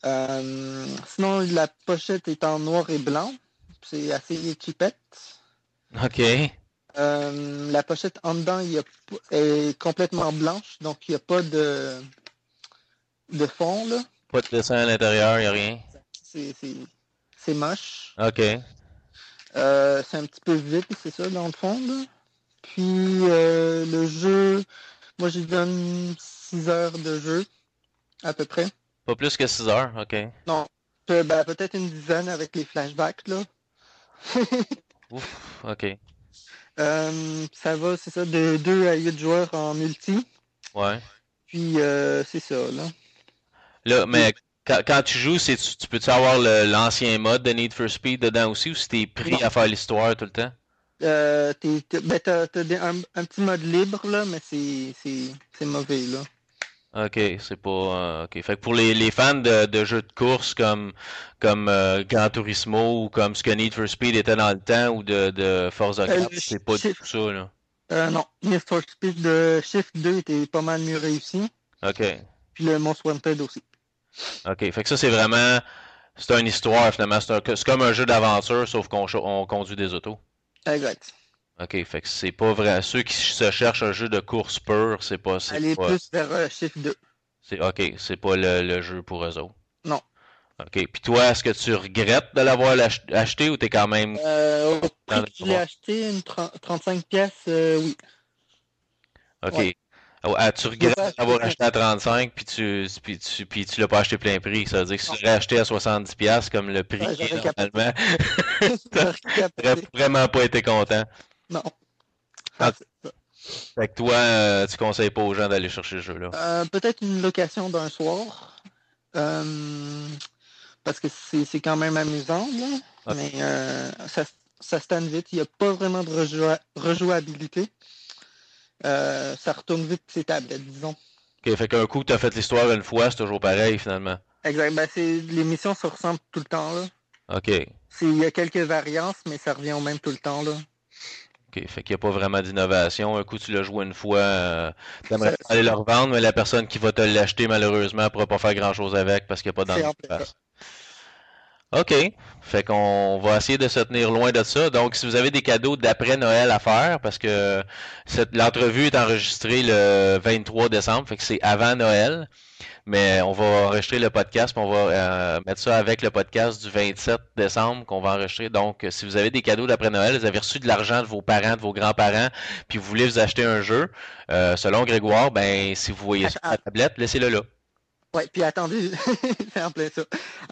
Speaker 12: Euh, sinon, la pochette est en noir et blanc. C'est assez cheapette.
Speaker 8: Ok.
Speaker 12: Euh, la pochette en dedans il y a, est complètement blanche, donc il n'y a pas de, de fond. là.
Speaker 8: Pas de dessin à l'intérieur, y a rien.
Speaker 12: C'est, moche.
Speaker 8: Ok.
Speaker 12: Euh, c'est un petit peu vide, c'est ça, dans le fond. là. Puis euh, le jeu, moi je donne 6 heures de jeu, à peu près.
Speaker 8: Pas plus que 6 heures, ok.
Speaker 12: Non, ben, peut-être une dizaine avec les flashbacks. là.
Speaker 8: Ouf, ok.
Speaker 12: Euh, ça va, c'est ça, de 2 à 8 joueurs en multi.
Speaker 8: Ouais.
Speaker 12: Puis euh, c'est ça, là.
Speaker 8: Là, mais quand, quand tu joues, c'est tu, tu peux-tu avoir l'ancien mode de Need for Speed dedans aussi ou si t'es pris
Speaker 12: Non.
Speaker 8: à faire l'histoire tout le temps?
Speaker 12: Euh, t'es- ben, t'as, un, un petit mode libre, là, mais c'est, c'est, c'est mauvais, là.
Speaker 8: Ok, c'est pas. euh, ok. Fait que pour les, les fans de, de jeux de course comme, comme euh, Gran Turismo ou comme ce que Need for Speed était dans le temps ou de, de Forza
Speaker 12: Euh,
Speaker 8: 4,
Speaker 12: le
Speaker 8: c'est pas du tout ça, là.
Speaker 12: Euh, non, Need for Speed de Shift 2 était pas mal mieux réussi.
Speaker 8: Ok.
Speaker 12: Puis le Most Wanted aussi.
Speaker 8: Ok. Fait que ça, c'est vraiment. C'est une histoire finalement. C'est un- c'est comme un jeu d'aventure, sauf qu'on cho- on conduit des autos.
Speaker 12: Exact.
Speaker 8: Ok. Fait que c'est pas vrai. Ceux qui se cherchent un jeu de course pur, c'est pas. c'est
Speaker 12: Aller
Speaker 8: pas-
Speaker 12: plus vers euh, Shift 2.
Speaker 8: C'est ok, c'est pas le, le jeu pour eux autres.
Speaker 12: Non.
Speaker 8: Ok, puis toi, est-ce que tu regrettes de l'avoir acheté ou t'es quand même
Speaker 12: Euh, au prix que je l'ai acheté, une 30 35 pièces, euh, oui.
Speaker 8: Ok.
Speaker 12: Ouais.
Speaker 8: Ah, tu regrettes d'avoir acheté à 35 puis tu puis tu puis tu l'as pas acheté plein prix? Ça veut dire que si tu l'aurais acheté à 70 pièces comme le prix
Speaker 12: Ouais,
Speaker 8: normalement,
Speaker 12: capoté.
Speaker 8: vraiment pas été content.
Speaker 12: Non.
Speaker 8: Ah, Fait que toi, euh, tu conseilles pas aux gens d'aller chercher ce jeu-là?
Speaker 12: Euh, peut-être une location d'un soir. Euh, parce que c'est quand même amusant, là.
Speaker 8: Ok.
Speaker 12: Mais euh, ça, ça se tanne vite. Il n'y a pas vraiment de rejoua- rejouabilité. Ça retourne vite ses tablettes, disons.
Speaker 8: Ok, fait qu'un coup t'as fait l'histoire une fois, c'est toujours pareil finalement.
Speaker 12: Exact. Ben, c'est, les missions se ressemblent tout le temps, là.
Speaker 8: Ok.
Speaker 12: Il y a quelques variances, mais ça revient au même tout le temps, là.
Speaker 8: Ok, fait qu'il n'y a pas vraiment d'innovation. Un coup, tu l'as joué une fois, euh, t'aimerais
Speaker 12: Ça-
Speaker 8: aller le revendre, mais la personne qui va te l'acheter, malheureusement, ne pourra pas faire grand-chose avec parce qu'il n'y a pas passe. OK. Fait qu'on va essayer de se tenir loin de ça. Donc, si vous avez des cadeaux d'après Noël à faire, parce que l'entrevue est enregistrée le 23 décembre, fait que c'est avant Noël. Mais on va enregistrer le podcast, puis on va euh, mettre ça avec le podcast du 27 décembre qu'on va enregistrer. Donc, euh, si vous avez des cadeaux d'après Noël, vous avez reçu de l'argent de vos parents, de vos grands-parents, puis vous voulez vous acheter un jeu, euh, selon Grégoire, ben si vous voyez sur la tablette, laissez-le là.
Speaker 12: Ouais, puis attendez, c'est en plein ça.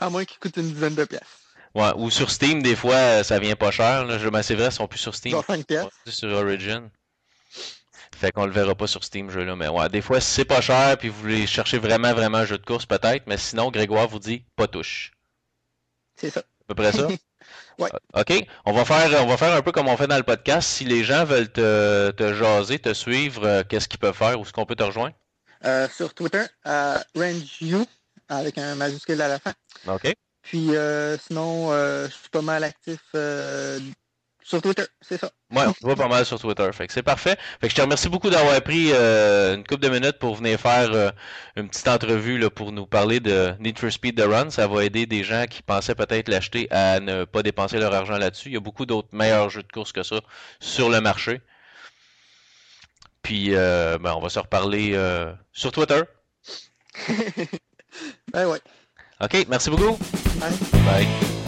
Speaker 12: À moins qu'il coûte une dizaine de pièces.
Speaker 8: Ouais, ou sur Steam, des fois, ça vient pas cher. Là. Je, c'est vrai, ils sont plus sur Steam.
Speaker 12: Genre 5 pièces.
Speaker 8: Ouais, Sur Origin. Fait qu'on le verra pas sur Steam, jeu-là. Mais ouais, des fois, si c'est pas cher, puis vous voulez chercher vraiment, vraiment un jeu de course, peut-être. Mais sinon, Grégoire vous dit pas touche.
Speaker 12: C'est ça.
Speaker 8: À peu près ça?
Speaker 12: Ouais.
Speaker 8: OK. On va faire, on va faire un peu comme on fait dans le podcast. Si les gens veulent te, te jaser, te suivre, euh, qu'est-ce qu'ils peuvent faire? Où est-ce qu'on peut te rejoindre?
Speaker 12: Euh, sur Twitter, à RangeU, avec un majuscule à la fin.
Speaker 8: OK.
Speaker 12: Puis euh, sinon, euh, je suis pas mal actif euh, sur Twitter, c'est ça.
Speaker 8: Ouais, on te voit pas mal sur Twitter. Fait que c'est parfait. Fait que je te remercie beaucoup d'avoir pris euh, une couple de minutes pour venir faire euh, une petite entrevue là, pour nous parler de Need for Speed The Run. Ça va aider des gens qui pensaient peut-être l'acheter à ne pas dépenser leur argent là-dessus. Il y a beaucoup d'autres meilleurs jeux de course que ça sur le marché. Puis euh, ben, on va se reparler sur Twitter.
Speaker 12: Ben ouais.
Speaker 8: OK, merci beaucoup.
Speaker 12: Bye.
Speaker 8: Bye.